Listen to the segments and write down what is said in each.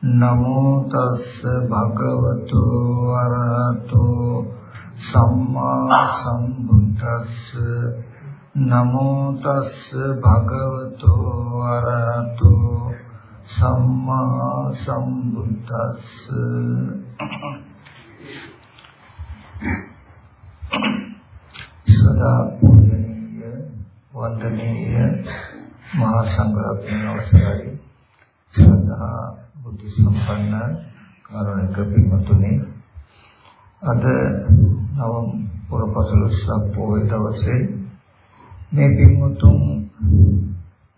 නමෝ තස්ස භගවතු අරහතෝ සම්මා සම්බුද්දස්ස. නමෝ තස්ස භගවතු අරහතෝ සම්මා සම්බුද්දස්ස. සදා පූජනීය වන්දනීය මහා සංඝරත්නය අවසරයි. සදා බුද්ධ සම්පන්න කරුණික පින්වතුනි. අද නවම් පුරපසළොස්වක පොහොය දවසේ මේ පින්වතුන්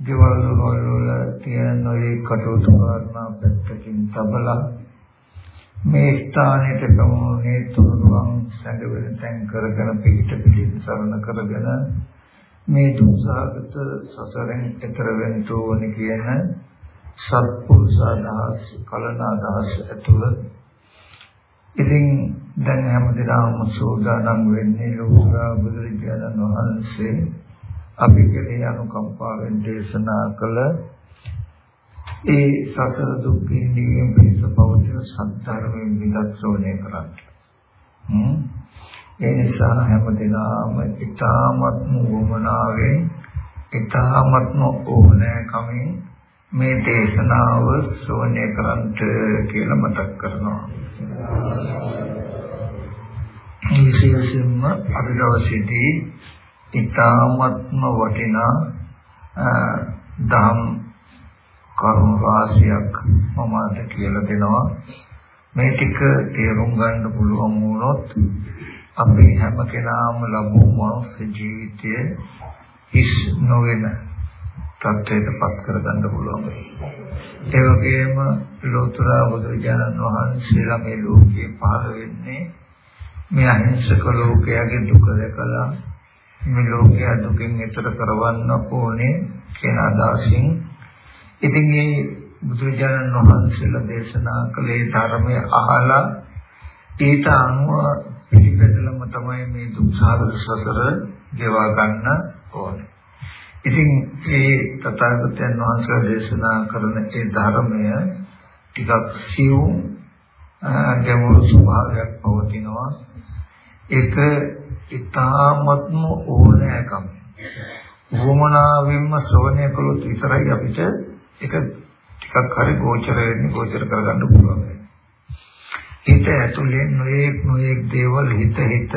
ගෙවල් වල තියෙන ඔය කටයුතු කරන පැත්තකින් තබලා මේ ස්ථානයට ගමනේ තුරුවන් සැඟවෙන තැන් කරගෙන පිට පිටින් සරණ කරගෙන මේ දුසහගත සසරෙන් එතර වෙන්න ඕන කියන සත්පුරුෂ අදහස් කලන අදහස් ඇතුළ ඉතින් දැන් හැමදෙනාම සෝදානම් වෙන්නේ ලෝකා බුදුරජාණන් වහන්සේ අපි කෙරේ අනුකම්පාවෙන් දේශනා කළ ඒ සසර දුක් විඳීම පිණිස පවතින සත්‍ධර්මයෙන් විදස්සෝණය කරන්න. ඒ නිසා හැමදෙනාම ඊ타මත්ම වමනාවෙන් ඊ타මත්ම ඕනෑකමින් මේ දේශනාව ශ්‍රවණය කරන්ට කියලා මතක් කරනවා. විශේෂයෙන්ම අද දවසේදී ඊ타මත්ම වටිනා දහම් කරුණු රාශියක් මම අද කියලා දෙනවා මේ ටික තේරුම් ගන්න පුළුවන් වුණොත් අපි හැම කෙනාම ලබු මානව ජීවිතය හිස් නොවන තත්ත්වයටපත් කරගන්න පුළුවන්. ඒ වගේම ලෝතර බුදුරජාණන් වහන්සේලා මේ ලෝකේ පහළ වෙන්නේ මේ අහිංසක ලෝකයේ දුක දැකලා මේ ලෝකයේ දුකින් ඈතර කරවන්න ඕනේ කියන අදහසින් ඉතින් මේ බුදුරජාණන් වහන්සේලා දේශනා කළේ ධර්මය අහලා ඊට අනුව පිළිපැදලම තමයි මේ දුක්ඛාර සසර ගෙවා ගන්න ඕනේ. ඉතින් මේ තථාගතයන් වහන්සේ දේශනා කරන ඒ ධර්මය ටිකක් සියුම් ගැඹුරු ස්වභාවයක් පවතිනවා. ඒක ඊ타ත්ම ඕනෑකම. වමනාවෙන්ම ශ්‍රවණය කළොත් විතරයි අපිට ඒක ටිකක් හරි ගෝචර වෙන්නේ ගෝචර කරගන්න පුළුවන්. හිත ඇතුලේ නොයෙක් නොයෙක් දේවල් හිත හිත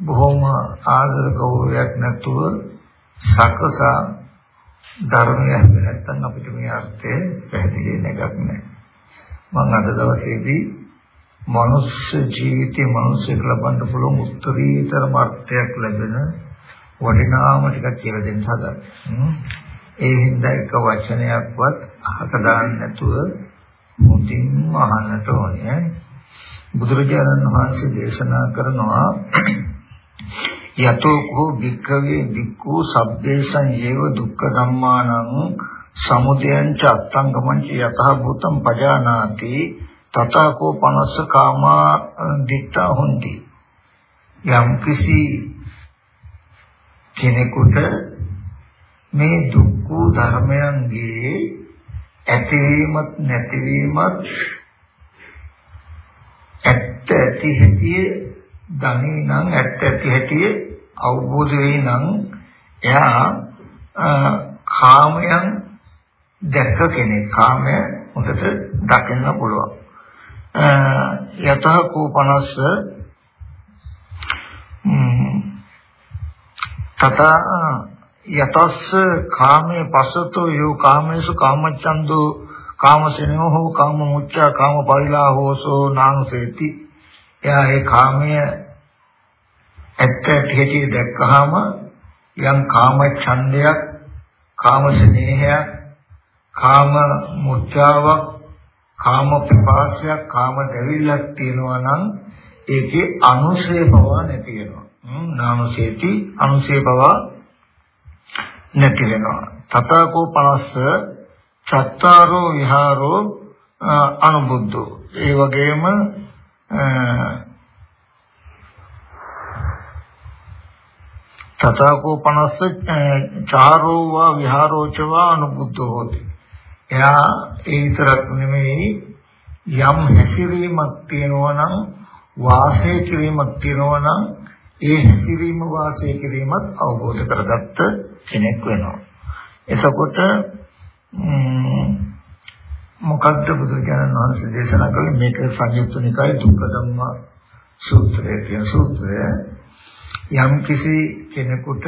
බොහොම ආදර ගෞරවයක් නැතුව සකසා ධර්මය නැත්තම් අපිට මේ අර්ථය පැහැදිලි නැගක් නැහැ. මම අද දවසේදී මනුෂ්‍ය ජීවිතේ මනුෂ්‍යෙක් ලබන්න පුළුවන් උත්තරීතර අර්ථයක් ලැබෙන වටිනාම ටිකක් කියලා දෙන්න හදා. ඒ හින්දා එක වචනයක්වත් අහක දාන්න නැතුව මුදින්ම අහන්නට ඕනේ. බුදුරජාණන් වහන්සේ දේශනා කරනවා යතෝ කෝ භික්ඛවේ භික්ඛු සබ්බේසං යේව දුක්ඛ ධම්මානං සමුදයං ච අත්තංගමං ච යතහ භූතං පජානාති තතකෝ පනස්ස කාමා දිත්තා හොಂತಿ යම් කිසි කෙනෙකුට මේ දුක්ඛ ධර්මයන්ගේ ඇතිවීමත් නැතිවීමත් ඇත්ත ඇති හැටි දනේ නම් ඇත්ත ඇති හැටි අවබෝධ වෙයි නම් එයා කාමයන් දැක්ක කෙනෙක්. කාමය හොඳට දකින්න පුළුවන්. යතහ කෝපනස්ස තත යතස්ස කාමේ පසතෝ යෝ කාමේසු කාමච්ඡන්தோ කාමසෙනෝ හෝ කාම මුච්ඡා කාම පරිලාහෝසෝ නානුසේති. එයා ඒ කාමය ඇත්ත ඇටි දැක්කහම යම් කාම ඡන්දයක් කාම ස්නේහයක් කාම මුච්ඡාවක් කාම ප්‍රපාසයක් කාම දෙවිල්ලක් තියෙනවා නම් ඒකේ අනුශේ බව නැති වෙනවා. නාමසේති අනුශේ බව නැති වෙනවා. තථාකෝ 50 චත්තාරෝ විහාරෝ අනුබුද්ධෝ. ඒ වගේම තථාකෝ 50 චාරෝ වා විහාරෝච වා අනුබුද්ධෝ හෝති. එයා ඒ විතරක් නෙමෙයි යම් හැසිරීමක් තියෙනවා නම් වාසය කිරීමක් තියෙනවා නම් ඒ හැසිරීම වාසය කිරීමත් අවබෝධ කරගත්ත කෙනෙක් වෙනවා. එතකොට මොකද්ද බුදුරජාණන් වහන්සේ දේශනා කළේ? මේක සංයුක්ත නිකායේ දුක්ඛ ධම්මා සූත්‍රය කියන සූත්‍රය. යම් කිසි කෙනෙකුට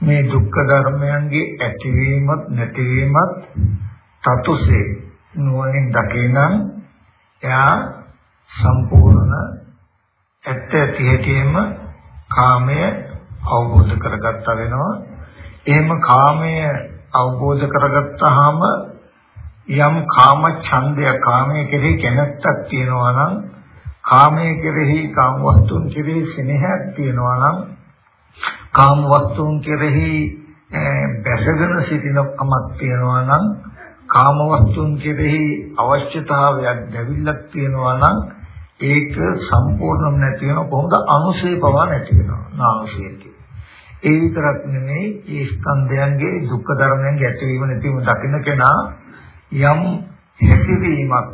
මේ දුක්ඛ ධර්මයන්ගේ ඇතිවීමත් නැතිවීමත් තතුසේ නුවණින් දකිනනම් එයා සම්පූර්ණ ඇත්ත ඇති හැටියෙම කාමය අවබෝධ කරගත්තා වෙනවා. එහෙම කාමය අවබෝධ කරගත්තාම යම් කාම ඡන්දය කාමයේ කෙරෙහි කැමැත්තක් තියෙනවා නම් කාමයේ කෙරෙහි කාම වස්තුන් කෙරෙහි ස්නේහයක් තියෙනවා නම් කාම වස්තුන් කෙරෙහි බැසගෙන සිටිනකමක් තියෙනවා නම් කාම වස්තුන් කෙරෙහි අවශ්‍යතාවයක් දැවිල්ලක් තියෙනවා නම් ඒක සම්පූර්ණම නැති වෙන කොහොමද? අනුසේ පවා නැති වෙනවා. නාමසේති ඒ විතරක් නෙමෙයි ඒ ස්කන්ධයන්ගේ දුක්ඛ ධර්මයන්ගේ ඇතිවීම නැතිවීම දකින්න කෙනා යම් හැසිරීමක්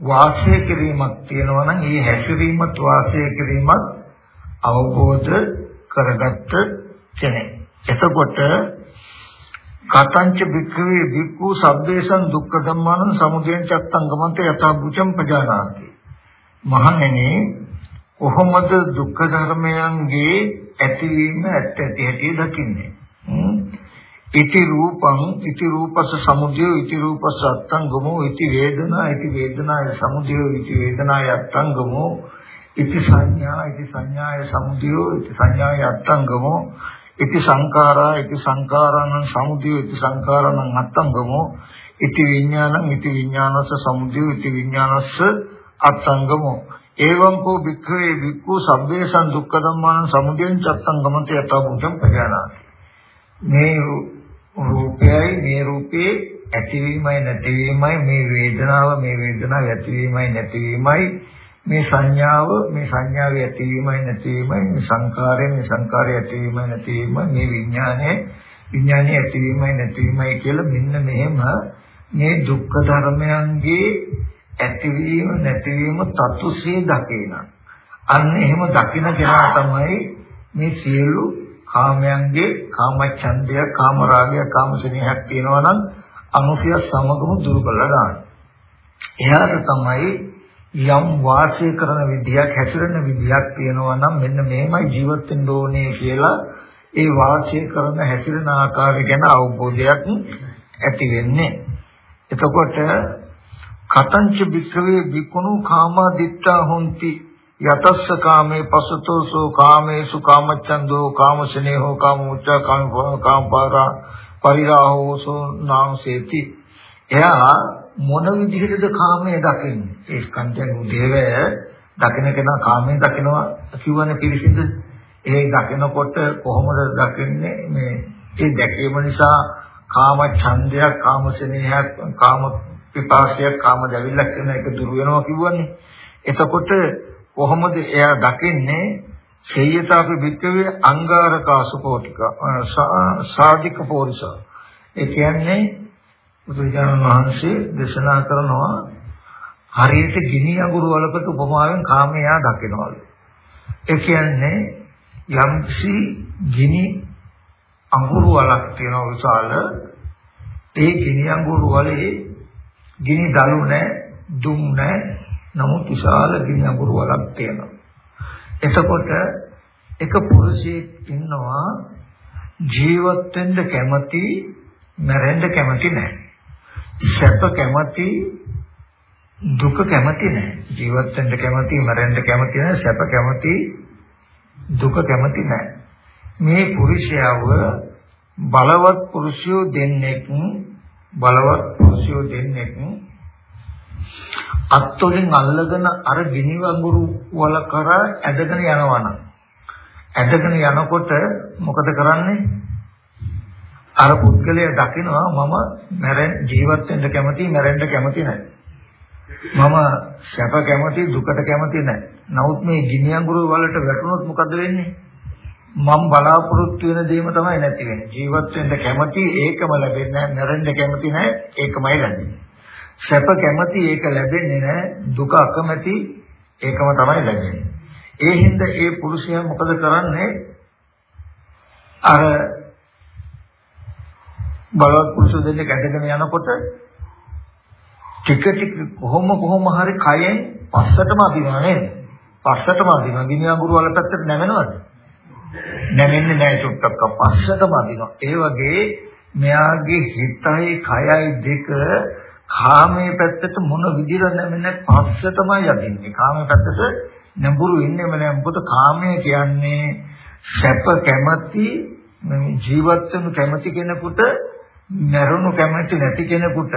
වාසය කිරීමක් තියෙනවා නම් ඒ හැසිරීමත් වාසය කිරීමත් අවබෝධ කරගත්ත කෙනෙක්. එතකොට කතංච භික්ඛවේ භික්ඛු සබ්බේසං දුක්ඛ ධම්මානං සමුදයං චත්තං ගමන්ත යථා බුචම් පජානාති. මහණෙනි කොහොමද දුක්ඛ ධර්මයන්ගේ ඇතිවීම ඇත්ත ඇති හැටි දකින්නේ? ඉති රූපං ඉති රූපස සමුදය ඉති රූපස අත්තංගමෝ ඉති වේදනා ඉති වේදනාය සමුදය ඉති වේදනාය අත්තංගමෝ ඉති සංඥා ඉති සංඥාය සමුදය ඉති සංඥාය අත්තංගමෝ ඉති සංඛාරා ඉති සංඛාරාණං සමුදය ඉති සංඛාරාණං අත්තංගමෝ ඉති විඥානං ඉති විඥානස්ස සමුදය ඉති විඥානස්ස අත්තංගමෝ. එවං කෝ භික්ඛවේ භික්ඛු සබ්බේසං දුක්ඛ ධම්මාන සමුදයං චත්තං ගමන්ත යතා බුද්ධං පජානාති. මේ රූපයයි මේ රූපේ ඇතිවීමයි නැතිවීමයි මේ වේදනාව මේ වේදනාව ඇතිවීමයි නැතිවීමයි මේ සංඥාව මේ සංඥාවේ ඇතිවීමයි නැතිවීමයි මේ සංකාරය මේ සංකාරය ඇතිවීමයි නැතිවීමයි මේ විඥානයේ විඥානයේ ඇතිවීමයි නැතිවීමයි කියලා මෙන්න මෙහෙම මේ දුක්ඛ ධර්මයන්ගේ ඇතිවීම නැතිවීම තතුසේ දකින. අන්න එහෙම දකින කෙනා තමයි මේ සියලු කාමයන්ගේ කාමච්ඡන්දය, කාමරාගය, කාමසෙනෙහක් තියෙනවා නම් අනුසය සමගම දුරු කළා දාන්න. එයාට තමයි යම් වාසය කරන විදියක්, හැසිරෙන විදියක් තියෙනවා නම් මෙන්න මෙහෙමයි ජීවත් වෙන්න ඕනේ කියලා ඒ වාසය කරන හැසිරෙන ආකාරය ගැන අවබෝධයක් ඇති වෙන්නේ. එතකොට කතංච භික්ඛවේ භික්ඛුණු කාමා දිත්තා හොಂತಿ යතස්ස කාමේ පසුතෝසෝ කාමේසු කාමච්ඡන්தோ කාමසනේහෝ කාමෝච්චා කාමපාරා පරිරාහෝසෝ නාංසේති. එයා මොන විදිහටද කාමයේ දකින්නේ? ඒ ස්කන්ධයන් උදේවැ දකින කෙනා කාමයේ දකිනවා. කියවනේ පිළිසිඳ ඒ දකිනකොට කොහොමද දකින්නේ? මේ ඒ දැකීම නිසා කාම ඡන්දයක් කාම සෙනෙහයක් කාම පිපාසයක් කාම දැවිල්ලක් කරන එක දුර වෙනවා කිව්වනේ. එතකොට කොහොමද එයා දකින්නේ? සේයතාපි වික්කවේ අංගාරකා සුකෝටික සාධික පෝරිස. ඒ කියන්නේ බුදුරජාණන් වහන්සේ දේශනා කරනවා හරියට ගිනි අඟුරු වලකට උපමාවෙන් කාමයා දකිනවලු. ඒ කියන්නේ යම්සි ගිනි අඟුරු වලක් තියෙන විශාල. ඒ ගිනි අඟුරු වලේ ගිනි දළු නැහැ දුම් නැහැ නමුත් විශාල ගිනි අඟුරු වලක් තියෙනවා. එතකොට එක පුරුෂයෙක් ඉන්නවා ජීවත් වෙන්න කැමති මැරෙන්න කැමති නැහැ. සැප කැමති දුක කැමති නැහැ. ජීවත් වෙන්න කැමති මැරෙන්න කැමති නැහැ. සැප කැමති දුක කැමති නැහැ. මේ පුරුෂයව බලවත් පුරුෂයෝ දෙන්නෙක් බලවත් පුරුෂයෝ දෙන්නෙක් අත්වලින් අල්ලගෙන අර ගිනි වගුරු වල කරා ඇදගෙන යනවනම් ඇදගෙන යනකොට මොකද කරන්නේ අර පුද්ගලයා දකිනවා මම මැරෙන් ජීවත් වෙන්න කැමති මැරෙන්න කැමති නැහැ මම සැප කැමති දුකට කැමති නැහැ නමුත් මේ ගිනි අඟුරු වලට වැටුනොත් මොකද වෙන්නේ මම බලාපොරොත්තු වෙන දේම තමයි නැති වෙන්නේ. ජීවත් වෙන්න කැමති ඒකම ලැබෙන්නේ නැහැ. මැරෙන්න කැමති නැහැ ඒකමයි ලැබෙන්නේ. සැප කැමති ඒක ලැබෙන්නේ නැහැ. දුක අකමැති ඒකම තමයි ලැබෙන්නේ. ඒ හින්දා ඒ පුරුෂයා මොකද කරන්නේ? අර බලවත් පුරුෂ දෙන්නේ ඇඳගෙන යනකොට ටික ටික කොහොම කොහොම හරි කයෙන් පස්සටම අදිනවා නේද? පස්සටම අදිනවා. ගිනි අඟුරු වල පැත්තට නැවෙනවද? නැවෙන්නේ නැහැ චුට්ටක් පස්සටම අදිනවා. ඒ වගේ මෙයාගේ හිතයි කයයි දෙක කාමයේ පැත්තට මොන විදිහට නැමෙන්නේ පස්සටමයි යදින්නේ. කාමයේ පැත්තට නැඹුරු ඉන්නේම නෑ. මොකද කාමය කියන්නේ සැප කැමැති ජීවත් වෙනු කැමැති කෙනෙකුට මරණු කැමැති නැති කෙනෙකුට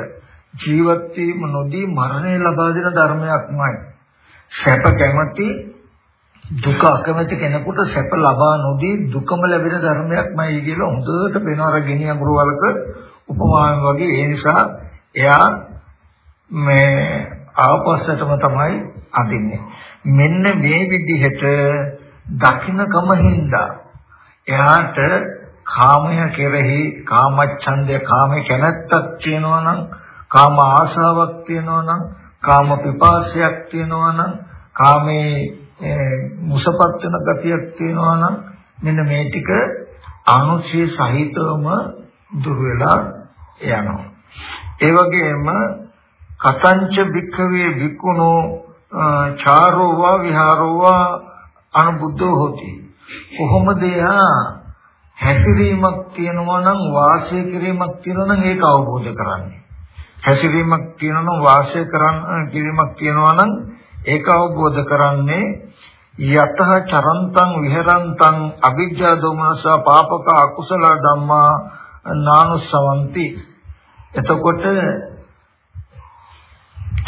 ජීවත් වීම නොදී මරණය ලබා දෙන ධර්මයක්මයි. සැප කැමැති දුක අකමැති කෙනෙකුට සැප ලබා නොදී දුකම ලැබෙන ධර්මයක්මයි කියලා හොඳට වෙනවර ගෙනිය අඟුරු වලක උපමාවෙන් වගේ ඒ නිසා එයා මේ ආපස්සටම තමයි අදින්නේ. මෙන්න මේ විදිහට දකින්නකම හින්දා එයාට කාමය කෙරෙහි කාමච්ඡන්දය කාමේ කැමැත්තක් තියෙනවා නම් කාම ආශාවක් තියෙනවා නම් කාම පිපාසයක් තියෙනවා නම් කාමේ මුසපත් වෙන ගතියක් තියෙනවා නම් මෙන්න මේ ටික අනුශය සහිතවම දුර වෙලා යනවා ඒ වගේම කතංච භික්ඛවේ විකුණෝ චාරෝවා විහාරෝවා අනුබුද්ධෝ හොති. කොහොමද යා හැසිරීමක් තියෙනවා නම් වාසය කිරීමක් තියෙනවා නම් ඒක අවබෝධ කරන්නේ. හැසිරීමක් තියෙනවා නම් වාසය කරන් කිරීමක් තියෙනවා නම් ඒක අවබෝධ කරන්නේ යතහ චරන්තං විහෙරන්තං අවිජ්ජා දෝමනස පාපක අකුසල ධම්මා නානුසවಂತಿ එතකොට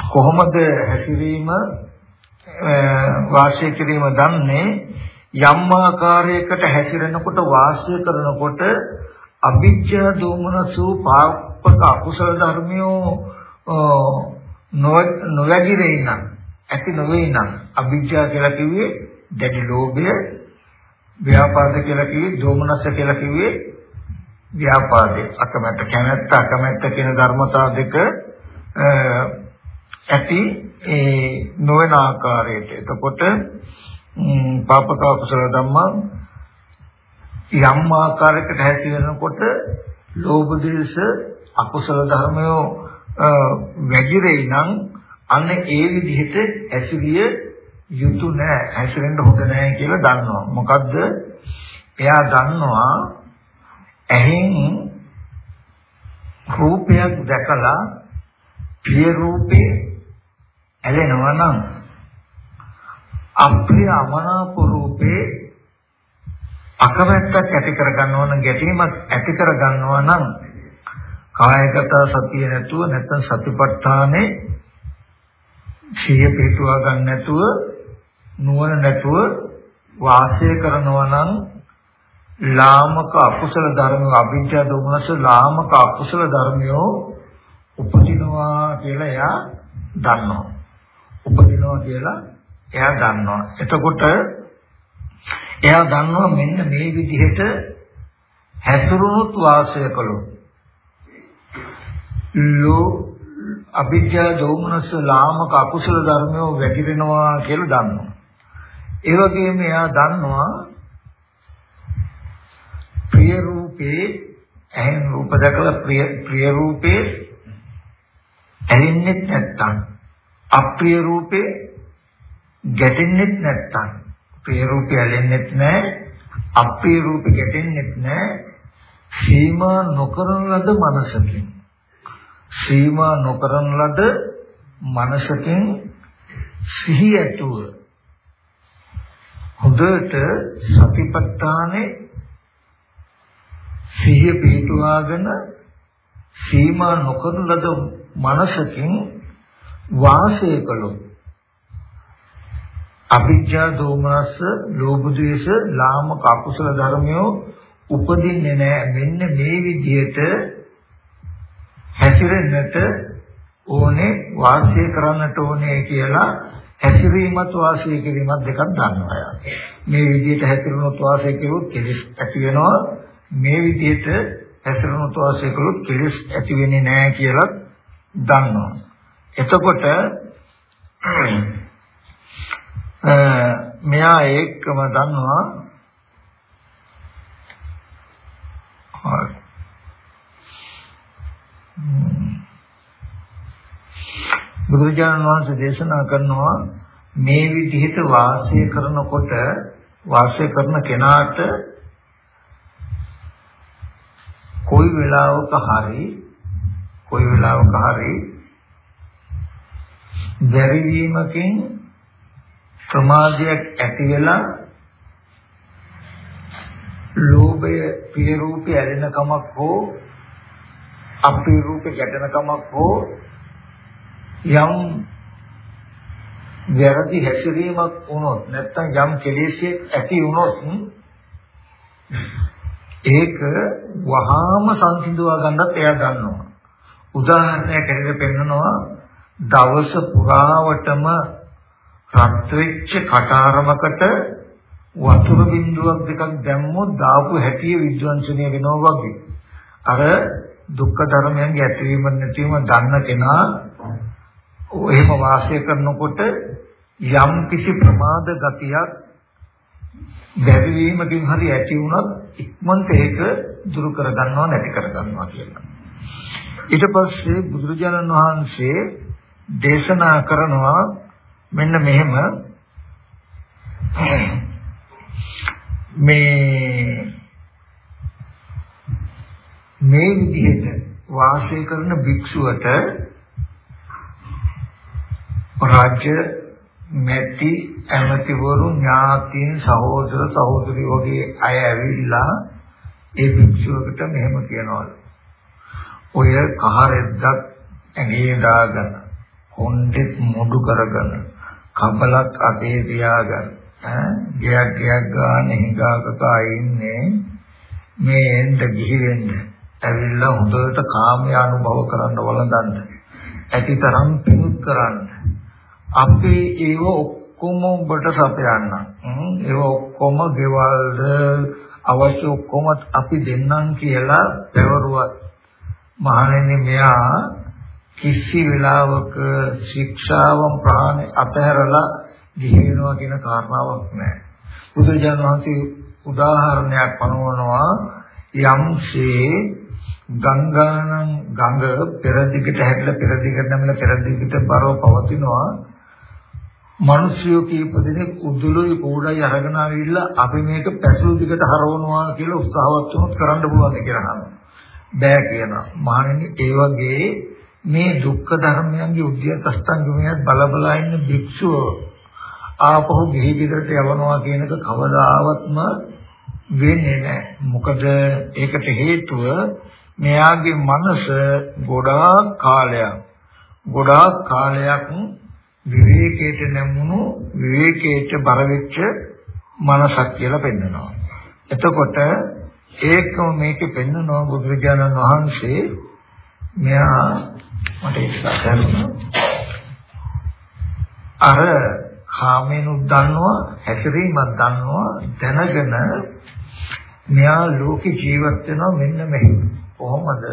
කොහොමද හැසිරීම වාසය කිරීම දන්නේ? යම් ආකාරයකට හැසිරෙනකොට වාසය කරනකොට අවිජ්ජා දෝමනසු පාපක අකුසල ධර්මියෝ නොවැගිරේ නම් ඇති නොවේ නම් අවිජ්ජා කියලා කිව්වේ දැඩි ලෝභය ව්‍යාපාද කියලා කිව්වේ දෝමනස කියලා කිව්වේ ව්‍යාපාදේ අකමැත්ත කැමැත්ත අකමැත්ත කියන ධර්මතා දෙක ඇති ඒ නොවන ආකාරයට. එතකොට පාපක කුසල ධම්මා යම් ආකාරයකට හැසිරෙනකොට ලෝභ දේශ අකුසල ධර්මයෝ වැగిරෙයි නම් අන්න ඒ විදිහට ඇසිරිය යුතු නෑ. ඇසිරෙන්න හොඳ නෑ කියලා දන්නවා. මොකද්ද? එයා දන්නවා ඇහෙන් රූපයක් දැකලා ප්‍රිය රූපේ ඇලෙනවා නම් අප්‍රිය අමනාප රූපේ අකමැත්තක් ඇති කර ගන්නවා නම් ගැටීමක් ඇති කර ගන්නවා නම් කායගත සතිය නැතුව නැත්නම් සතිපට්ඨානේ සිහිය පිටුවා ගන්න නැතුව නුවණ නැතුව වාසය කරනවා නම් ලාමක අකුසල ධර්ම අභිජ්ජා දෝමනස ලාමක අකුසල ධර්මයෝ උපදිනවා කියලා එයා දන්නවා. උපදිනවා කියලා එයා දන්නවා. එතකොට එයා දන්නවා මෙන්න මේ විදිහට හැසිරුණුත් වාසය කළොත් ලෝ අභිජ්ජා දෝමනස ලාමක අකුසල ධර්මයෝ වැగిරෙනවා කියලා දන්නවා. ඒ වගේම එයා දන්නවා ප්‍රිය රූපේ ඇහෙන් රූප දැකලා ප්‍රිය ප්‍රිය රූපේ ඇලෙන්නෙත් නැත්තම් අප්‍රිය රූපේ ගැටෙන්නෙත් නැත්තම් ප්‍රිය රූපේ ඇලෙන්නෙත් නැහැ අප්‍රිය රූපේ ගැටෙන්නෙත් නැහැ සීමා නොකරන ලද මනසකින් සීමා නොකරන ලද මනසකින් සිහි ඇතුව හොඳට සතිපට්ඨානේ සිහිය පිටුවාගෙන සීමා නොකරන ලද මනසකින් වාසය කළොත් අභිජ්ජා දෝමනස ලෝභ ද්වේෂ ලාමක අකුසල ධර්මයෝ උපදින්නේ නැහැ මෙන්න මේ විදිහට හැසිරෙන්නට ඕනේ වාසය කරන්නට ඕනේ කියලා හැසිරීමත් වාසය කිරීමත් දෙකක් දන්නවා. මේ විදිහට හැසිරුණොත් වාසය කළොත් කෙලෙස් ඇති වෙනවා. මේ විදිහට හැසිරුණොත් වාසය කළොත් කෙලෙස් ඇති වෙන්නේ නැහැ කියලා දන්නවා. එතකොට මෙයා ඒකම දන්නවා. බුදුරජාණන් වහන්සේ දේශනා කරනවා මේ විදිහට වාසය කරනකොට වාසය කරන කෙනාට කොයි වෙලාවක හරි කොයි වෙලාවක හරි දැරිවීමකින් ප්‍රමාදයක් ඇති වෙලා ලෝභය ප්‍රිය රූපය ඇලෙන කමක් හෝ අප්‍රිය රූපේ ගැටෙන කමක් හෝ යම් වැරදි හැසිරීමක් වුණොත් නැත්නම් යම් කෙලෙසයක් ඇති වුණොත් ඒක වහාම සංසිඳවා ගන්නත් එයා දන්නවා. උදාහරණයක් ඇරෙන්න පෙන්නනවා දවස පුරාවටම රත් වෙච්ච කටාරමකට වතුර බින්දුවක් දෙකක් දැම්මොත් දාපු හැටිය විද්වංශනය වෙනවා වගේ. අර දුක්ඛ ධර්මයන්ගේ ඇතිවීම නැතිවීම දන්න කෙනා එහෙම වාසය කරනකොට යම් කිසි ප්‍රමාද ගතියක් බැරිවීමකින් හරි ඇති වුණත් ඉක්මනට ඒක දුරු කර ගන්නවා නැති කර ගන්නවා කියලා. ඊට පස්සේ බුදුරජාණන් වහන්සේ දේශනා කරනවා මෙන්න මෙහෙම මේ මේ විදිහට වාසය කරන භික්ෂුවට රාජ්‍ය මෙති ඇමතිවරු ඥාතීන් සහෝදර සහෝදරි වගේ අය ඇවිල්ලා ඒ භික්ෂුවකට මෙහෙම කියනවා. ඔය කහ රෙද්දක් ඇඟේ දාගෙන කොණ්ඩෙත් මුඩු කරගෙන කබලක් අතේ තියාගෙන ඈ ගයක් ගයක් ගන්න හිඟාකකා ඉන්නේ මේ එන්න ගිහි වෙන්න. ඇවිල්ලා හොඳට කාමය අනුභව කරන්න වළඳන්න. ඇතිතරම් පිණුත් කරන්න. අපි ඒව ඔක්කොම ඔබට සපයන්න. ඒව ඔක්කොම ගෙවල්ද අවශ්‍ය ඔක්කොම අපි දෙන්නම් කියලා පැවරුවා මහණෙනි මෙයා කිසි වෙලාවක ශික්ෂාවන් ප්‍රාණ අතහැරලා ගිහි වෙනවා කියන කාරණාවක් නැහැ. බුදුජානක වහන්සේ උදාහරණයක් පනවනවා. යම්සේ ගංගානම් ගඟ පෙර දිගට හැදලා පෙර දිගට නැමලා පෙර දිගට බරව පවතිනවා. මිනිස්සු කීප දෙනෙක් උදුලුයි කෝඩයි අරගෙන ආවිල්ලා අපි මේක පැසු දිගට හරවනවා කියලා උත්සාහවත් වුණොත් කරන්න පුළුවන් කියලා බෑ කියනවා. මහණෙනි ඒ වගේ මේ දුක්ඛ ධර්මයන්ගේ උද්‍යත අස්තංගමයක් බලබලා ඉන්න භික්ෂුව ආපහු ගිහි ගෙදරට යවනවා කියන එක කවදාවත්ම වෙන්නේ නැහැ. මොකද ඒකට හේතුව මෙයාගේ මනස ගොඩාක් කාලයක් ගොඩාක් කාලයක් විවේකයට නැමුණු විවේකයට බර වෙච්ච මනසක් කියලා පෙන්වනවා. එතකොට ඒකම මේකේ පෙන්වනවා බුදුරජාණන් වහන්සේ මෙයා මට ඒක දැනුණා. අර කාමෙනුත් දන්නවා හැසිරීමක් දන්නවා දැනගෙන මෙයා ලෝකේ ජීවත් වෙනවා මෙන්න මෙහෙම. කොහොමද?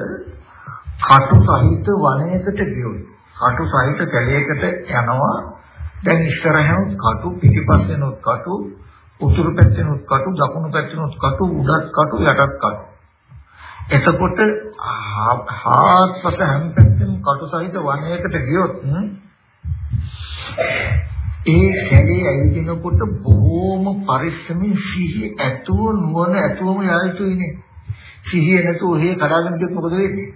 කටු සහිත වනයකට ගියොත් කටු සහිත කැලයකට යනවා දැන් ඉස්සරහින් කටු පිටිපස්සෙනුත් කටු උතුරු පැත්තෙනුත් කටු දකුණු පැත්තෙනුත් කටු උඩත් කටු යටත් කටු එතකොට හාත්පස හැම පැත්තෙම කටු සහිත වනයකට ගියොත් ඒ කැලේ ඇවිදිනකොට බොහෝම පරිස්සමින් සිහිය ඇතුව නුවණ ඇතුවම යා යුතුයිනේ. සිහිය නැතුව ඔහේ කඩාගෙන ගියොත් මොකද වෙන්නේ?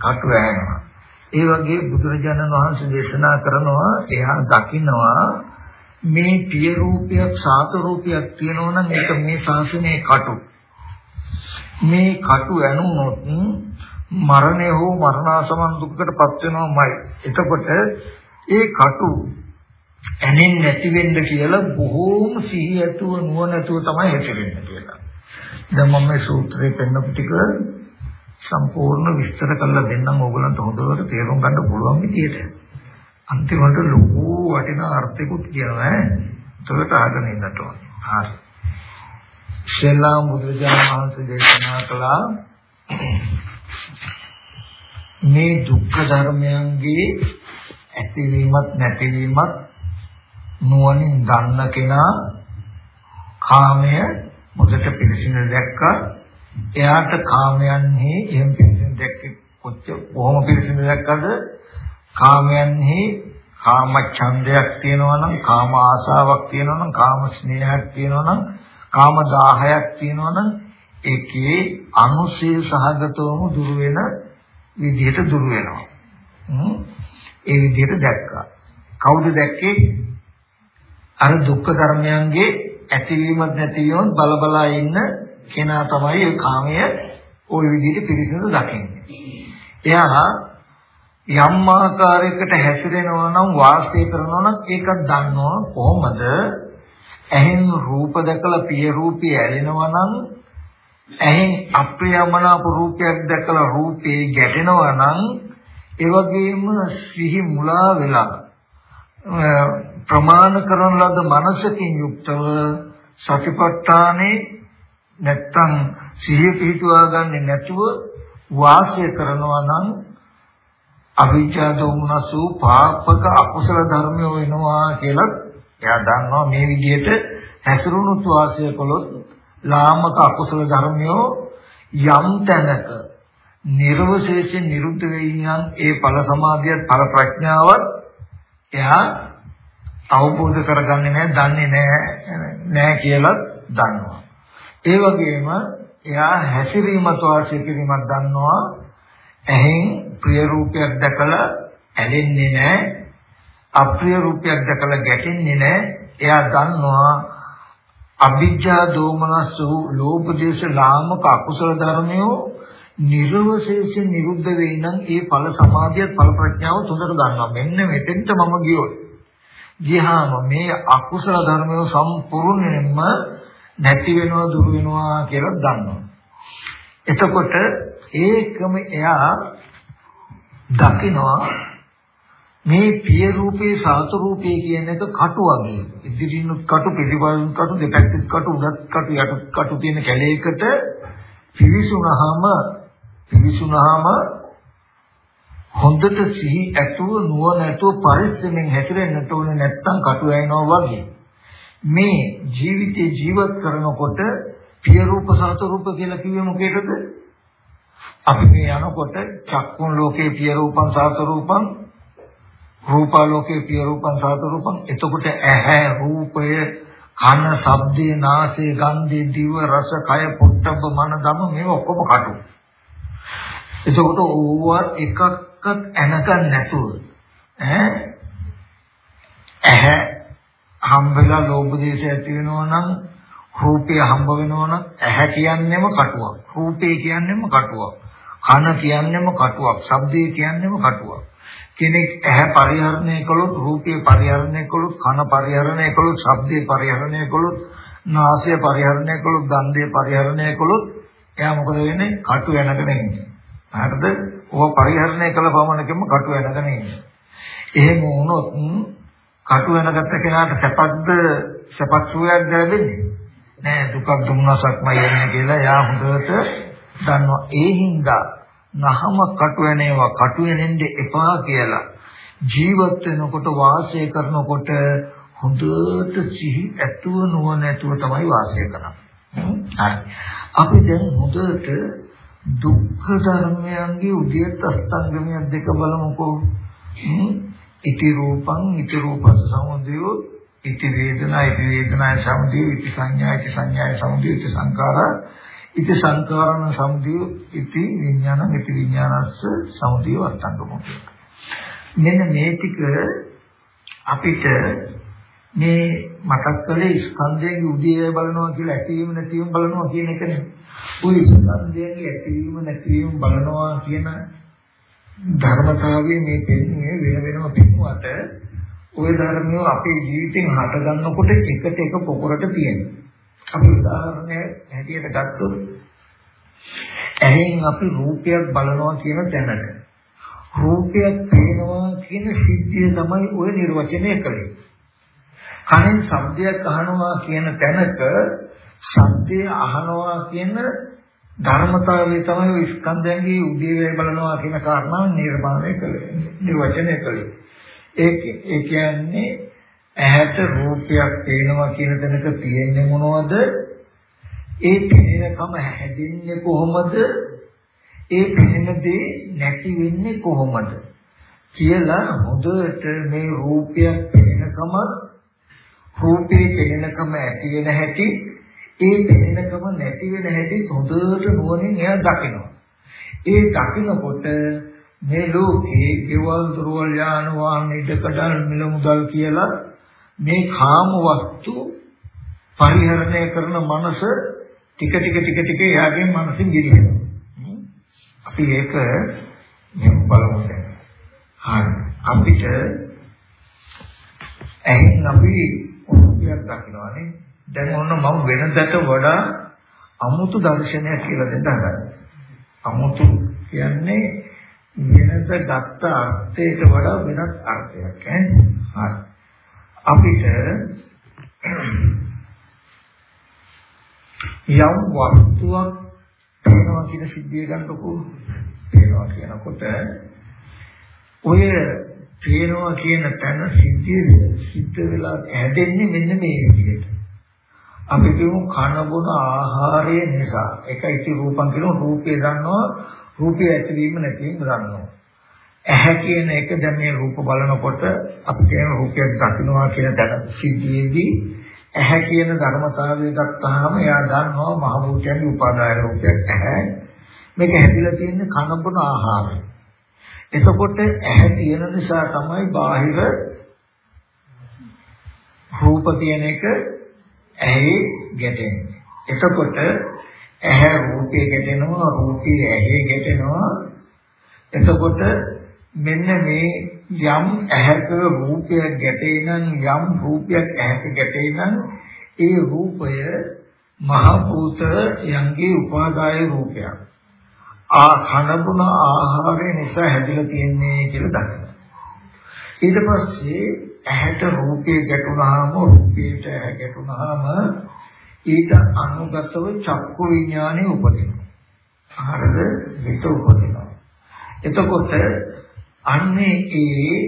කටු වැහෙනවා. ඒ වගේ බුදුරජාණන් වහන්සේ දේශනා කරනවා එයා දකින්නවා මේ පිය රූපයක් සාත රූපයක් තියෙනවා නම් ඒක මේ ශාසනයේ කටු. මේ කටු ඇනුනොත් මරණය හෝ මරණාසමන් දුක්කටපත් වෙනවමයි. එතකොට ඒ කටු ඇනෙන්නේ නැති වෙන්න කියලා බොහෝම සිහි ඇතුව නුවණ ඇතුව තමයි හැසිරෙන්නේ කියලා. දැන් මම මේ සූත්‍රේ පෙන්නපු ටික සම්පූර්ණ විස්තර කරලා දෙන්නම් ඕගලන්ට හොඳට තේරුම් ගන්න පුළුවන් විදියට. අන්තිමට ලොකු වටිනා අර්ථයකුත් කියනවා ඈ. ඒකට අහගෙන ඉන්නට ඕනේ. හරි. ශෙල්ලා බුදුරජාණන් වහන්සේ දේශනා කළා මේ දුක්ඛ ධර්මයන්ගේ ඇතිවීමත් නැතිවීමත් නුවණින් දන්න කෙනා කාමය මොකට පිළිසින දැක්කා එයාට කාමයන්හි එහෙම පිළිසින දැක්කේ කොච්චර කොහොම පිළිසින දැක්කද කාමයන්හි කාම ඡන්දයක් තියෙනවා නම් කාම ආසාවක් තියෙනවා නම් කාම ස්නේහයක් තියෙනවා නම් කාම 10ක් තියෙනවා නම් ඒකේ අනුශේ සහගතවම දුර වෙන විදිහට දුර වෙනවා. ඒ විදිහට දැක්කා. කවුද දැක්කේ? අර දුක්ඛ ධර්මයන්ගේ ඇතිවීමත් නැතිවීමත් බල බලා ඉන්න කෙනා තමයි ඒ කාමය ওই විදිහට පිරිසිදු දකින්නේ. එයා යම් ආකාරයකට හැසිරෙනවා නම් වාසය කරනවා නම් ඒකත් දන්නවා කොහොමද? ඇහෙන් රූප දැකලා පිය රූපය ඇලෙනවා නම් ඇහෙන් අප්‍රියමනාප රූපයක් දැකලා රූපේ ගැටෙනවා නම් ඒ වගේම සිහි මුලා වෙලා ප්‍රමාණ කරන ලද මනසකින් යුක්තව සතිපට්ඨානේ නැත්තම් සිහිය පිහිටුවා ගන්නේ නැතුව වාසය කරනවා නම් අවිජ්ජා දෝමනසු පාපක අකුසල ධර්මය වෙනවා කියලා එයා දන්නවා මේ විදිහට හැසිරුණුත් වාසය කළොත් ලාමක අකුසල ධර්මයෝ යම් තැනක නිර්වශේෂයෙන් නිරුද්ධ වෙයිනම් ඒ ඵල සමාධියත් ඵල ප්‍රඥාවත් එයා අවබෝධ කරගන්නේ නැහැ, දන්නේ නැහැ, නැහැ කියලා දන්නවා. ඒ වගේම එයා හැසිරීමත් වාසය කිරීමත් දන්නවා. එහෙන් ප්‍රිය රූපයක් දැකලා ඇලෙන්නේ නැහැ. අප්‍රිය රූපයක් දැකලා ගැටෙන්නේ නැහැ. එයා දන්නවා අභිජ්ජා දෝමනස් වූ ලෝභ දේශ ලාමක අකුසල ධර්මයෝ නිර්වශේෂයෙන් නිරුද්ධ වෙයි නම් ඒ ඵල සමාධියත් ඵල ප්‍රඥාව තුනට ගන්නවා. මෙන්න මෙතෙන්ට මම ගියොත්. ගියාම මේ අකුසල ධර්මය සම්පූර්ණයෙන්ම නැති වෙනවා දුරු වෙනවා කියලා දන්නවා. එතකොට ඒකම එයා දකිනවා මේ පිය රූපේ සාත රූපේ කියන එක කටු වගේ. ඉදිරිනුත් කටු පිටිපස්සෙන් කටු දෙපැත්තෙත් කටු උඩත් කටු යටත් කටු තියෙන කැලේකට පිවිසුනහම පිවිසුනහම හොඳට සිහි ඇතුව නුවණ ඇතුව පරිස්සමෙන් හැසිරෙන්නට ඕනේ නැත්තම් කටු වෙනවා වගේ. මේ ජීවිතේ ජීවත් කරනකොට පිය රූප සාත රූප කියලා කිව්වේ මොකේද? අපි මේ යනකොට චක්කුන් ලෝකේ පිය රූපං සාත රූපං රූපාලෝකේ පිය රූපං සාත රූපං එතකොට ඇහැ රූපය කන ශබ්දේ නාසය ගන්ධේ දිව රස කය පොට්ටබ්බ මන ධම මේව ඔක්කොම කටු. එතකොට ඕවා එකක්වත් ඇනගන්න නැතුව ඈ ඇහැ හම්බෙලා ලෝභ දේශ ඇති වෙනවා නම් රූපය හම්බ වෙනවා නම් ඇහැ කියන්නේම කටුවක්. රූපේ කියන්නේම කටුවක්. කන කියන්නේම කටුවක්. ශබ්දේ කියන්නේම කටුවක්. කෙනෙක් ඇහැ පරිහරණය කළොත් රූපේ පරිහරණය කළොත් කන පරිහරණය කළොත් ශබ්දේ පරිහරණය කළොත් නාසය පරිහරණය කළොත් ගන්ධය පරිහරණය කළොත් එයා මොකද වෙන්නේ? කටු වෙනකන ඉන්නේ. හරිද? ඕව පරිහරණය කළ පමණකින්ම කටු වෙනකන ඉන්නේ. එහෙම වුණොත් කටු වෙනගත්ත කෙනාට සැපක්ද සැපක් සුවයක් ලැබෙන්නේ? නෑ දුකක් දුම්නසක්මයි එන්නේ කියලා එයා හොඳට දන්නවා. ඒ හින්දා නහම කටු වෙනේවා කටු වෙනෙන්න එපා කියලා ජීවත් වෙනකොට වාසය කරනකොට හොඳට සිහි ඇතුව නුවණ ඇතුව තමයි වාසය කරන්නේ. හරි. අපි දැන් හොඳට දුක්ඛ ධර්මයන්ගේ උද්‍යත අස්තංගමයක් දෙක බලමුකෝ. ඉති රූපං ඉති රූපස සමුදයෝ ඉති වේදනා ඉති වේදනාය සමුදයෝ ඉති සංඥා ඉති සංඥාය සමුදයෝ ඉති සංකාරා ඉති සංකාරණ සමුදය ඉති විඥාන ඉති විඥානස්ස සමුදය වර්තංගමෝ මෙන්න මේ ටික අපිට මේ මතක් කළේ ස්කන්ධයේ උදේ බලනවා කියලා ඇතිවීම නැතිවීම බලනවා කියන එකනේ. ওই ස්කන්ධයේ ඇතිවීම නැතිවීම බලනවා කියන ධර්මතාවයේ මේ දෙන්නේ වෙන වෙනම පිටුවට ওই ධර්මිය අපේ ජීවිතෙන් හට ගන්නකොට එකට එක පොකරට තියෙනවා. අපි උදාහරණයක් හැටියට ගත්තොත් ඇහෙන් අපි රූපයක් බලනවා කියන තැනට රූපයක් පේනවා කියන සිද්ධිය තමයි ඔය නිර්වචනය කළේ. කනෙන් ශබ්දයක් අහනවා කියන තැනක ශබ්දය අහනවා කියන ධර්මතාවය තමයි ඔය ස්කන්ධයන්ගේ උදේවැය බලනවා කියන කාරණාව නිර්මාණය කළේ. නිර්වචනය කළේ. ඒක ඒ කියන්නේ ඇහැට රූපයක් පේනවා කියන තැනක තියෙන්නේ මොනවද? ඒ පෙනෙනකම හැදෙන්නේ කොහොමද? ඒ පෙනෙන දේ නැති වෙන්නේ කොහොමද? කියලා හොඳට මේ රූපයක් පෙනෙනකම රූපේ පෙනෙනකම ඇති වෙන හැටි ඒ පෙනෙනකම නැති වෙන හැටි හොඳට නුවණින් එයා දකිනවා. ඒ දකිනකොට මේ ලෝකේ ගෙවල් දොරවල් යාන වාහන ඉදකඩල් මිල මුදල් කියලා මේ කාම වස්තු පරිහරණය කරන මනස ටික ටික ටික ටික එයාගේ මනසින් ගිලිහෙනවා. අපි ඒක බලමු දැන්. හරි. අපිට ඇහෙන් අපි උපයක් දකින්නවානේ. දැන් ඔන්න මම වෙනදට වඩා අමුතු දර්ශනයක් කියලා දෙන්න හදන්නේ. අමුතු කියන්නේ වෙනද ගත්ත අර්ථයට වඩා වෙනත් අර්ථයක් ඈ. හරි. අපිට යම් වස්තුවක් පේනවා කියන සිද්ධිය ගන්නකො පේනවා කියනකොට ඔය පේනවා කියන තැන සිද්ධිය සිද්ධ වෙලා හැදෙන්නේ මෙන්න මේ විදිහට. අපි කියමු කන බොන ආහාරය නිසා එකයි ඉති රූපං කියන රූපේ දන්නවා රූපය ඇතිවීම නැතිවීම දන්නවා. ඇහැ කියන එක දැන් මේ රූප බලනකොට අපි කියන රූපයක් දකින්නවා කියන දැන සිද්ධියේදී ඇහැ කියන ධර්මතාවය ගත්තාම එයා දන්නවා මහ භූතයන්ගේ උපාදාය රූපයක් ඇහැ මේක හැදිලා තියෙන්නේ කන බොන ආහාරය. එතකොට ඇහැ තියෙන නිසා තමයි බාහිර රූප තියෙන එක ඇහි ගැටෙන්නේ. එතකොට ඇහැ රූපේ ගැටෙනවා රූපේ ඇහි ගැටෙනවා. එතකොට මෙන්න මේ යම් ඇහැක රූපයක් ගැටේ නම් යම් රූපයක් ඇහැක ගැටේ නම් ඒ රූපය මහ භූත යන්ගේ උපාදාය රූපයක්. ආ කනබුන ආහාරය නිසා හැදිලා තියන්නේ කියලා දන්නවා. ඊට පස්සේ ඇහැට රූපේ ගැටුණාම රූපේට ඇහැ ගැටුණාම ඊට අනුගතව චක්කු විඥානය උපදිනවා. හරිද? හිත උපදිනවා. එතකොට අන්නේ ඒ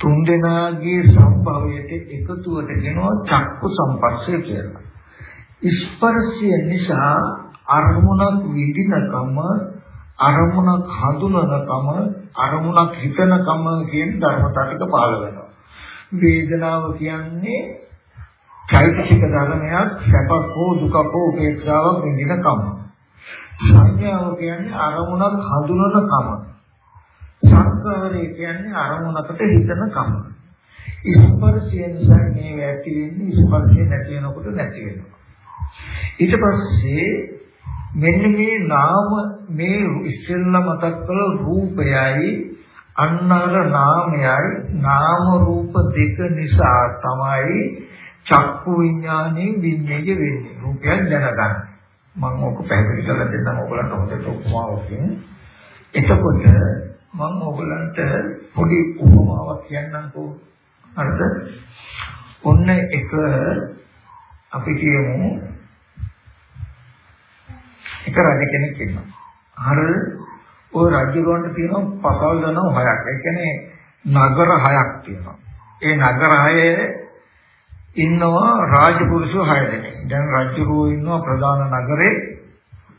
තුන් දෙනාගේ සම්භවයට එකතුවට කියනවා චක්කු සම්පස්සේ කියලා. ස්පර්ශය නිසා අරමුණක් විඳිනකම අරමුණක් හඳුනනකම අරමුණක් හිතනකම කියන ධර්මතා ටික පහළ වෙනවා. වේදනාව කියන්නේ චෛතසික ධර්මයක් සැපක් හෝ දුකක් හෝ උපේක්ෂාවක් විඳිනකම. සංඥාව කියන්නේ අරමුණක් හඳුනනකම. සංස්කාරය කියන්නේ අරමුණකට හිතනකම. ස්පර්ශය නිසා මේ ඇති වෙන්නේ ස්පර්ශය නැති වෙනකොට නැති වෙනවා. ඊට පස්සේ මෙන්න මේ නාම මේ ඉස්සෙල්ලා මතක් කළ රූපයයි අන්නර නාමයයි නාම රූප දෙක නිසා තමයි චක්කු විඥානේ විඤ්ඤාණය වෙන්නේ. රූපයක් දැනගන්න. මම ඕක පැහැදිලි කරලා දෙන්නම්. ඔයගලන්ට හොඳට උපමාවකින්. එතකොට මම ඔයගලන්ට පොඩි උපමාවක් කියන්නම්කෝ හරිද? ඔන්න එක අපි කියමු. එක රජ කෙනෙක් ඉන්නවා. හරිද? ওই රජුරවන්ට තියෙනවා පසල් දනව හයක්. ඒ කියන්නේ නගර හයක් තියෙනවා. ඒ නගර හයේ ඉන්නවා රාජපුරුෂෝ හය දෙනෙක්. දැන් රජුරෝ ඉන්නවා ප්‍රධාන නගරේ.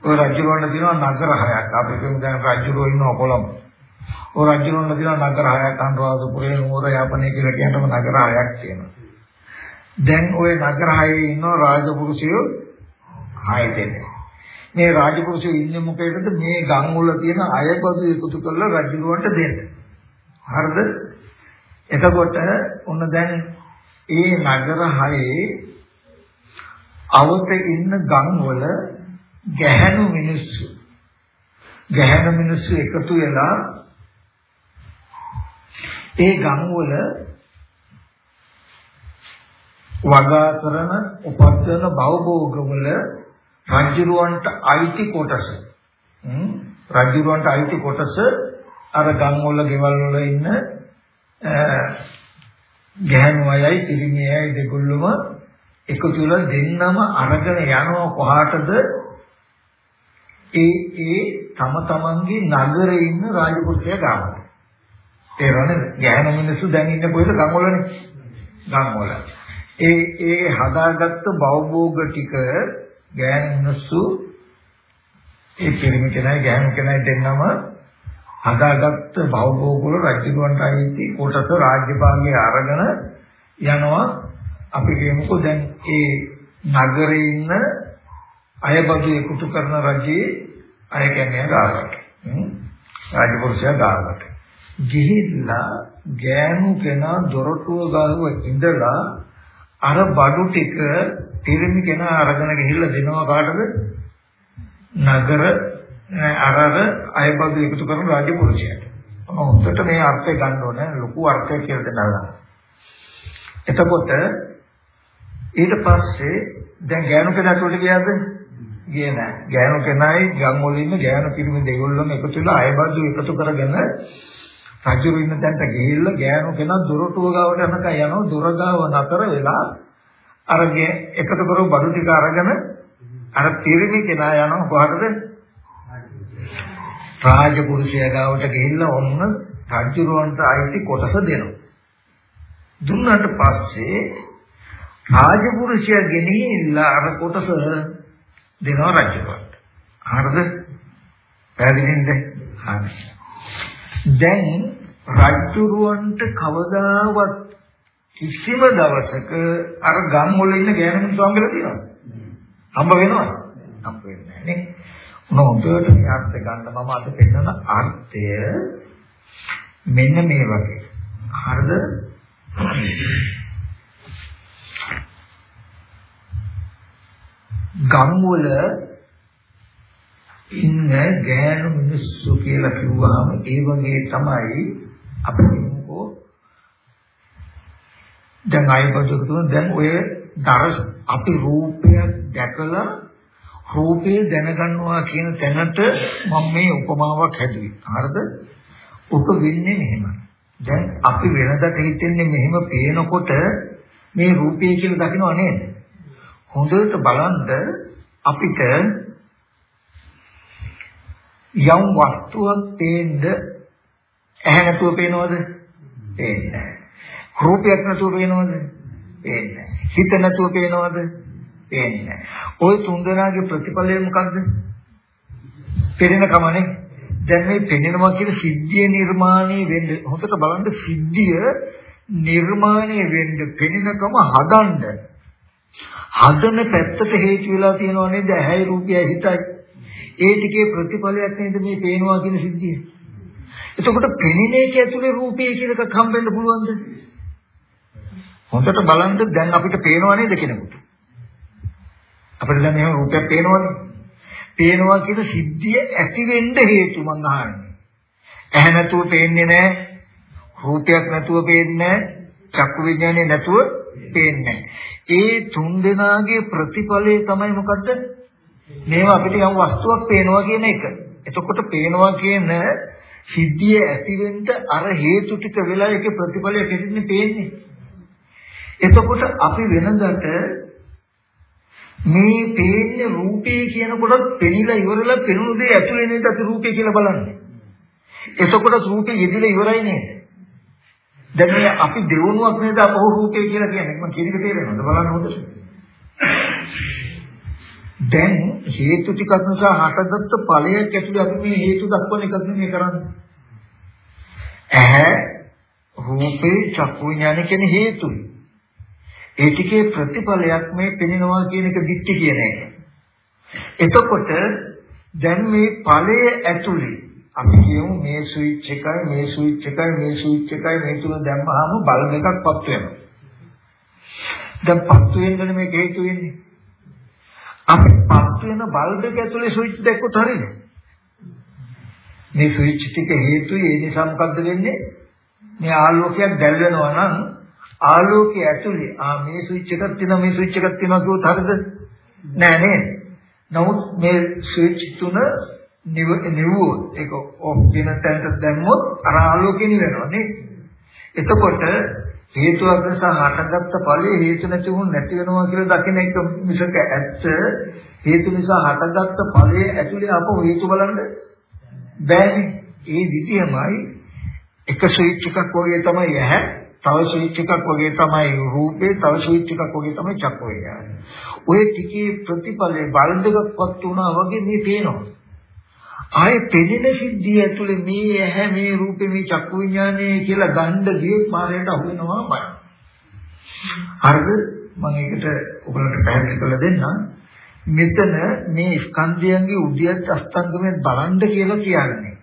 ওই රජුරවන්ට තියෙනවා නගර හයක්. අපි කියමු දැන් රජුරෝ ඉන්නවා කොළඹ. ওই රජුරවන්ට තියෙනවා නගර හයක් අනුරාධපුරේ නුවර යාපනයේ කියලා කියනම නගර හයක් තියෙනවා. දැන් ওই නගර හයේ ඉන්නවා රාජපුරුෂයෝ හය දෙනෙක්. මේ රාජපුරුෂයෝ ඉන්නේ මොකේද මේ ගම් වල තියෙන අයබදු එකතු කරලා රජුරවන්ට දෙන්න. හරිද? එතකොට ඔන්න දැන් ඒ නගර හයේ අවත ඉන්න ගම් වල ගැහැණු මිනිස්සු ගැහැණු මිනිස්සු එකතු වෙලා ඒ ගම් වල වගා කරන උපද්දන භවභෝග වල රජුරවන්ට අයිති කොටස. රජුරවන්ට අයිති කොටස අර ගම් වල ගෙවල් වල ඉන්න ගැහණු අයයි පිරිමි අයයි දෙගොල්ලම එකතු වෙලා දෙන්නම අරගෙන යනවා කොහාටද? ඒ ඒ තම තමන්ගේ නගරේ ඉන්න රාජපුරුෂයා ගාවට. තේරෙනවද ගැහණු මිනිස්සු දැන් ඉන්නේ කොහෙද ගම් වලනේ ගම් වල ඒ ඒ හදාගත්ත බවභෝග ටික ගැහණු මිනිස්සු ඒ පිරිමි කෙනයි ගැහණු කෙනයි දෙන්නම හදාගත්ත භවභෝග වල රජුන්ට අයිති කොටස රාජ්‍ය අරගෙන යනවා. අපි කියමුකෝ දැන් ඒ නගරේ ඉන්න අයබදු එකතු කරන රජයේ අය කියන්නේ ගාවට. රාජපුරුෂයා ගාවට. ගිහිල්ලා ගෑනු කෙනා දොරටුව ගාව ඉඳලා අර බඩු ටික පිරිමි කෙනා අරගෙන ගිහිල්ලා දෙනවා කාටද නගර අර අර අයබදු එකතු කරන රාජ්‍ය පුරුෂයාට. හොඳට මේ අර්ථය ගන්න ඕනේ ලොකු අර්ථයක් කියලා දෙනවා. එතකොට ඊට පස්සේ දැන් ගෑනු කෙනාට උඩ ගියාද? ගියේ නැහැ. ගෑනු කෙනායි ගම් වල ඉන්න ගෑනු පිරිමි දෙගොල්ලම එකතු වෙලා අයබදු එකතු කරගෙන රජු ඉන්න තැනට ගිහිල්ලා ගෑනු කෙනා දොරටුව ගාවට යනකම් යනවා දොර ගාව නතර වෙලා අර එකතු කරපු බඩු ටික අරගෙන අර පිරිමි කෙනා යනවා කොහටද රාජපුරුෂයා ගාවට ගිහිල්ලා ඔන්න රජුරවන්ට අයිති කොටස දෙනවා. දුන්නාට පස්සේ රාජපුරුෂයා ගෙනිහිල්ලා අර කොටස දෙනවා රජුරවන්ට. හරිද? පැහැදිලිද? හරි. දැන් රජුරවන්ට කවදාවත් කිසිම දවසක අර ගම් වල ඉන්න ගෑනුන් සම්බෙලා තියෙනවද? හම්බ වෙනවද? හම්බ වෙන්නේ නැහැ නේ. නොදොට මේ අර්ථ ගන්න මම අද පෙන්නන අර්ථය මෙන්න මේ වගේ. හරිද? ගම්වල ඉන්න ගෑනු මිනිස්සු කියලා කිව්වහම ඒ වගේ තමයි අපිටකෝ දැන් ආයතන තුන දැන් ඔය දර අපි රූපයක් දැකලා රූපේ දැනගන්නවා කියන තැනට මම මේ උපමාවක් හැදුවේ. හරිද? උක වෙන්නේ මෙහෙමයි. දැන් අපි වෙනදට හිතන්නේ මෙහෙම පේනකොට මේ රූපය කියලා දකින්නව නේද? හොඳට බලන්න අපිට යම් වස්තුවක් පේන්න ඇහැ නැතුව පේනවද? පේන්නේ නැහැ. රූපයක් නැතුව පේනවද? පේන්නේ නැහැ. හිත නැතුව පේනවද? පේන්නේ නැහැ. ওই තුන්දෙනාගේ ප්‍රතිඵලය මොකද්ද? පෙනෙන කමනේ. දැන් මේ පෙනෙනවා කියන සිද්ධිය නිර්මාණය වෙන්න හොඳට බලන්න සිද්ධිය නිර්මාණය වෙන්න පෙනෙනකම හදන්න. හදන පැත්තට හේතු වෙලා තියෙනව නේද? ඇහැයි රූපයයි හිතයි. ඒ ටිකේ ප්‍රතිඵලයක් නේද මේ පේනවා කියන සිද්ධිය. එතකොට පෙනෙන එක ඇතුලේ රූපය කියලා එකක් හම්බෙන්න පුළුවන්ද? හොඳට බලන්න දැන් අපිට පේනව නේද කෙනෙකුට? අපිට දැන් එහෙම රූපයක් පේනවනේ. පේනවා කියන සිද්ධිය ඇති වෙන්න හේතු මං අහන්නේ. ඇහැ නැතුව පේන්නේ නැහැ. රූපයක් නැතුව පේන්නේ නැහැ. චක්කු විඥානය නැතුව පේන්නේ ඒ තුන් දෙනාගේ ප්‍රතිඵලය තමයි මොකද්ද? මේවා අපිට යම් වස්තුවක් පේනවා කියන එක. එතකොට පේනවා කියන සිද්ධිය ඇතිවෙන්න අර හේතු ටික වෙලා ඒකේ ප්‍රතිඵලය කෙරෙන්නේ පේන්නේ. එතකොට අපි වෙනදට මේ පේන්නේ රූපේ කියනකොට පෙනිලා ඉවරලා පෙනුණු දේ ඇතුලේ නේද අපි රූපේ කියලා බලන්නේ. එතකොට රූපේ යෙදිලා ඉවරයි නේද? දැන් මේ අපි දෙවුණුවක් නේද අපෝ රූපේ කියලා කියන්නේ. මම කියන එක තේරෙනවද? බලන්න හොඳට. දැන් හේතු ටිකක් නිසා හටගත්ත ඵලයක් ඇතුලේ අපි මේ හේතු දක්වන එකක් නෙමෙයි කරන්නේ. ඇහැ රූපේ චක්කු විඥාන කියන හේතුයි. ඒ ටිකේ ප්‍රතිඵලයක් මේ පෙනෙනවා කියන එක දික්ටි කියන එක. එතකොට දැන් මේ ඵලය ඇතුලේ අපි කියමු මේ ස්විච් එකයි මේ ස්විච් එකයි මේ ස්විච් එකයි මේ තුන දැම්මහම බල්බ් එකක් පත් වෙනවා. දැන් පත් වෙන්නේ මේක හේතු වෙන්නේ. අපි පත් වෙන බල්බ් එක ඇතුලේ ස්විච් දැක්කොත් හරියද? මේ ස්විච් ටික හේතුයි ඒ නිසා මොකද්ද වෙන්නේ? මේ ආලෝකයක් දැල් වෙනවා නම් ආලෝකයේ ඇතුලේ ආ මේ ස්විච් එකක් තියෙනවා මේ ස්විච් එකක් තියෙනවා කිව්වොත් හරිද? නෑ නේද? නමුත් මේ ස්විච් තුන නිවුවොත් ඒක ඔෆ් වෙන තැනට දැම්මොත් අර ආලෝකය නිවෙනවා නේද? එතකොට හේතුවක් නිසා හටගත්ත ඵලයේ හේතු නැති වුණ නැති වෙනවා කියලා දකින එක මිසක ඇත්ත හේතු නිසා හටගත්ත ඵලයේ ඇතුලේ අප හේතු බලන්න බෑනේ. ඒ විදියමයි එක ස්විච් එකක් වගේ තමයි ඇහැ තව ස්විච් එකක් වගේ තමයි රූපේ තව ස්විච් එකක් වගේ තමයි චක්ක විඥානය. ඔය ටිකේ ප්‍රතිඵලේ බල්බකක්වත් වුණා වගේ මේ පේනවා. ආයේ පෙනෙන සිද්ධිය ඇතුලේ මේ ඇහැ මේ රූපේ මේ චක්කු විඥානය කියලා ගන්න ගියේ මාරයට අහු වෙනවා බය. හරිද? මම ඒකට ඔයගලන්ට පැහැදිලි කරලා දෙන්නම්. මෙතන මේ ස්කන්ධයන්ගේ උද්‍යත් අස්තංගමෙන් බලන්න කියලා කියන්නේ.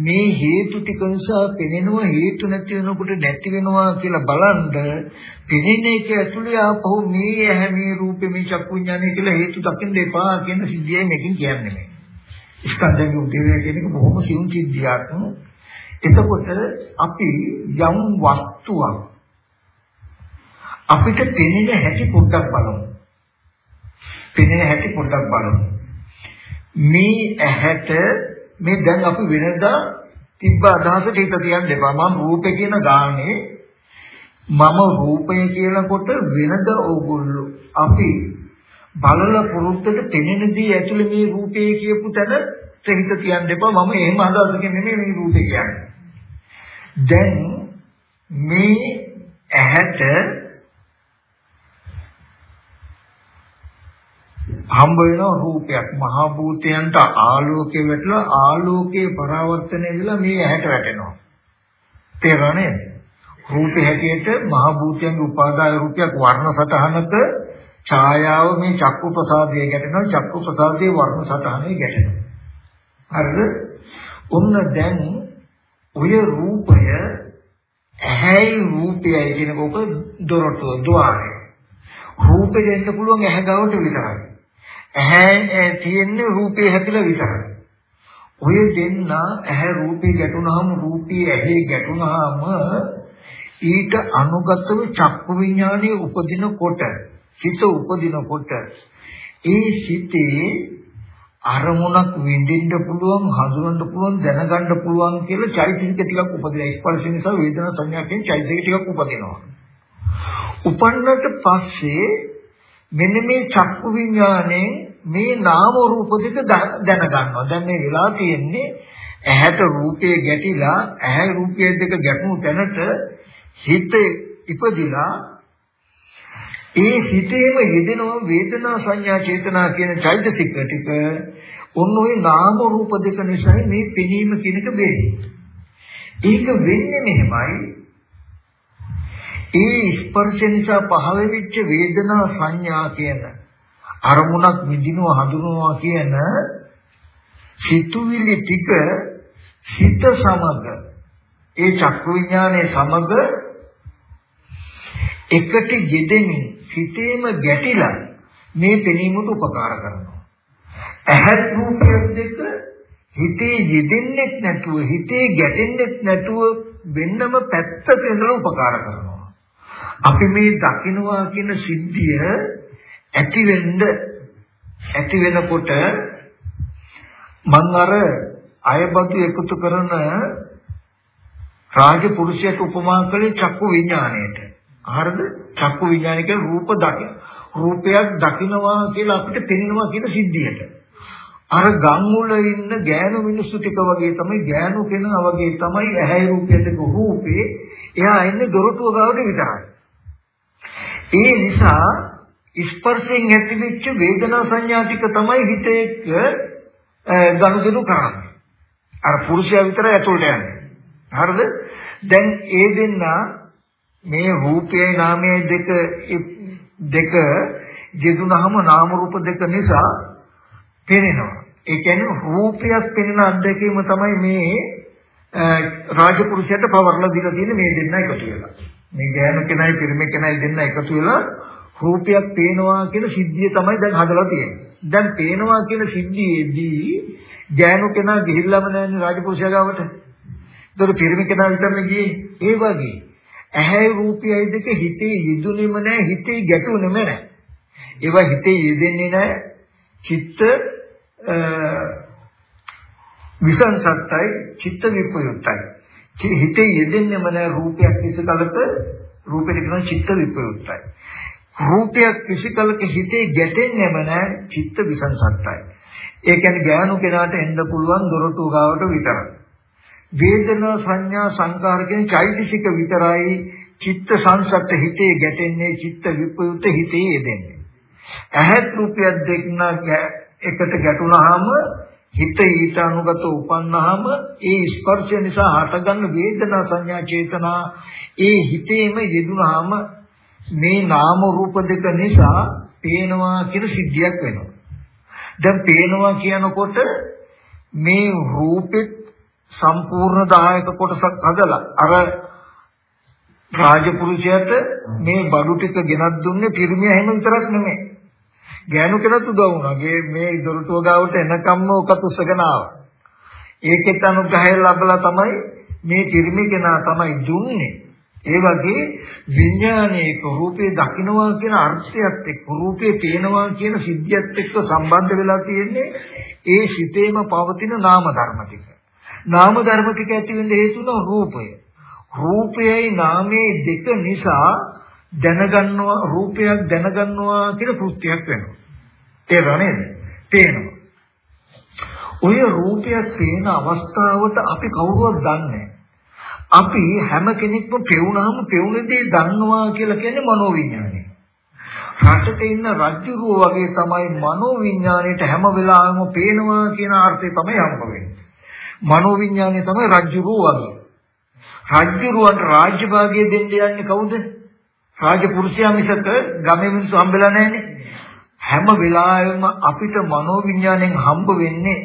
මේ හේතු ටික නිසා පෙනෙනවා හේතු නැති වෙනකොට නැති වෙනවා කියලා බලන්න පෙනෙන එක ඇතුලේ ආපහු මේ ඇහැ මේ රූපේ මේ චක්කු විඥානය කියලා හේතු දකින්න එපා කියන සිද්ධියයි මේකෙන් කියන්නේ. ස්කන්ධයේ උදේවය කියන එක බොහොම සියුම් සිද්ධියක්. එතකොට අපි යම් වස්තුවක් අපිට පෙනෙන හැටි පොඩ්ඩක් බලමු. පෙනෙන හැටි පොඩ්ඩක් බලමු. මේ ඇහැට මේ දැන් අපි වෙනදා තිබ්බ අදහසට හිත තියන්න එපා. මම රූපේ කියන ගානේ මම රූපය කියනකොට වෙනද ඕගොල්ලෝ අපි බලල පුරුද්දට පෙනෙන දේ ඇතුලේ මේ රූපේ කියපු තැන හිත තියන්න එපා මම එහෙම අදහසකින් නෙමෙයි මේ රූපේ කියන්නේ. දැන් මේ ඇහැට හම්බ වෙන රූපයක්. මහ භූතයන්ට ආලෝකේ වැටලා ආලෝකයේ පරාවර්තනය වෙලා මේ ඇහැට වැටෙනවා. තේරෙන්නේ? රූපේ හැටියට මහ භූතයන්ගේ උපාදාය රූපයක් වර්ණ සටහනක ඡායාව මේ චක්කු ප්‍රසාදයේ ගැටෙනවා. චක්කු ප්‍රසාදයේ වර්ණ සටහනේ ගැටෙනවා. හරිද? ඔන්න දැන් ඔය රූපය ඇහැයි රූපයයි කියනකොක දොරටුව ద్వාරය. රූපෙ දෙන්න පුළුවන් ඇහැ ගාවට විතරයි. ඇහැ තියෙන්නේ රූපේ හැදලා විතරයි. ඔය දෙන්න ඇහැ රූපේ ගැටුනහම රූපේ ඇහි ගැටුනහම ඊට අනුගතව චක්කු විඥානයේ උපදිනකොට සිත උපදිනකොට ඒ සිතේ අරමුණක් විඳින්න පුළුවන් හඳුනන්න පුළුවන් දැනගන්න පුළුවන් කියලා චෛතසික ටිකක් උපදිනවා. ස්පර්ශ නිසා වේදනා සංඥාවෙන් චෛතසික ටිකක් උපදිනවා. උපන්නට පස්සේ මෙන්න මේ චක්කු විඥාණයෙන් මේ නාම රූප දෙක දැනගන්නවා දැන් මේ වෙලා තියෙන්නේ ඇහැට රූපේ ගැටිලා ඇහැ රූපයේ දෙක ගැටුණු තැනට හිත ඉපදිලා ඒ හිතේම යෙදෙනවා වේදනා සංඥා චේතනා කියන චෛතසික ටික ඔන්න ඔය නාම රූප දෙක නිසා මේ පෙනීම කියන එක වෙන්නේ. ඒක වෙන්නේ මෙහෙමයි. ඒ ස්පර්ශ නිසා පහළ වෙච්ච වේදනා සංඥා කියන අරමුණක් විඳිනවා හඳුනනවා කියන සිතුවිලි ටික හිත සමග ඒ චක්කු විඥානයේ සමග එකට යෙදෙමින් හිතේම ගැටිලා මේ පෙනීමට උපකාර කරනවා. ඇහත් රූපය දෙක හිතේ යෙදෙන්නේ නැතුව හිතේ ගැටෙන්නේ නැතුව වෙන්නම පැත්තක ඉඳලා උපකාර කරනවා. අපි මේ දකින්නවා කියන සිද්ධිය ඇති වෙන්න ඇති වෙනකොට මං අර අයබදු එකතු කරන රාජපුරුෂයට උපමා කළේ චක්කු විඥාණයට. හරිද? චක්කු විඥානික රූප දකින. රූපයක් දකින්නවා කියලා අපිට පෙනෙනවා කියන සිද්ධියට. අර ගම් වල ඉන්න ගෑනු මිනිස්සු ටික වගේ තමයි ගෑනු කෙනා වගේ තමයි ඇහැයි රූපයේ දෙක රූපේ එයා ඉන්නේ දොරටුව ගාවට විතරයි. ඒ නිසා ස්පර්ශයෙන් ඇතිවෙච්ච වේදනා සංඥා ටික තමයි හිත එක්ක ගනුදෙනු කරන්නේ. අර පුරුෂයා විතරයි ඇතුළට යන්නේ. හරිද? දැන් ඒ දෙන්නා මේ රූපයයි නාමයයි දෙක දෙක යෙදුනහම නාම රූප දෙක නිසා පෙනෙනවා. ඒ කියන්නේ රූපයක් පෙනෙන අත්දැකීම තමයි මේ රාජපුරුෂයාට පවර්ලා දීලා තියෙන මේ දෙන්න එකතු වෙලා. මේ ගෑනු කෙනයි පිරිමි කෙනයි දෙන්න එකතු වෙලා රූපයක් පේනවා කියන සිද්ධිය තමයි දැන් හදලා තියෙන්නේ. දැන් පේනවා කියන සිද්ධියේදී ගෑනු කෙනා ගිහිල්ලාම නැන්නේ රාජපුරුෂයා ගාවට. ඒතර පිරිමි කෙනා විතරනේ ගියේ. ඒ වගේ ඇහැ රූපයයි දෙක හිතේ යෙදුනේම නැහැ හිතේ ගැටුනේම නැහැ. ඒවා හිතේ යෙදෙන්නේ නැහැ. චිත්ත විසංසත්තයි චිත්ත විපයුත්තයි. හිතේ යෙදෙන්නේම නැහැ රූපයක් කිසිකලක රූපෙට කියන චිත්ත විපයුත්තයි. රූපයක් කිසිකලක හිතේ ගැටෙන්නේම නැහැ චිත්ත විසංසත්තයි. ඒ කියන්නේ ඥානු කෙනාට එන්න පුළුවන් දොරටු ගාවට විතරයි. වේදනා සංඥා සංකාර කියන චෛතසික විතරයි චිත්ත සංසත්ත හිතේ ගැටෙන්නේ චිත්ත විපයුත් හිතේ යෙදෙන්නේ. ඇහත් රූපයක් දෙන්න එකට ගැටුණාම හිත ඊට අනුගත උපන්නාම ඒ ස්පර්ශය නිසා හටගන්න වේදනා සංඥා චේතනා ඒ හිතේම යෙදුනහම මේ නාම රූප දෙක නිසා පේනවා කියන සිද්ධියක් වෙනවා. දැන් පේනවා කියනකොට මේ රූපෙත් සම්පූර්ණ දායක කොටසක් හදලා අර රාජපුරුෂයාට මේ බඩු ටික ගෙනත් දුන්නේ පිරිමියා හැම විතරක් නෙමෙයි. ගෑනු කෙනත් උදව් වුණා. මේ මේ දොරටුව ගාවට එනකම්ම ඔකත් උස්සගෙන ආවා. ඒකෙත් අනුග්‍රහය ලැබලා තමයි මේ පිරිමි කෙනා තමයි දුන්නේ. ඒ වගේ විඥානයේක රූපේ දකින්නවා කියන අර්ථයත් එක්ක රූපේ පේනවා කියන සිද්ධියත් එක්ක සම්බන්ධ වෙලා තියෙන්නේ ඒ සිතේම පවතින නාම ධර්ම ටික. නාම ධර්ම ටික ඇති වෙන්න හේතුන රූපය. රූපයයි නාමයේ දෙක නිසා දැනගන්නවා රූපයක් දැනගන්නවා කියන කෘත්‍යයක් වෙනවා. ඒ නේද? පේනවා. ඔය රූපයක් පේන අවස්ථාවට අපි කවුරුවත් දන්නේ අපි හැම කෙනෙක්ම පෙවුනහම පෙවුන දේ දන්නවා කියලා කියන්නේ මනෝවිඤ්ඤාණය. රටක ඉන්න රජුරුව වගේ තමයි මනෝවිඤ්ඤාණයට හැම වෙලාවෙම පේනවා කියන අර්ථය තමයි හම්බ වෙන්නේ. මනෝවිඤ්ඤාණය තමයි රජුරුව වගේ. රජුරුවන්ට රාජ්‍ය භාගය දෙන්න යන්නේ කවුද? රාජපුරුෂයා මිසක ගමේ මිනිස්සු හම්බෙලා නැහැනේ. හැම වෙලාවෙම අපිට මනෝවිඤ්ඤාණයෙන් හම්බ වෙන්නේ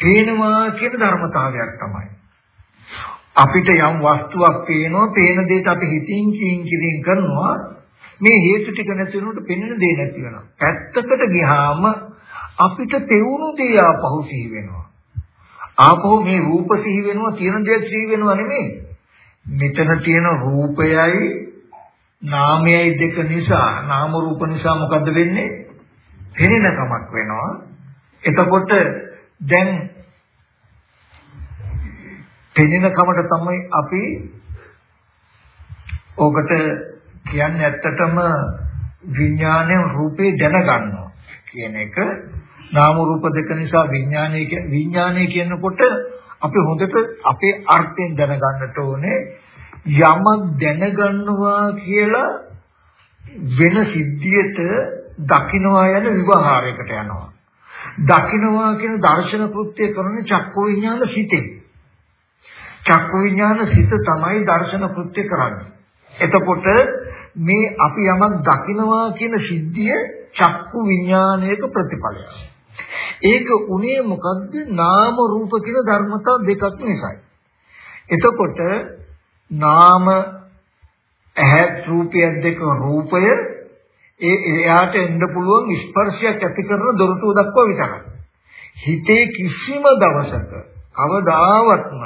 පේනවා කියන ධර්මතාවයක් තමයි. අපිට යම් වස්තුවක් පේනවා, පේන දෙයට අපි හිතින් කියින් කියින් කරනවා. මේ හේතු ටික නැති වුණොත් පෙනෙන දේ නැති වෙනවා. පැත්තකට ගියාම අපිට තෙවුණු දේ ආපහු සිහි වෙනවා. ආපහු මේ රූප සිහි වෙනවා, තියෙන දේ සිහි වෙනවා නෙමෙයි. මෙතන තියෙන රූපයයි නාමයයි දෙක නිසා නාම රූප නිසා මොකද්ද වෙන්නේ? පෙනෙන කමක් වෙනවා. එතකොට දැන් පෙනෙන කමට තමයි අපි ඔකට කියන්නේ ඇත්තටම විඥානය රූපේ දැනගන්නවා කියන එක නාම රූප දෙක නිසා විඥානය විඥානය කියනකොට අපි හොඳට අපේ අර්ථයෙන් දැනගන්නට ඕනේ යමක් දැනගන්නවා කියලා වෙන සිද්ධියට දකින්නවා යන විවහාරයකට යනවා. දකින්නවා කියන දර්ශන කෘත්‍ය කරන චක්කු විඥාන සිතේ. චක්කු විඥාන සිත තමයි දර්ශන කෘත්‍ය කරන්නේ. එතකොට මේ අපි යමක් දකින්නවා කියන සිද්ධිය චක්කු විඥානයක ප්‍රතිඵලයක්. ඒක උනේ මොකද්ද? නාම රූප කියන ධර්මතා දෙකක් නිසායි. එතකොට නාම ඇහත් රූපය දෙක රූපය ඒ එයාට එන්න පුළුවන් ස්පර්ශයක් ඇති කරන දොරටුව දක්වා විතරයි. හිතේ කිසිම දවසක කවදාවත්ම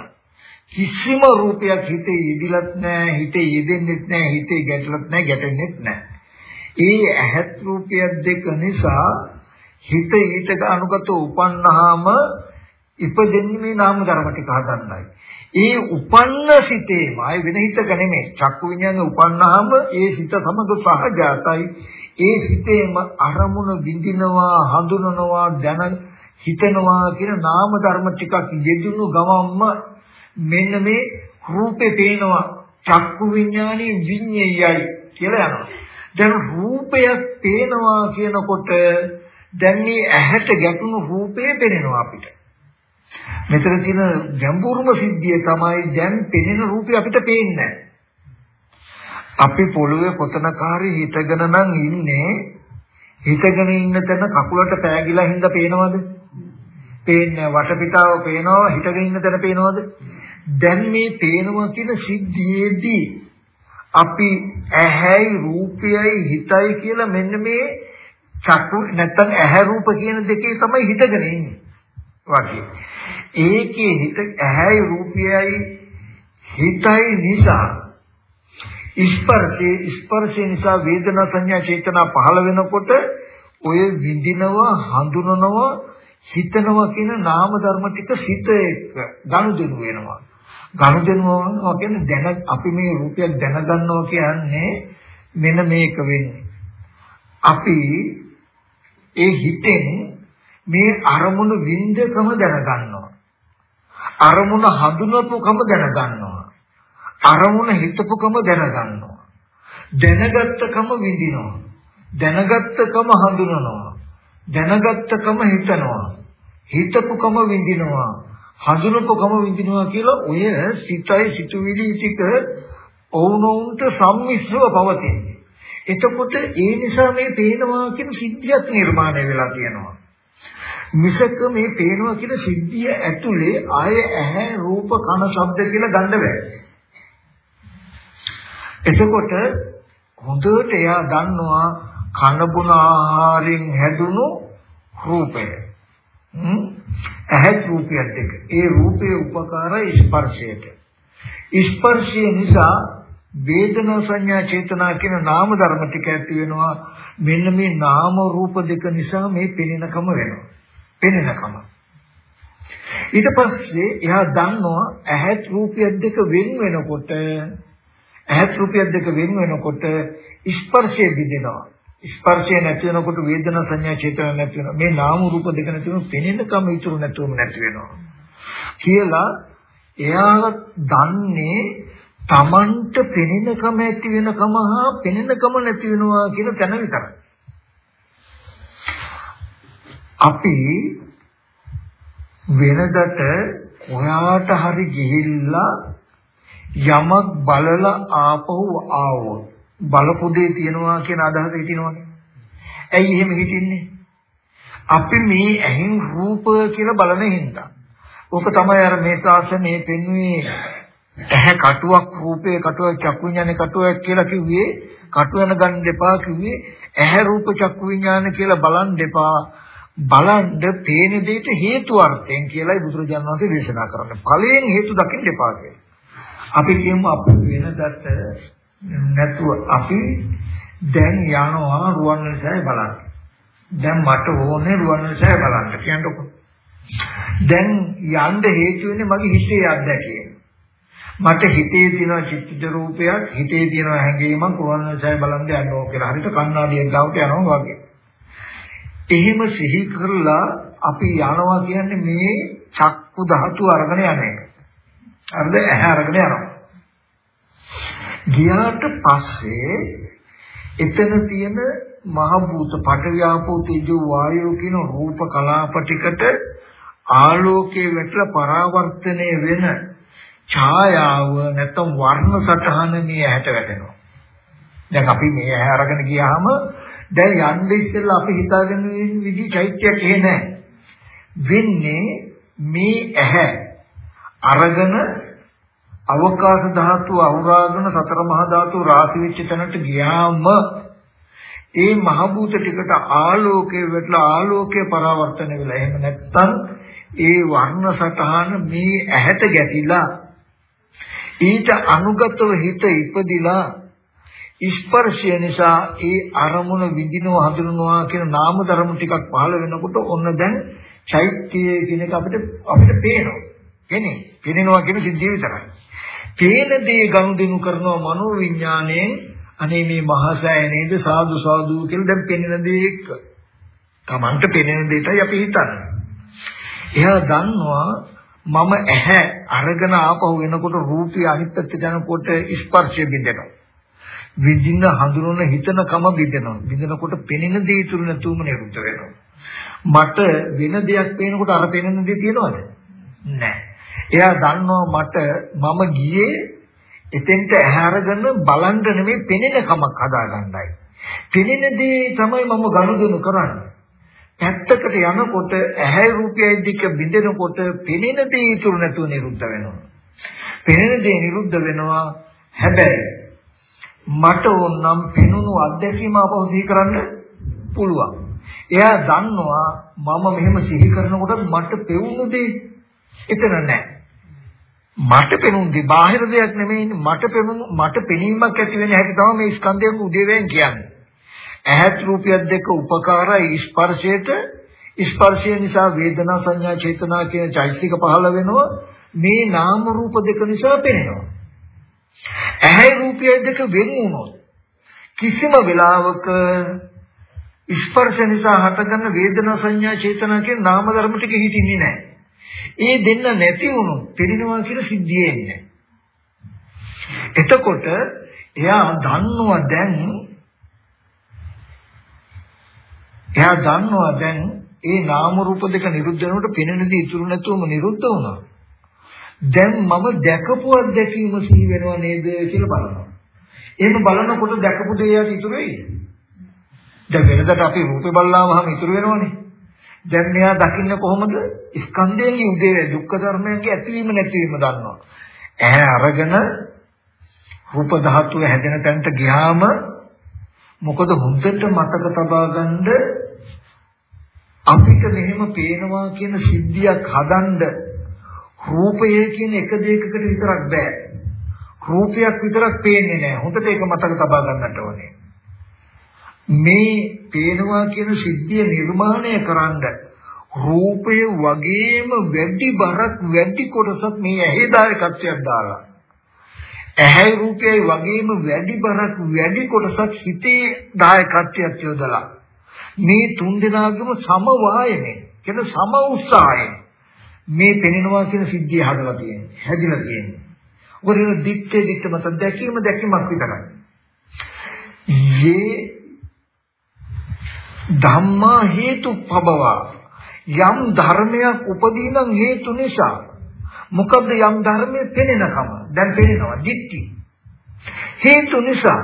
කිසිම රූපයක් හිතේ යෙදිලත් නැහැ හිතේ යෙදෙන්නෙත් නැහැ හිතේ ගැටලත් නැහැ ගැටෙන්නෙත් නැහැ. ඒ ඇහත් රූපයක් දෙක නිසා හිත ඊට අනුගත උපන්නාම ඉපදෙන්නේ මේ නාම ධර්ම ටික හදන්නයි. ඒ උපන්න සිතේම ආය වෙන හිතක නෙමෙයි. චක්කු විඤ්ඤාණය උපන්නාම ඒ සිත සමග සහජාතයි. ඒ සිතේම අරමුණ විඳිනවා, හඳුනනවා, දැන හිතනවා කියන නාම ධර්ම ටිකක් යෙදුණු ගමම්ම මෙන්න මේ රූපේ පේනවා. චක්කු විඤ්ඤාණය විඤ්ඤයයි කියලා යනවා. දැන් රූපයක් පේනවා කියනකොට දැන් මේ ඇහැට ගැටුණු රූපේ පේනවා අපිට. මෙතන තියෙන ගැඹුරුම සිද්ධිය තමයි දැන් පෙනෙන රූපේ අපිට පේන්නේ අපි පොළවේ කොතනකාරී හිටගෙන නම් ඉන්නේ හිටගෙන ඉන්න තැන කකුලට පෑගිලා හින්දා පේනවද? පේන්නේ වටපිටාව පේනවා හිටගෙන ඉන්න තැන පේනවද? දැන් මේ පේනවා කියන සිද්ධියේදී අපි ඇහැයි රූපයයි හිතයි කියලා මෙන්න මේ චක්කු නැත්තම් ඇහැ රූප කියන දෙකේ තමයි හිටගෙන ඉන්නේ. වගේ. ඒකේ හිත ඇහැයි රූපයයි හිතයි නිසා ස්පර්ශේ ස්පර්ශේ නිසා වේදනා සංඥා චේතනා පහළ වෙනකොට ඔය විඳිනවා හඳුනනවා හිතනවා කියන නාම ධර්ම ටික සිත එක්ක ගනුදෙනු වෙනවා. ගනුදෙනු වෙනවා කියන්නේ දැන අපි මේ රූපයක් දැනගන්නවා කියන්නේ මෙන්න මේක වෙන්නේ. අපි ඒ හිතෙන් මේ අරමුණු විඳකම දැනගන්නවා. අරමුණ හඳුනපුකම දැනගන්නවා. අරමුණ හිතපුකම දැනගන්නවා. දැනගත්තකම විඳිනවා. දැනගත්තකම හඳුනනවා. දැනගත්තකම හිතනවා. හිතපුකම විඳිනවා. හඳුනපුකම විඳිනවා කියලා ඔය සිතයි සිතුවිලි ටික ඔවුනොවුන්ට සම්මිශ්‍රව පවතින්නේ. එතකොට ඒ නිසා මේ පේනවා කියන සිද්ධියක් නිර්මාණය වෙලා තියෙනවා. මිසක මේ පේනවා කියන සිද්ධිය ඇතුලේ ආය ඇහැ රූප කන ශබ්ද කියලා ගන්න බෑ. එතකොට හොඳට එයා දන්නවා කන බොන ආහාරයෙන් හැදුණු රූපය. ඇහැ රූපයත් එක්ක. ඒ රූපයේ උපකාර ස්පර්ශයට. ස්පර්ශය නිසා වේදනා සංඥා චේතනා කියන නාම ධර්ම ටික ඇති වෙනවා. මෙන්න මේ නාම රූප දෙක නිසා මේ පෙනෙනකම වෙනවා. පෙනෙනකම. ඊට පස්සේ එයා දන්නවා ඇහත් රූපයත් දෙක වෙන වෙනකොට ඇහත් රූපයත් දෙක වෙන වෙනකොට ස්පර්ශය විඳිනවා. ස්පර්ශය නැති වෙනකොට වේදනා සංඥා චේතනා නැති වෙනවා. මේ නාම රූප දෙක නැති වෙනකොට පෙනෙනකම ඉතුරු නැතුවම නැති වෙනවා. කියලා එයා දන්නේ Tamanට පෙනෙනකම ඇති වෙනකම හා පෙනෙනකම නැති වෙනවා කියන තැන විතරයි. අපි වෙනදට ඔයාට හරි ගිහිල්ලා යමක් බලලා ආපහු ආවොත් බලපු දේ තියනවා කියන අදහස හිටිනවනේ. ඇයි එහෙම හිටින්නේ? අපි මේ ඇහෙන් රූප කියලා බලන හින්දා. ඕක තමයි අර මේ ශාසනයේ පෙන්වන්නේ ඇහැ කටුවක් රූපේ කටුවක් චක්කු විඥානේ කටුවක් කියලා කිව්වේ කටු යන ගන්න දෙපා කිව්වේ ඇහැ රූප චක්කු විඥාන කියලා බලන් දෙපා බලන්න පේන දෙයට හේතු අර්ථයෙන් කියලායි බුදුරජාණන් වහන්සේ දේශනා කරන්නේ. ඵලයෙන් හේතු දකින්න එපා කියලා. අපි කියමු අපි වෙනදට නැතුව අපි දැන් යනවා රුවන්වැලිසෑය බලන්න. දැන් මට ඕනේ රුවන්වැලිසෑය බලන්න කියන්නකො. දැන් යන්න හේතු වෙන්නේ මගේ හිතේ අත්දැකීම. මට හිතේ තියෙන චිත්තජ රූපයක් හිතේ තියෙන හැඟීමක් රුවන්වැලිසෑය බලන්න යන්න ඕක කියලා. හරියට කණ්ණාඩියක් ගාවට යනවා වගේ. එහෙම සිහි කරලා අපි යනවා කියන්නේ මේ චක්කු ධාතු අරගෙන යන එක. හරිද? ඇහැ අරගෙන යනවා. ගියාට පස්සේ එතන තියෙන මහ භූත පඨවි තේජෝ වායෝ කියන රූප කලාප ටිකට ආලෝකයේ වැටලා පරාවර්තනය වෙන ඡායාව නැත්නම් වර්ණ සටහන මේ ඇහැට වැටෙනවා. දැන් අපි මේ ඇහැ අරගෙන ගියාම දැන් යන්නේ ඉස්සෙල්ලා අපි හිතාගෙන ඉන්න විදිහ චෛත්‍යයක් එහෙ නැහැ. වෙන්නේ මේ ඇහැ අරගෙන අවකාශ ධාතු අවරාගෙන සතර මහා ධාතු රාශි වෙච්ච තැනට ගියාම ඒ මහ භූත ටිකට ආලෝකයේ වැටලා ආලෝකයේ පරාවර්තන වෙලා එහෙම නැත්තම් ඒ වර්ණ සටහන මේ ඇහැට ගැටිලා ඊට අනුගතව හිත ඉපදිලා ස්පර්ශය නිසා ඒ අරමුණ විඳිනවා හඳුනනවා කියන නාම ධර්ම ටිකක් පහළ වෙනකොට ඔන්න දැන් චෛත්‍යය කියන එක අපිට අපිට පේනවා. එනේ පේනවා කියන සිද්ධිය විතරයි. පේන දේ ගනුදෙනු කරනවා මනෝ විඥාණයෙන් අනේ මේ මහසෑය නේද සාදු සාදු කියලා දැන් පෙනෙන දේ එක්ක. Tamanට පෙනෙන දෙයටයි අපි හිතන්නේ. එයා දන්නවා මම ඇහැ අරගෙන ආපහු වෙනකොට රූපي අනිත් පැත්තට යනකොට ස්පර්ශය බින්දෙනවා. විඳින්න හඳුනන හිතන කම බිඳෙනවා. බිඳෙනකොට පෙනෙන දේ තුරු නැතුවම නිරුද්ධ වෙනවා. මට වෙන දෙයක් පේනකොට අර පෙනෙන දේ තියනවද? නැහැ. එයා දන්නවා මට මම ගියේ එතෙන්ට ඇහැරගෙන බලන්න නෙමෙයි පෙනෙන කමක් හදාගන්නයි. පෙනෙන දේ තමයි මම ගනුදෙනු කරන්නේ. පැත්තකට යනකොට ඇහැ රූපයයි දෙක බිඳෙනකොට පෙනෙන දේ ඉතුරු නැතුව නිරුද්ධ වෙනවා. පෙනෙන දේ නිරුද්ධ වෙනවා. හැබැයි මට ඕනම් පෙනුණු අත්දැකීම අපව සිහි කරන්න පුළුවන්. එයා දන්නවා මම මෙහෙම සිහි කරනකොට මට පෙවුණු දේ එතන නැහැ. මට පෙනුණු දේ බාහිර දෙයක් නෙමෙයි මට පෙනුණු මට පෙනීමක් ඇති වෙන හැටි තමයි මේ ස්කන්ධයක උදේවෙන් කියන්නේ. ඇහත් රූපයක් දෙක උපකාරයි ස්පර්ශයට ස්පර්ශය නිසා වේදනා සංඥා චේතනා කියන චෛතසික පහළ වෙනවා. මේ නාම රූප දෙක නිසා පෙනෙනවා. ඇහැ රූපය දෙක වෙන් වුණොත් කිසිම වෙලාවක ස්පර්ශ නිසා හටගන්න වේදනා සංඥා චේතනා කියන නාම ධර්ම ටික හිටින්නේ නැහැ. ඒ දෙන්න නැති වුණොත් පිරිනවා කියලා සිද්ධිය එන්නේ. එතකොට එයා දන්නවා දැන් එයා දන්නවා දැන් ඒ නාම රූප දෙක නිරුද්ධ වෙනකොට පෙනෙන දේ ඉතුරු නැතුවම නිරුද්ධ වුණා. දැන් මම දැකපු අත්දැකීම සිහි වෙනව නේද කියලා බලනවා. එහෙම බලනකොට දැකපු දේ යට ඉතුරු වෙයි. දැන් වෙනදට අපි රූපේ බලලාම ඉතුරු වෙනවනේ. දැන් මෙයා දකින්නේ කොහොමද? ස්කන්ධයන්ගේ උදේ දුක්ඛ ධර්මයන්ගේ ඇතිවීම නැතිවීම දන්නවා. ඇහැ අරගෙන රූප ධාතුව හැදෙන තැනට ගියාම මොකද හොඳට මතක තබා ගන්න අපිට මෙහෙම පේනවා කියන සිද්ධියක් හදන්න රූපය කියන එක දෙයකට විතරක් බෑ. රූපයක් විතරක් පේන්නේ නැහැ. හොඳට ඒක මතක තබා ගන්නට ඕනේ. මේ පේනවා කියන සිද්ධිය නිර්මාණය කරන්න රූපය වගේම වැඩි බරක් වැඩි කොටසක් මේ ඇහි දායකත්වයක් දාලා ඇහැයි රූපයයි වගේම වැඩි බරක් වැඩි කොටසක් හිතේ දායකත්වයක් යොදලා මේ තුන් දෙනාගේම සම වායනේ කියන සම උත්සාහයෙන් මේ පෙනෙනවා කියන සිද්ධිය හදලා තියෙන්නේ හැදිලා තියෙන්නේ. ඔකේ දික්කේ දික්ක මත දැකීම දැකීමක් විතරයි. යේ ධම්මා හේතුපබවා යම් ධර්මයක් උපදීනම් හේතු නිසා. මොකද්ද යම් ධර්මයේ පෙනෙනකම? දැන් පෙනෙනවා දික්ටි හේතු නිසා.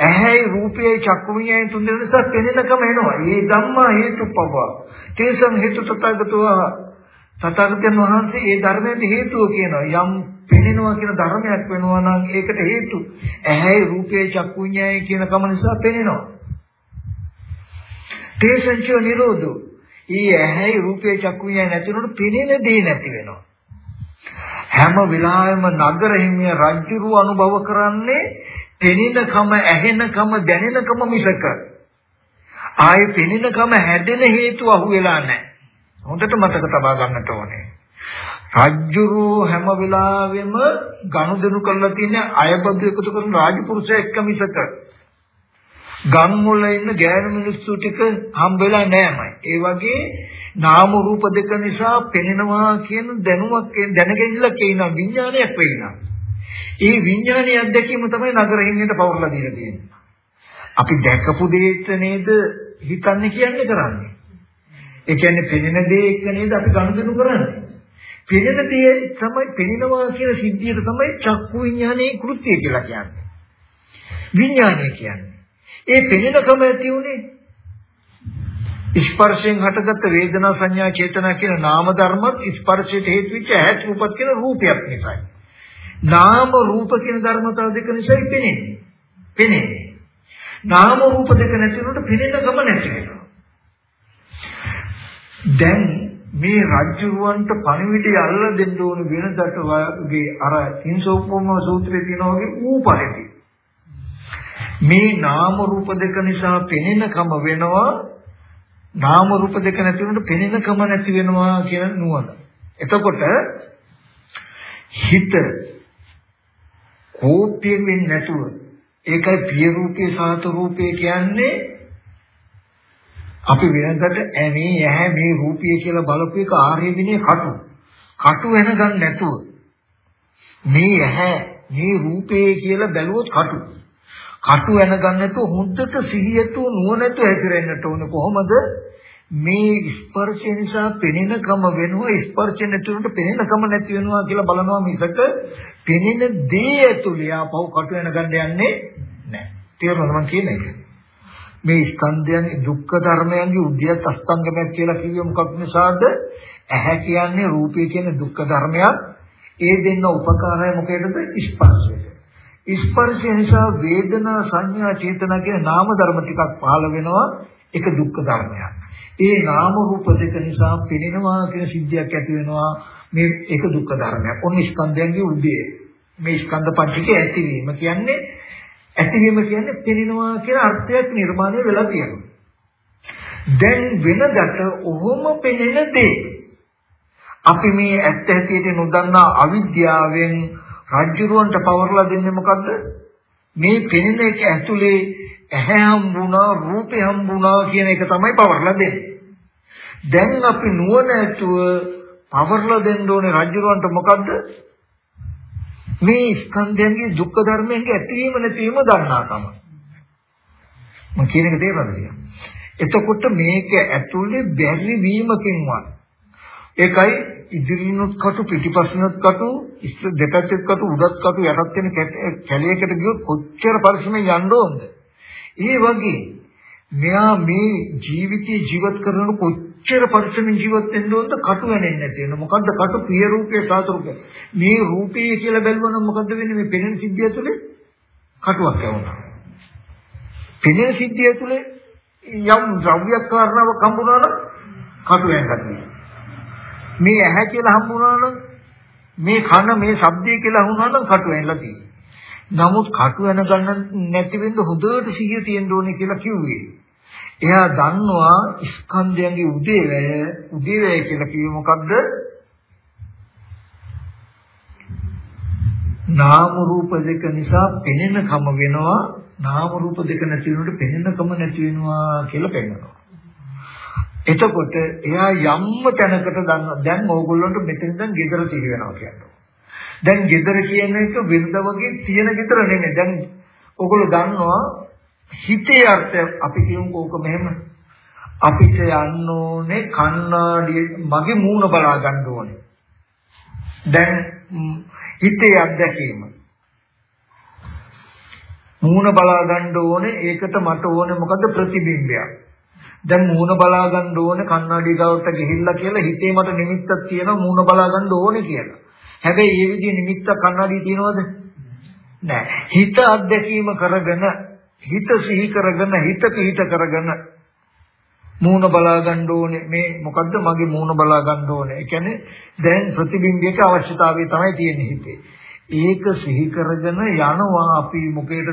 ඇහැයි රූපයයි චක්කු විඤ්ඤාණය තුන් දෙනා නිසා පෙනෙනකම එනවා. මේ ධම්මා හේතුපබවා තේසං හේතු තථාගතෝ තථාගතයන් වහන්සේ ඒ ධර්මයට හේතුව කියනවා යම් පෙනෙනවා කියන ධර්මයක් වෙනවා නම් ඒකට හේතු ඇහැයි රූපයයි චක්කු විඤ්ඤාණය කියන කම නිසා පෙනෙනවා තේසංච නිරෝධෝ. ඊ ඇහැයි රූපේ චක්කු විඤ්ඤාණය නැති වුණොත් පෙනෙන දේ නැති වෙනවා. හැම වෙලාවෙම නගර හිමිය රජුරු අනුභව කරන්නේ පෙනෙනකම ඇහෙනකම දැනෙනකම මිසක ආයේ පෙනෙනකම හැදෙන හේතු අහුවෙලා නැහැ. හොඳට මතක තබා ගන්නට ඕනේ. රජ්ජුරු හැම වෙලාවෙම ගනුදෙනු කරලා තියෙන අයබදු එකතු කරන රාජපුරුෂය එක්ක මිසක ගම් වල ඉන්න ගෑනු මිනිස්සු ටික හම්බෙලා නෑමයි. ඒ වගේ නාම රූප දෙක නිසා පෙනෙනවා කියන දැනුමක් දැනගෙන ඉඳලා කියන විඥානයක් වෙයිනා. ඒ විඥානයේ අත්දැකීම තමයි නගර හිමියට පවර්ලා දීලා තියෙන්නේ. අපි දැකපු දෙයට නේද හිතන්නේ කියන්නේ කරන්නේ. ඒ කියන්නේ පෙනෙන දේ එක්ක නේද අපි ගනුදෙනු කරන්නේ. පෙනෙන දේ තමයි පෙනෙනවා කියන සිද්ධියට තමයි චක්කු විඥානයේ කෘත්‍යය කියලා කියන්නේ. විඥානය කියන්නේ ඒ පෙනෙනකම ඇති උනේ ස්පර්ශයෙන් හටගත්ත වේදනා සංඥා චේතනා කියන නාම ධර්මත් ස්පර්ශයට හේතු වෙච්ච ඇහත් රූපත් කියන රූපයක් නිසායි. නාම රූප කියන ධර්මතාව දෙක නිසායි පෙනෙන්නේ. පෙනෙන්නේ. නාම රූප දෙක නැති වුණොත් පෙනෙනකම නැති වෙනවා. දැන් මේ රජ්ජුරුවන්ට පණිවිඩය අල්ල දෙන්න ඕන වෙනදට වගේ අර ඉන්සෝපෝම සූත්‍රයේ තියෙනා වගේ ඌ පරිදි මේ නාම රූප දෙක නිසා පෙනෙනකම වෙනවා නාම රූප දෙක නැති වුණොත් පෙනෙනකම නැති වෙනවා කියන නුවණ. එතකොට හිත කෝපයෙන් වෙන්නේ නැතුව ඒකයි පිය රූපේ සාත රූපේ කියන්නේ අපි වෙනකට මේ ඇහැ මේ රූපය කියලා බලපු එක ආර්ය විනය කටු. කටු වෙන ගන්න නැතුව මේ ඇහැ මේ රූපේ කියලා බැලුවොත් කටු. කටු වෙන ගන්න නැතුව හොඳට සිහියතු නුවණට හැසිරෙන්නට ඕනේ කොහොමද මේ ස්පර්ශය නිසා පෙනෙනකම වෙනවා ස්පර්ශ නැතුනට පෙනෙනකම නැති වෙනවා කියලා බලනවා මිසක පෙනෙන දේ ඇතුළේ ආපහු කටු වෙන ගන්න යන්නේ නැහැ තේරුණාද මම කියන එක මේ ස්කන්ධයන් දුක්ඛ ධර්මයන්ගේ උද්‍යත් අස්තංගමයක් කියලා කිව්වේ මොකක් නිසාද? ඇහැ කියන්නේ රූපය කියන දුක්ඛ ධර්මයක්. ඒ දෙන්න උපකාරය මොකේදද? ස්පර්ශයට ස්පර්ශය නිසා වේදනා සංඥා චේතනා කියන නාම ධර්ම ටිකක් පහළ වෙනවා. ඒක දුක්ඛ ධර්මයක්. ඒ නාම රූප දෙක නිසා පෙනෙනවා කියන සිද්ධියක් ඇති වෙනවා. මේ ඒක දුක්ඛ ධර්මයක්. ඔන්න ස්කන්ධයන්ගේ උදේ මේ ස්කන්ධ පංචකයේ ඇතිවීම කියන්නේ ඇතිවීම කියන්නේ පෙනෙනවා කියන අර්ථයක් නිර්මාණය වෙලා තියෙනවා. දැන් වෙනදට ඔහොම පෙනෙන දේ අපි මේ ඇත්ත ඇතියට නොදන්නා අවිද්‍යාවෙන් රජ්ජුරුවන්ට පවර්ලා දෙන්නේ මොකද්ද? මේ පෙනෙන එක ඇතුලේ ඇහැ හම්බුණා රූපේ හම්බුණා කියන එක තමයි පවර්ලා දෙන්නේ. දැන් අපි නුවණ ඇතුව පවර්ලා දෙන්න ඕනේ රජුරවන්ට මොකද්ද? මේ ස්කන්ධයන්ගේ දුක්ඛ ධර්මයන්ගේ ඇතිවීම නැතිවීම දන්නාකම. මම කියන එක තේරෙනවද කියලා? එතකොට මේක ඇතුලේ බැරි වීමකින්වත් ඒකයි ඉදිරිනුත් කටු පිටිපස්සනත් කටු ඉස්ස දෙපැත්තෙත් කටු උඩත් කටු යටත් වෙන කැලයකට ගියොත් කොච්චර පරිස්සමෙන් යන්න ඕනද? ඒ වගේ මෙයා මේ ජීවිතේ ජීවත් කරන කොච්චර පරිස්සමෙන් ජීවත් වෙන්න ඕනද කටු වෙන්නේ නැති වෙන මොකද්ද කටු? ප්‍රිය රූපේ සාතුරුක මේ රූපේ කියලා බැලුවනම් මොකද්ද වෙන්නේ? මේ පෙනෙන සිද්ධිය තුළ කටුවක් ඇවුනා පෙනෙන සිද්ධිය තුළ යම් ද්‍රව්‍යයක් කාරණාවක් හම්බුනා නම් කටු වෙනවා මේ ඇහැ කියලා හම්බුනා නම් මේ කන මේ ශබ්දය කියලා හුණා නම් කටු වෙන්නලා තියෙනවා නමුත් කටු වෙන ගන්න නැති වෙන්න හොඳට සිහිය තියෙන්න ඕනේ කියලා කිව්වේ. එයා දන්නවා ස්කන්ධයන්ගේ උදේවැය උදේවැය කියලා කිව්වේ මොකද්ද? නාම රූප දෙක නිසා පෙනෙන කම වෙනවා නාම රූප දෙක නැති වෙනකොට පෙනෙන කම නැති වෙනවා කියලා පෙන්නනවා. එතකොට එයා යම්ම තැනකට දන්නවා දැන් ඕගොල්ලන්ට මෙතෙන් දැන් gedara තිරි වෙනවා කියන්නේ. දැන් gedara කියන එක වෙනද වගේ තියෙන gedara නෙමෙයි. දැන් ඕගොල්ලෝ දන්නවා හිතේ අර්ථය අපි කියමුකෝ ඕක මෙහෙම. අපිට යන්න ඕනේ කණ්ණාඩිය මගේ මූණ බලා ගන්න ඕනේ. දැන් හිතේ අත්දැකීම. මූණ බලා ගන්න ඕනේ ඒකට මට ඕනේ මොකද්ද ප්‍රතිබිම්බයක්. දැන් මූණ බලා ගන්න ඕනේ කණ්ණාඩිය ගාවට ගිහිල්ලා කියලා හිතේ මට නිමිත්තක් තියෙනවා මූණ බලා ගන්න ඕනේ කියලා. හැබැයි මේ විදිහේ නිමිත්ත කන්නඩිය තියනවද? නැහැ. හිත අධ්‍යක්ීම කරගෙන හිත සිහි කරගෙන හිත පිහිට කරගෙන මූණ බලා ගන්න ඕනේ මේ මොකද්ද මගේ මූණ බලා ගන්න ඕනේ. ඒ කියන්නේ දැන් ප්‍රතිබිම්බයක අවශ්‍යතාවය තමයි තියෙන්නේ හිතේ. ඒක සිහි කරගෙන යනවා අපි මොකේද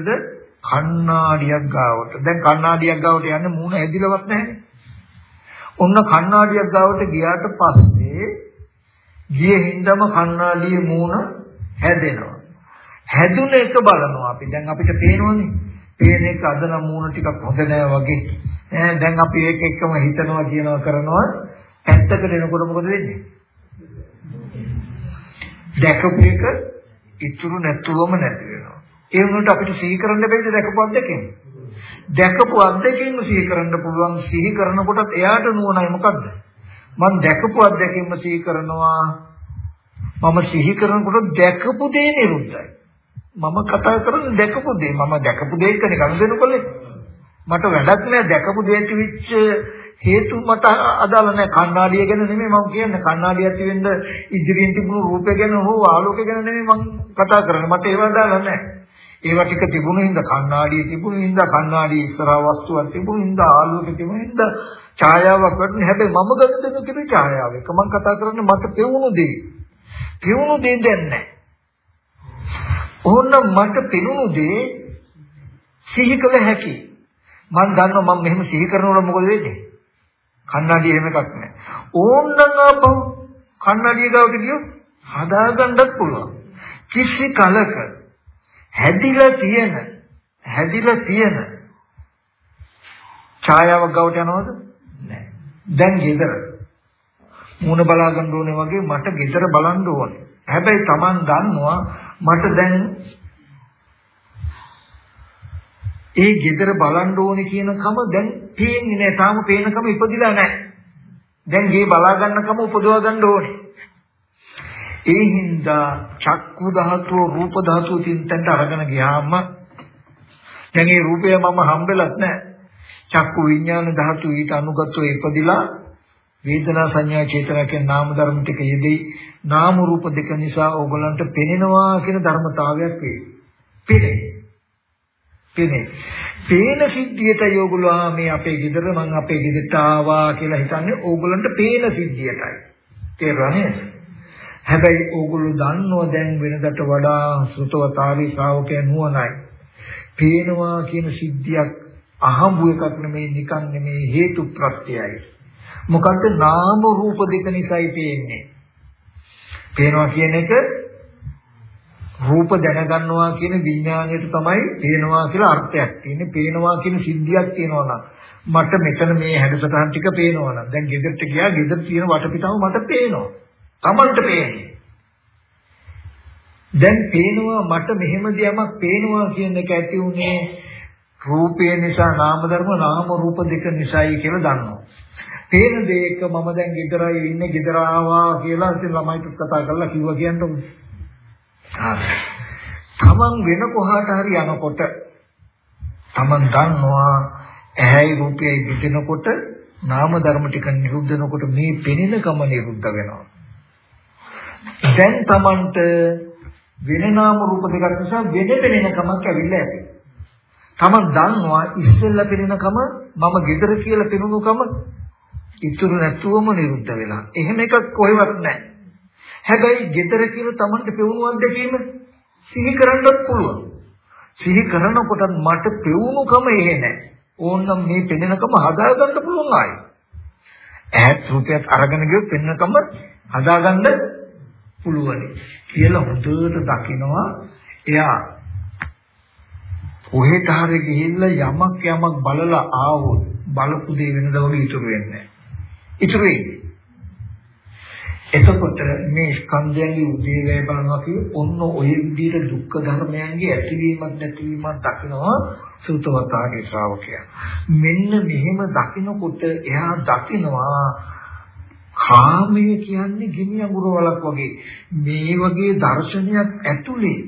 කණ්ණාඩියක් ගාවට. දැන් කණ්ණාඩියක් ගාවට යන්නේ මූණ ඇදිලවත් නැහැ. ඔන්න කණ්ණාඩියක් ගාවට ගියාට පස්සේ ගියේ හින්දම කණ්ණාඩියේ මූණ හැදෙනවා. හැදුන එක බලනවා අපි. දැන් අපිට පේනවනේ. පේන එක අද නම් මූණ ටිකක් හොඳ නෑ වගේ. ඈ දැන් අපි ඒක එක්කම හිතනවා කියනවා කරනවා. ඇත්තකට එනකොට මොකද වෙන්නේ? දැකපු එක ඉතුරු නැතුවම නැති වෙනවා. ඒ වුණාට අපිට සිහි කරන්න බැයිද දැකපු අත්දැකීම? දැකපු අත්දැකීම සිහි කරන්න පුළුවන් සිහි කරනකොටත් එයාට නුවණයි මොකද්ද? මම දැකපු අත්දැකීම සිහි කරනවා මම සිහි කරනකොට දැකපු දේ නිරුද්ධයි මම කතා කරන්නේ දැකපු දේ මම දැකපු දේ කනේ ගනුදෙනුකලේ මට වැඩක් නෑ දැකපු දෙයට විච්ච හේතු මට අදාළ නෑ. කණ්ණාඩිය ගැන නෙමෙයි මම කියන්නේ. කණ්ණාඩිය ඇති වෙන්න ඉදිරියෙන් තිබුණු රූපය ගැන හෝ ආලෝකය ගැන නෙමෙයි මම කතා කරන්නේ. මට ඒව අදාළ නෑ. ඒවා ටික තිබුණු හින්දා කණ්ණාඩිය තිබුණු හින්දා කණ්ණාඩිය ඉස්සරහා වස්තුවක් තිබුණු හින්දා ආලෝකය තිබුණු හින්දා ඡායාවක් වටනේ හැබැයි මම ගන්න දෙන කිරි ඡායාව එක. මම කතා කරන්නේ මට පෙවුණු දේ. පෙවුණු දේ දැන් නැහැ ඕන්න මට පෙනුණු දේ සිහි කළ හැකි. මම දන්නවා මම මෙහෙම සිහි කරනකොට මොකද වෙන්නේ? කන්නඩිය එහෙම එකක් නැහැ. ඕන්නම් ආපහු කන්නඩිය ගාවට ගියොත් හදාගන්නත් පුළුවන්. කිසි කලක හැදිලා තියෙන හැදිලා තියෙන ඡායාවක් ගාවට යනවද? දැන් ගෙදර. මූණ බලා ගන්න ඕනේ වගේ මට ගෙදර බලන්න ඕනේ. හැබැයි Taman දන්නවා මට දැන් ඒ ගෙදර බලන්න ඕනේ කියන කම දැන් පේන්නේ නැහැ. තාම පේනකම ඉපදිලා නැහැ. දැන් ගේ බලා ගන්නකම උපදවා ගන්න ඕනේ. ඒ හින්දා චක්කු ධාතුව රූප ධාතුව තින්තන්ට අරගෙන ගියාම දැන් ඒ රූපය මම හම්බෙලත් නැහැ. චක්කු විඥාන ධාතු ඊට අනුගතව ඉපදිලා වේදනා සංඥා චේතනා කියන නාම ධර්ම ටික යෙදී නාම රූප දෙක නිසා ඕගලන්ට පෙනෙනවා කියන ධර්මතාවයක් වේ. පෙනේ. පෙනේ. පේන සිද්ධියට යෝගුලා මේ අපේ ගෙදර මං අපේ ගෙදරට ආවා කියලා හිතන්නේ ඕගලන්ට පේන සිද්ධියටයි. තේරුණානේ? හැබැයි ඕගොල්ලෝ දන්නව දැන් වෙනදට වඩා සෘතවතාවී ශ්‍රාවකයන් නුවණයි. පේනවා කියන සිද්ධියක් අහඹු එකක් නෙමෙයි නිකන් නෙමෙයි හේතු ප්‍රත්‍යයයි. මොකද්ද නාම රූප දෙක නිසායි පේන්නේ. පේනවා කියන එක රූප දැනගන්නවා කියන විඥාණයට තමයි පේනවා කියලා අර්ථයක් තියෙන්නේ. පේනවා කියන සිද්ධියක් තියෙනවා නම් මට මෙතන මේ හැඩසටහන් ටික පේනවා නම් දැන් ගෙදරට ගියා ගෙදර තියෙන වටපිටාව මට පේනවා. Tamanට පේන්නේ. දැන් පේනවා මට මෙහෙම දෙයක් පේනවා කියන එක ඇති උනේ රූපය නිසා නාම ධර්ම නාම රූප දෙක නිසායි කියලා දන්නවා. පේන දෙයක මම දැන් ගෙදරයි ඉන්නේ ගෙදර ආවා කියලා ඉතින් ළමයිට කතා කරලා කිව්වා කියන්නකො. තමන් වෙන කොහාට හරි යනකොට තමන් දන්නවා ඇහැයි රූපයයි පිටිනකොට නාම ධර්ම ටික නිරුද්ධ වෙනකොට මේ පෙනෙනකම නිරුද්ධ වෙනවා. දැන් තමන්ට වෙන නාම රූප දෙකක් නිසා වෙන පෙනෙනකමක් ඇවිල්ලා ඇති. තමන් දන්නවා ඉස්සෙල්ලා පෙනෙනකම මම gedara කියලා පෙනුනුකම ඉතුරු නැතුවම නිරුද්ධ වෙලා. එහෙම එකක් කොහෙවත් නැහැ. හැබැයි gedara කියලා තමන්ට පෙවුනුවක් දැකීම සිහි කරන්නත් පුළුවන්. සිහි කරනකොට මට පෙවුනුකම එහෙ නැහැ. ඕනනම් මේ පෙනෙනකම හදාගන්න පුළුවන් ආයි. ඇහත් රූපයක් අරගෙන ගියොත් පෙනෙනකම හදාගන්න පුළුවන් කියලා හොඳට දකිනවා එයා කොහෙට හරි ගිහිල්ලා යමක් යමක් බලලා ආවොත් බලපු දේ වෙනද වගේ ඉතුරු වෙන්නේ නැහැ. ඉතුරු වෙන්නේ එතකොට මේ ස්කන්ධයන්ගේ උදේවැය බලනවා කියේ ඔන්න ඔය විදිහට දුක්ඛ ධර්මයන්ගේ ඇතිවීමක් නැතිවීමක් දකිනවා සූතවතාගේ ශ්‍රාවකයා. මෙන්න මෙහෙම දකිනකොට එයා දකිනවා කාමය කියන්නේ ගිනි අඟුර වලක් වගේ. මේ වගේ දර්ශනයක් ඇතුලේ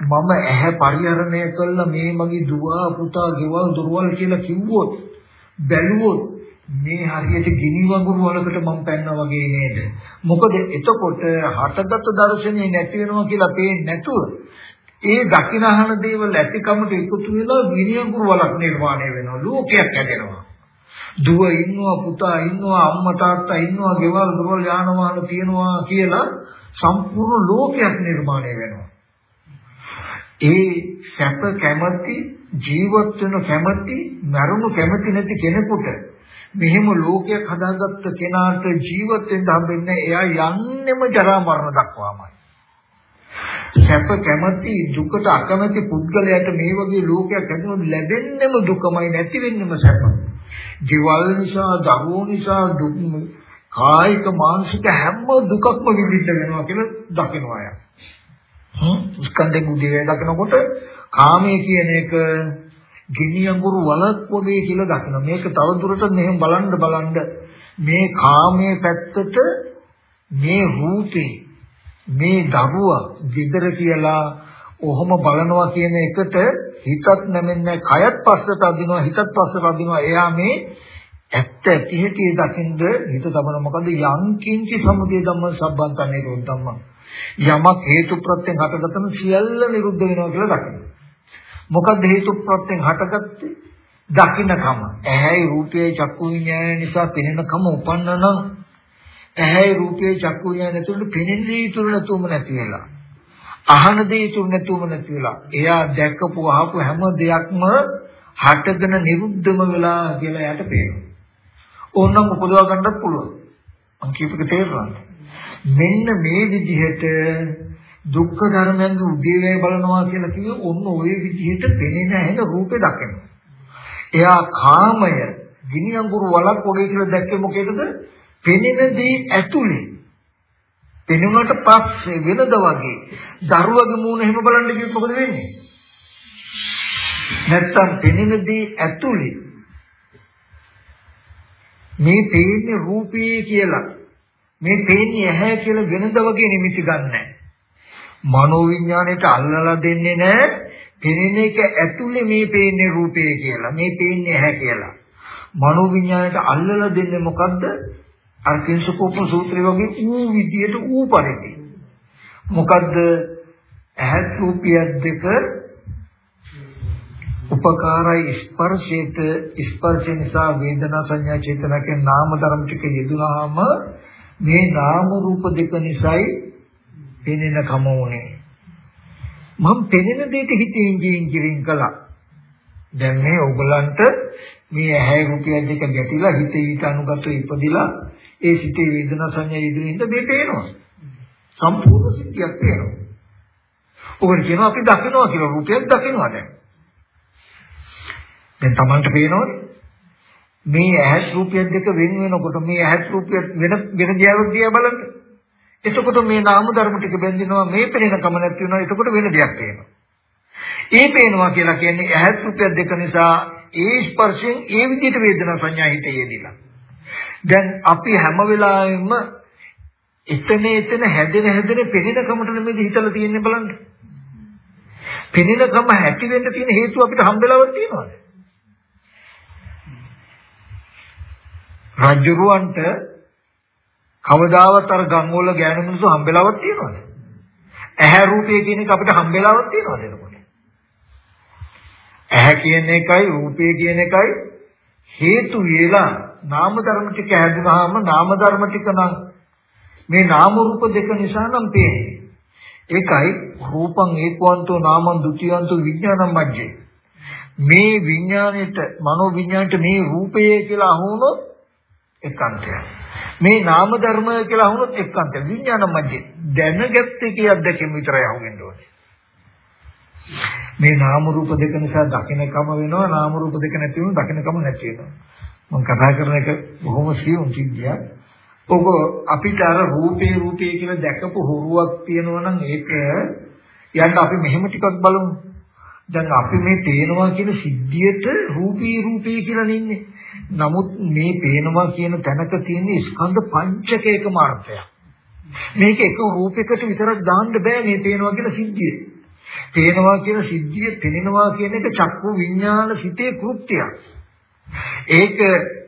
මම ඇහැ පරිහරණය කළා මේ මගේ දුව පුතා ගෙවල් දොරවල් කියලා කිව්වොත් බැලුවොත් මේ හරියට ගිනි වගුරු වලකට මම පැන්නා වගේ නේද? මොකද එතකොට හටගත් දර්ශනේ නැති වෙනවා කියලා පේන්නේ නැතුව ඒ දකිනහන දේවල් ඇතිකමට එකතු වෙලා ගිනි වගුරු වලක් නිර්මාණය වෙනවා. ලෝකයක් හැදෙනවා. දුව ඉන්නවා පුතා ඉන්නවා අම්මා තාත්තා ඉන්නවා ගෙවල් දොරවල් යාන වාහන තියනවා කියලා සම්පූර්ණ ලෝකයක් නිර්මාණය වෙනවා. ඒ සැප කැමැති ජීවත් වෙන කැමැති මරුණු කැමැති නැති කෙනෙකුට මෙහෙම ලෝකයක් හදාගත්ත කෙනාට ජීවත් වෙන්න හම්බෙන්නේ එයා යන්නෙම ජරා මරණ දක්වාමයි. සැප කැමති දුකට අකමැති පුද්ගලයාට මේ වගේ ලෝකයක් හැදුනොත් ලැබෙන්නෙම දුකමයි නැති වෙන්නෙම සැප. ජීවල් නිසා, දරුවෝ නිසා දුක් කායික මානසික හැම දුකක්ම විඳින්න වෙනවා කියලා දකිනවා යා. හ්ම් ස්කන්ධෙන් උදේ දකිනකොට කාමයේ කියන එක ගිනි අඟුරු වලක් වගේ කියලා දකිනවා. මේක තවදුරටත් මෙහෙම බලන්න බලන්න මේ කාමයේ පැත්තට මේ රූපේ මේ දරුවා gedara කියලා ඔහොම බලනවා කියන එකට හිතත් නැමෙන්නේ කයත් පස්සට අදිනවා හිතත් පස්සට අදිනවා. එයා මේ ඇත්ත ඇති හැටි දකින්ද හිත තබන මොකද යම් කිංචි සමුදය ධම්ම සම්බන්ත නිරෝධ ධම්ම. යමක් හේතු ප්‍රත්‍යයෙන් හටගතන සියල්ල නිරුද්ධ වෙනවා කියලා දකිනවා මොකද හේතුප්‍රත්‍යයෙන් හටගත්තේ? දකින්නකම. ඇහැයි රූපයේ චක්කු විඤ්ඤාණය නිසා පෙනෙනකම උපන්න නම් ඇහැයි රූපයේ චක්කු විඤ්ඤාණය තුළ පෙනෙන්නේ ඉතුරු නැතුවම නැති වෙලා. අහන දේ ඉතුරු නැතුවම නැති වෙලා. එයා දැකපු අහපු හැම දෙයක්ම හටගෙන නිරුද්ධම වෙලා කියලා එයාට පේනවා. ඕනනම් උපදවා ගන්නත් පුළුවන්. මං කියපේක තේරුණාද? මෙන්න මේ විදිහට දුක්ඛ ධර්මයන්ගේ උදේවැය බලනවා කියලා කිව්ව ඔන්න ওই විදිහට පෙනෙන හැන රූපේ දකිනවා. එයා කාමය ගිනි අඟුරු වලක් වගේ කියලා දැක්කේ මොකේද? පෙනෙන දේ ඇතුලේ. පෙනුනට පස්සේ වෙනද වගේ දරුවගේ මූණ එහෙම බලන්න කිව්වොත් මොකද වෙන්නේ? නැත්තම් පෙනෙන දේ ඇතුලේ මේ පේන්නේ රූපේ කියලා මේ පේන්නේ ඇහැ කියලා වෙනද වගේ නිමිති ගන්නෑ. මනෝවිඤ්ඤාණයට අල්ලලා දෙන්නේ නැහැ. පෙනෙන එක ඇතුලේ මේ පේන්නේ රූපේ කියලා. මේ පේන්නේ ඇහැ කියලා. මනෝවිඤ්ඤාණයට අල්ලලා දෙන්නේ මොකද්ද? අර කිංසකෝප සූත්‍රය වගේ ඌ විදියට ඌ පරිදි. මොකද්ද? ඇහත් රූපියක් දෙක උපකාරයි ස්පර්ශයට ස්පර්ශ නිසා වේදනා සංඥා චේතනා කියන නාම ධර්ම ටික යෙදුනහම මේ නාම රූප දෙක නිසායි පෙනෙන කම උනේ. මම පෙනෙන දෙයට හිතින් ජීින් ජීින් කළා. දැන් මේ ඔයගලන්ට මේ ඇහැ රූපය දෙක ගැටිලා හිත ඊට අනුගතව ඉපදිලා ඒ සිතේ වේදනා සංඥා ඉදිරිಯಿಂದ මේ පේනවා. සම්පූර්ණ සිද්ධියක් පේනවා. ඔකට කියනවා අපි දකිනවා කියලා රූපයක් දකිනවා දැන්. දැන් Tamanට පේනවනේ. මේ ඇහත් රූපයක් දෙක වෙන වෙනකොට මේ ඇහත් රූපයක් වෙන වෙන දියාවක් දිහා බලන්න. එතකොට මේ නාම ධර්ම ටික බැඳිනවා මේ පේන කම නැති වෙනවා එතකොට වෙන දෙයක් පේනවා. ඒ පේනවා කියලා කියන්නේ ඇහත් රූපයක් දෙක නිසා ඒ ස්පර්ශයෙන් ඒ විදිහට වේදනා සංඥා හිතේ යෙදිලා. දැන් අපි හැම වෙලාවෙම එතන එතන හැදෙන හැදෙන පෙනෙන කමට නෙමෙයි හිතලා තියෙන්නේ බලන්න. පෙනෙන කම හැටි වෙන්න තියෙන හේතුව අපිට හම්බෙලාවක් තියෙනවද? රජුරවන්ට කවදාවත් අර ගම් වල ගෑනු මිනිස්සු හම්බෙලාවක් තියෙනවද? ඇහැ රූපය කියන එක අපිට හම්බෙලාවක් තියෙනවද එතකොට? ඇහැ කියන එකයි රූපය කියන එකයි හේතු වේලා නාම ධර්ම ටික හැදුනහම නාම ධර්ම ටික නම් මේ නාම රූප දෙක නිසා නම් පේන්නේ. ඒකයි රූපං ඒකවන්තෝ නාමං ဒ ුතියන්තෝ විඥානං මජ්ජේ. මේ විඥාණයට මනෝ විඥාණයට මේ රූපය කියලා අහුනොත් එක්කන්තය. මේ නාම ධර්මය කියලා අහුනොත් එක්කන්තය. විඥාන මැදේ දැනගත්තේ කිය අත්දැකීම විතරයි අහුවෙන්න ඕනේ. මේ නාම රූප දෙක නිසා දකින්නකම වෙනවා නාම රූප දෙක නැති වුණොත් දකින්නකම නැති වෙනවා. මම කතා කරන එක බොහොම සියුම් සිද්ධියක්. ඔක අපිට අර රූපේ රූපේ කියලා දැකපු හොරුවක් තියෙනවා නම් ඒක යන්න අපි මෙහෙම ටිකක් බලමු. දැන් අපි මේ පේනවා කියන සිද්ධියට රූපී රූපී කියලා නෙන්නේ. නමුත් මේ පේනවා කියන තැනක තියෙන ස්කන්ධ පංචකයක මාර්ගය. මේක එක රූපයකට විතරක් දාන්න බෑ මේ පේනවා කියන සිද්ධිය. පේනවා කියන සිද්ධිය පෙනෙනවා කියන එක චක්කු විඥාන සිතේ කෘත්‍යයක්. ඒක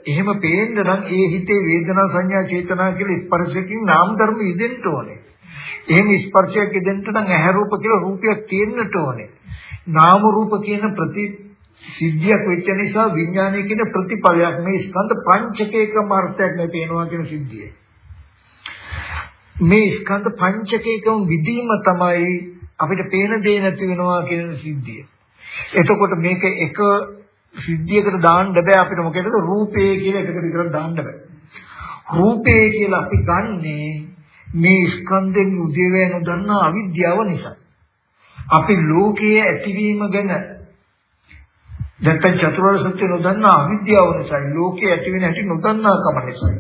එහෙම පේන්න නම් ඒ හිතේ වේදනා සංඥා චේතනා කියලා ස්පර්ශකින් නාම ධර්ම ඉදෙන්න ඕනේ. එහෙම ස්පර්ශයක් ඉදෙන්න නම් ඇහැ රූප කියලා රූපයක් තියෙන්නට ඕනේ. නාම රූප කියන ප්‍රති සිද්ධියක් වෙච්ච නිසා විඥානය කියන ප්‍රතිපලයක් මේ ස්කන්ධ පංචකයක මාර්ථයක් මේ පේනවා කියන සිද්ධිය. මේ ස්කන්ධ පංචකයකම විදීම තමයි අපිට පේන දේ නැති වෙනවා කියන සිද්ධිය. එතකොට මේක එක සිද්ධියකට දාන්න බෑ අපිට මොකද රූපේ කියලා එකකට විතරක් දාන්න බෑ. රූපේ කියලා අපි ගන්නේ මේ ස්කන්ධෙන් උදේවැය නොදන්නා අවිද්‍යාව නිසා. අපි ලෝකයේ ඇතිවීම ගැන නැත්නම් චතුරාර්ය සත්‍ය නොදන්නා අවිද්‍යාව නිසා ලෝකයේ ඇති වෙන හැටි නොදන්නා කම නිසා.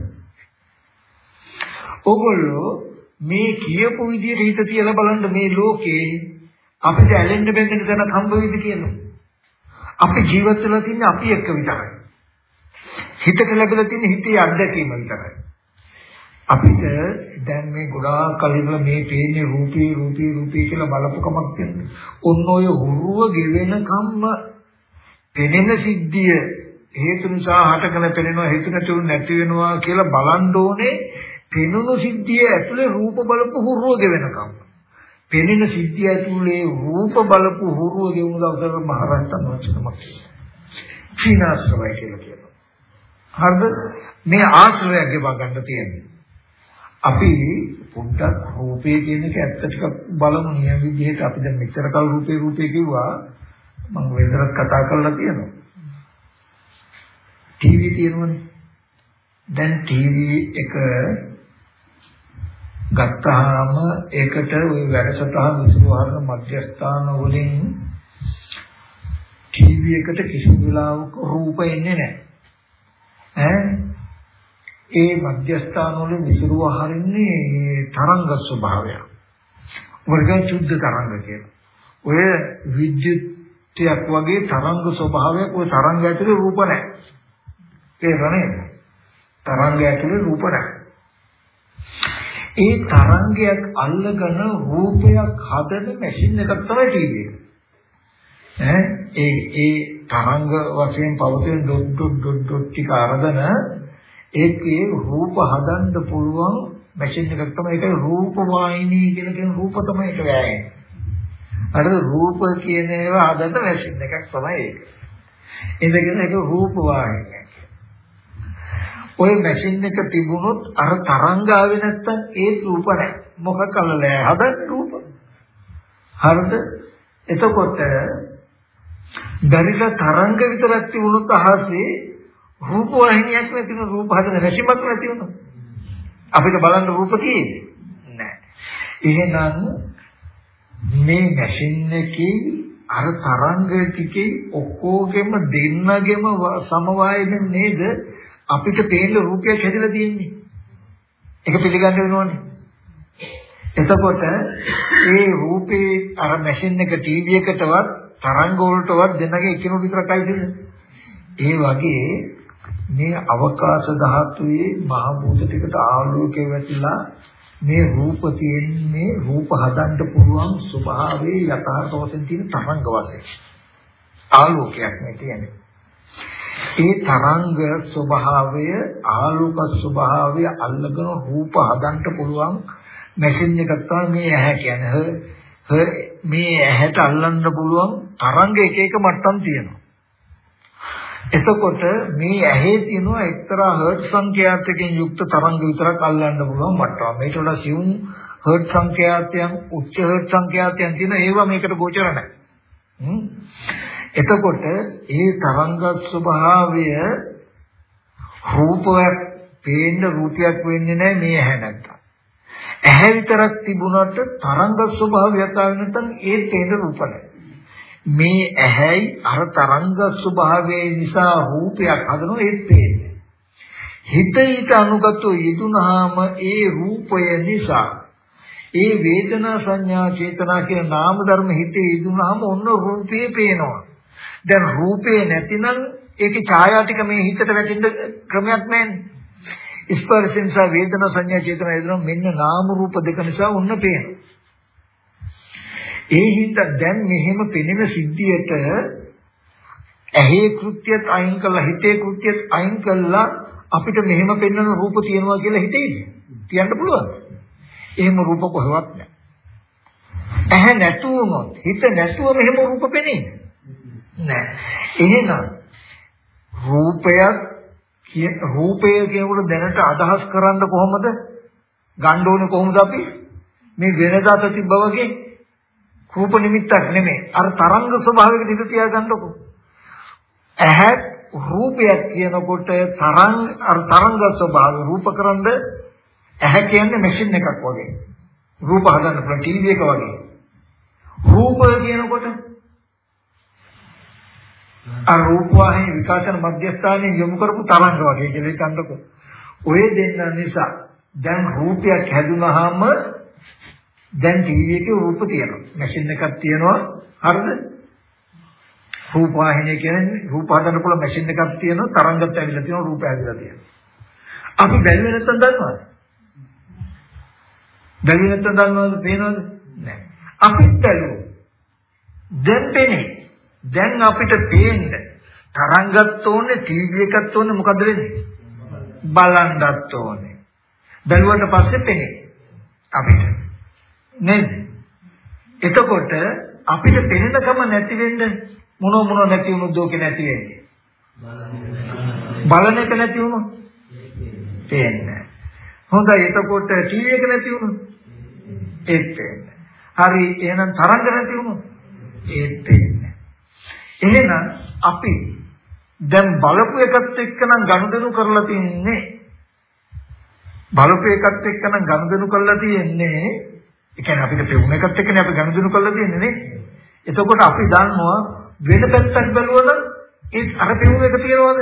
ඕගොල්ලෝ මේ කියපු විදිහට හිත තියලා බලන්න මේ ලෝකේ අපිට ඇලෙන්න බැඳෙන්න තැනක් හම්බ වෙයිද කියලා. අපි ජීවත් වෙලා තින්නේ අපි එක්ක විතරයි. හිතට ලැබිලා තියෙන හිතේ අත්දැකීම විතරයි. අපිට දැන් මේ ගොඩාක් කලින්ම මේ පේන්නේ රූපී රූපී රූපී කියලා බලපුකමක් තියෙනවා. ඔන්න ඔය හුරුව ගෙවෙන කම්ම පෙනෙන සිද්ධිය හේතු නිසා හටගෙන පෙනෙනවා හේතු නැතුව නැති වෙනවා කියලා බලන්න ඕනේ පෙනුණු සිද්ධිය ඇතුලේ රූප බලපු හුරුව ගෙවෙනකම්. පෙනෙන සිද්ධිය ඇතුලේ රූප බලපු හුරුව ගෙවුණු දවසට මහරහතන් වහන්සේනමක් චීනාශ්‍රවය කියලා කියනවා. හරිද? මේ ආශ්‍රයයක් ගෙව ගන්න තියෙන්නේ. අපි පොඩ්ඩක් රූපේ කියන එක ඇත්ත ටිකක් බලමු නියම විදිහට අපි දැන් මෙච්චර කල් රූපේ රූපේ කිව්වා මම වෙනදට කතා කරලා තියෙනවා ටීවී තියෙනවනේ දැන් ටීවී එක ගත්තාම ඒකට ওই වැඩසටහන් විසුරුහරන මධ්‍යස්ථාන වලින් ටීවී එකට කිසිම වෙලාවක රූප එන්නේ නැහැ ඈ ඒ මධ්‍යස්ථාන වල විසිරුව හරින්නේ තරංග ස්වභාවය. වර්ග චුද්ධ තරංග කියලා. ඔය විද්‍යුත්යක් වගේ තරංග ස්වභාවයක් ඔය තරංග ඇතුලේ රූප නැහැ. තේරෙන්නේ? තරංග ඇතුලේ රූප නැහැ. ඒ තරංගයක් අල්ලගෙන රූපයක් හදන මැෂින් එකක් තමයි ටීවී එක. ඈ ඒ ඒ තරංග වශයෙන් පවතින ඩොට් ඩොට් ඩොට් ඩොට් ටික අරගෙන ඒකේ රූප හදන්න පුළුවන් මැෂින් එකක් තමයි ඒක රූප වාහිනී කියලා කියන රූප තමයි ඒක වැයෙන්නේ. අර රූප කියන ඒවා හදන්න මැෂින් එකක් තමයි ඒක. ඉඳගෙන ඒක රූප වාහිනියක්. ওই මැෂින් එක තිබුණොත් අර තරංග ආවේ නැත්තම් ඒ රූප නැහැ. මොකක් කළා හදන්න රූප. හරිද? එතකොට බැරිලා තරංග විතරක් තිබුණොත් අහසේ රූප වාහිනියක් නැති වුණ රූප හදන රැසිමක් නැති වුණා. අපිට බලන්න රූප තියෙන්නේ නැහැ. එහෙනම් මේ මැෂින් එකේ අර තරංග ටිකේ ඔක්කොගෙම දෙන්නගෙම සමவாயයෙන් නේද අපිට පේන රූපයක් හැදලා තියෙන්නේ. ඒක පිළිගන්න වෙනවනේ. එතකොට ඒ රූපේ අර මැෂින් එක ටීවී එකටවත් තරංග වලටවත් දෙන්නගේ එකිනෙක විතරයි තියෙන්නේ. ඒ වගේ මේ අවකාශ ධාතුවේ මහ භූත ටිකට ආලෝකය වැටිලා මේ රූප තියෙන්නේ රූප හදන්න පුළුවන් ස්වභාවයේ යථාර්ථ වශයෙන් තියෙන තරංග වශයෙන්. ආලෝකයක් නේ කියන්නේ. ඒ තරංග ස්වභාවය ආලෝක ස්වභාවය අල්ලගෙන රූප හදන්න පුළුවන් මැෂින් එකක් තමයි මේ ඇහැ කියන්නේ. මේ ඇහැට අල්ලන්න පුළුවන් තරංග එක එක මට්ටම් තියෙනවා. එතකොට මේ ඇහි තියෙනවා එක්තරා හර්ට් සංඛ්‍යාතකින් යුක්ත තරංග විතරක් අල්ලන්න පුළුවන් මට්ටම. මේකට වඩා සියුම් හර්ට් සංඛ්‍යාතයන් උච්ච හර්ට් සංඛ්‍යාතයන් තියෙන ඒවා මේකට ගෝචර නැහැ. එතකොට ඒ තරංග ස්වභාවය රූපයක් පේන්න රූපයක් වෙන්නේ නැහැ මේ ඇහැ නැත්තම්. ඇහැ විතරක් තිබුණාට තරංග ස්වභාවයක් ආවෙ නැත්නම් ඒ තේන රූප නැහැ. මේ ඇහැයි අර තරංග ස්වභාවය නිසා රූපයක් හදනවා ඒත් පේන්නේ. හිත ඊට අනුගතව යෙදුනහම ඒ රූපය නිසා ඒ වේදනා සංඥා චේතනා කියන නාම ධර්ම හිතේ යෙදුනහම ඔන්න රූපේ පේනවා. දැන් රූපේ නැතිනම් ඒකේ ඡායා ටික මේ හිතට වැටෙන්න ක්‍රමයක් නැහැ. ස්පර්ශ නිසා වේදනා සංඥා චේතනා යෙදුනම මෙන්න නාම රූප දෙක නිසා ඔන්න පේනවා. ඒ හින්දා දැන් මෙහෙම පෙනෙන සිද්ධියට ඇහි කෘත්‍යත් අයින් කළා හිතේ කෘත්‍යත් අයින් කළා අපිට මෙහෙම පෙන්වන රූප තියෙනවා කියලා හිතේද? කියන්න පුළුවන්. එහෙම රූප කොහෙවත් නැහැ. ඇහැ නැතුවොත් හිත නැතුව මෙහෙම රූප පෙනේද? නැහැ. එහෙනම් රූපයක් රූපය කියනකොට දැනට අදහස් කරන්න කොහොමද? ගන්න ඕනේ කොහොමද අපි? මේ වෙනදාට තිබ්බා වගේ රූප නිමිත්තක් නෙමෙයි. අර තරංග ස්වභාවයක දිග තියාගන්නකො. ඇහැ රූපයක් කියනකොට තරංග අර තරංග ස්වභාවය රූපකරනද ඇහැ කියන්නේ මැෂින් එකක් වගේ. රූප හදන්න පුළුවන් ටීවී එක වගේ. රූප කියනකොට අර රූපවාහිනී විකාශන මධ්‍යස්ථානයේ යොමු කරපු තරංග වගේ කියලා හිතන්නකො. ඔය දෙන්න නිසා දැන් රූපයක් හැදුනහම දැන් ටීවී එකේ රූප තියෙනවා. මැෂින් එකක් තියෙනවා. හරිද? රූප වාහිනිය කියන්නේ රූප හදන්න පුළුවන් මැෂින් එකක් තියෙනවා. තරංගත් ඇවිල්ලා තියෙනවා. රූප ඇවිල්ලා තියෙනවා. අපි බැලුවේ නැත්තම් දන්නවද? බැලුවේ නැත්තම් දන්නවද? පේනවද? නැහැ. අපිත් බැලුවා. දැන් පේන්නේ. දැන් අපිට පේන්නේ තරංගත් ඕනේ ටීවී එකත් ඕනේ මොකද වෙන්නේ? බලන්නත් ඕනේ. බැලුවට පස්සේ පේන්නේ අපිට. නේද? එතකොට අපිට පෙනෙනකම නැති වෙන්න මොන මොන නැති වුණොත් ඕක නැති වෙන්නේ. බලන එක නැති වුණොත් පේන්නේ. හොඳයි එතකොට ටීවී එක නැති වුණොත් ඒත් පේන්නේ. හරි එහෙනම් තරංග නැති වුණොත් ඒත් පේන්නේ. එහෙනම් අපි දැන් බලපු එකත් එක්කනම් ගනුදෙනු කරලා තින්නේ බලපු එකත් එක්කනම් ගනුදෙනු කරලා තියෙන්නේ ඒ කියන්නේ අපිට පෙවුන එකත් එක්කනේ අපි ගනුදෙනු කරලා තියෙන්නේ නේ. එතකොට අපි දන්නවා වෙන පැත්තක් බැලුවම ඒ අර පෙවුන එක තියනවද?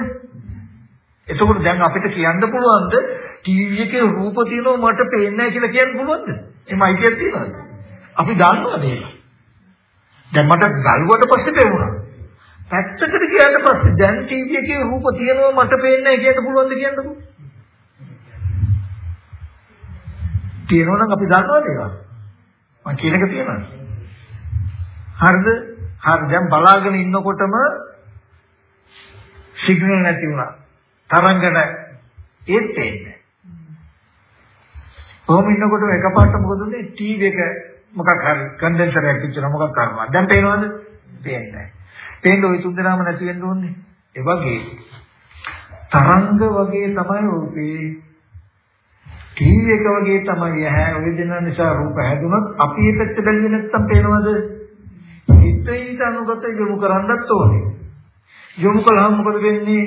එතකොට දැන් අපිට කියන්න පුළුවන්ද ටීවී එකේ රූප තියෙනවා මට පේන්නේ නැහැ කියලා කියන්න පුළුවන්ද? එහෙම අයිතියක් තියනවද? අපි දන්නවද ඒක? දැන් මට ගල්ුවට පස්සේ පෙවුණා. පැත්තකට ගියාට පස්සේ දැන් ටීවී එකේ රූප තියෙනවා මට පේන්නේ නැහැ කියන්න පුළුවන්ද කියන්නකෝ? තියෙනවා නම් අපි දන්නවද ඒවා? මම කියන එක තියෙනවද? හරිද? හරි දැන් බලාගෙන ඉන්නකොටම සිග්නල් නැති වුණා. තරංග නැහැ. ඒත් තේන්නේ. කොහොම ඉන්නකොට එකපාරට මොකද උනේ? ටීවී එක මොකක් හරි කන්ඩෙන්සරයක් තිබුණා මොකක් කරනවා. දැන් පේනවද? පේන්නේ නැහැ. පේන්නේ ওই තුන් දෙනාම නැති වෙන්න ඕනේ. ඒ වගේ තරංග වගේ තමයි රූපේ ටීවී එක වගේ තමයි ඇහැ ඔය දෙන නිසා රූප හැදුනොත් අපි මේ පැත්ත බැලුවේ නැත්තම් පේනවද? හිත ඊට අනුගත යොමු කරන්නත් ඕනේ. යොමු කළාම මොකද වෙන්නේ?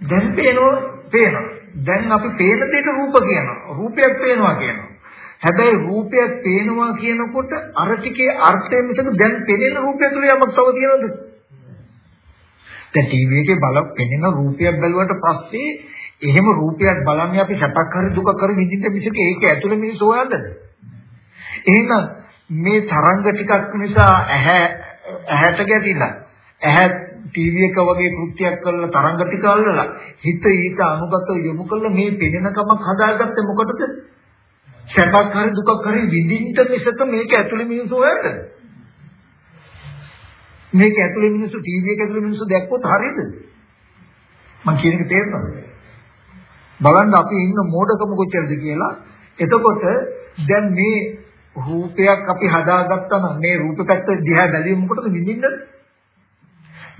දැන් පේනවා පේනවා. දැන් අපි පේන දෙයට රූප කියනවා. රූපයක් පේනවා කියනවා. හැබැයි රූපයක් පේනවා කියනකොට අර ටිකේ අර්ථය මිසක දැන් පෙනෙන රූපය තුල යමක් තව තියෙනවද? දැන් ටීවී එකේ බල පෙනෙන රූපයක් බැලුවට පස්සේ එහෙම රූපයක් බලන්නේ අපි සැපක් හරි දුකක් හරි විඳින්න මිසක ඒක ඇතුළේ මිනිස්සු හොයන්නද? එහෙනම් මේ තරංග ටිකක් නිසා ඇහැ ඇහැට ගැටිලා ඇහැ ටීවී එක වගේ කෘත්‍යයක් කරලා තරංග ටික අල්ලලා හිත ඊට අනුගත යොමු කළා මේ පෙනෙන කමක් හදාගත්තේ මොකටද? සැපක් හරි දුකක් හරි විඳින්න මිසක මේක ඇතුලේ මිනිස්සු හොයන්නද? මේක ඇතුලේ මිනිස්සු ටීවී එක ඇතුලේ මිනිස්සු දැක්කොත් හරියද? මම කියන එක තේරෙනවද? බලන්න අපි ඉන්න මෝඩකම කොච්චරද කියලා. එතකොට දැන් මේ රූපයක් අපි හදාගත්තා නම් මේ රූප පැත්ත දිහා බැලුවම මොකටද විඳින්නද?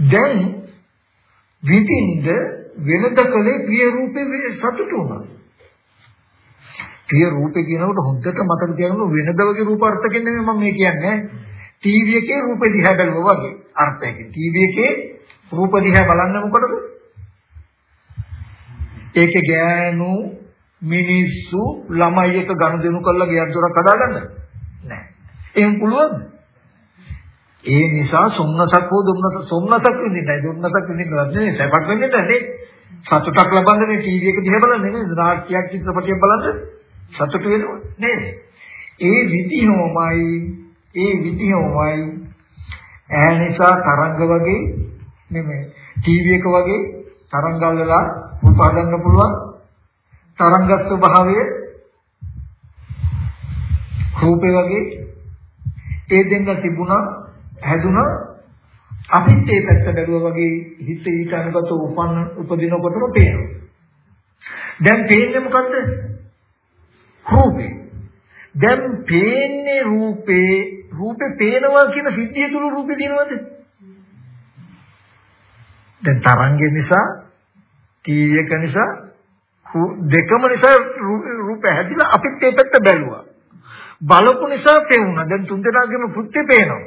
දැන් විඳින්න වෙනද කලේ ප්‍රිය රූපේ සතුටු වුණා. ප්‍රිය රූපේ කියනකොට හොඳට මතක තියාගන්න වෙනද වගේ රූප අර්ථකින් නෙමෙයි මම මේ කියන්නේ. ටීවී එකේ රූප දිහා බැලුවා වගේ අර්ථයකින්. ටීවී එකේ රූප දිහා බලන්න මොකටද? ඒකේ ගෑනු මිනිස්සු ළමයි එක ගනුදෙනු කරලා ගෙයක් දොරක් හදාගන්න නෑ. එහෙම පුළුවන්ද? ඒ නිසා සොම්නසක් හෝ දුම්නස සොම්නසක් විඳින්නයි දුම්නසක් විඳින්නවත් නෙවෙයි සැපක් විඳින්න නේ. සතුටක් ලබන්නේ ටීවී එක දිහා බලන්නේ නේ නාට්‍යයක් චිත්‍රපටයක් බලන්න සතුට වෙනවා නේද? ඒ විදිහමයි ඒ විදිහමයි ඈ නිසා තරංග වගේ නෙමෙයි. ටීවී එක වගේ තරංගල් වල උපදන්න පුළුවන්. තරංග ස්වභාවය රූපේ වගේ. ඒ දෙන්න තිබුණා හැදුනා අපිත් ඒ පැත්ත බැලුවා වගේ හිත ඊට අනුගත උපන්න උපදිනකොටම පේනවා. දැන් පේන්නේ මොකද්ද? රූපේ. දැන් පේන්නේ රූපේ රූපේ පේනවා කියන සිද්ධිය තුල රූපේ දිනවද දැන් තරංගය නිසා ටීවී එක නිසා දෙකම නිසා රූප හැදිලා අපිත් ඒ පැත්ත බැලුවා. බලපු නිසා පෙවුණා. දැන් තුන් දෙනාගේම කෘත්‍ය පේනවා.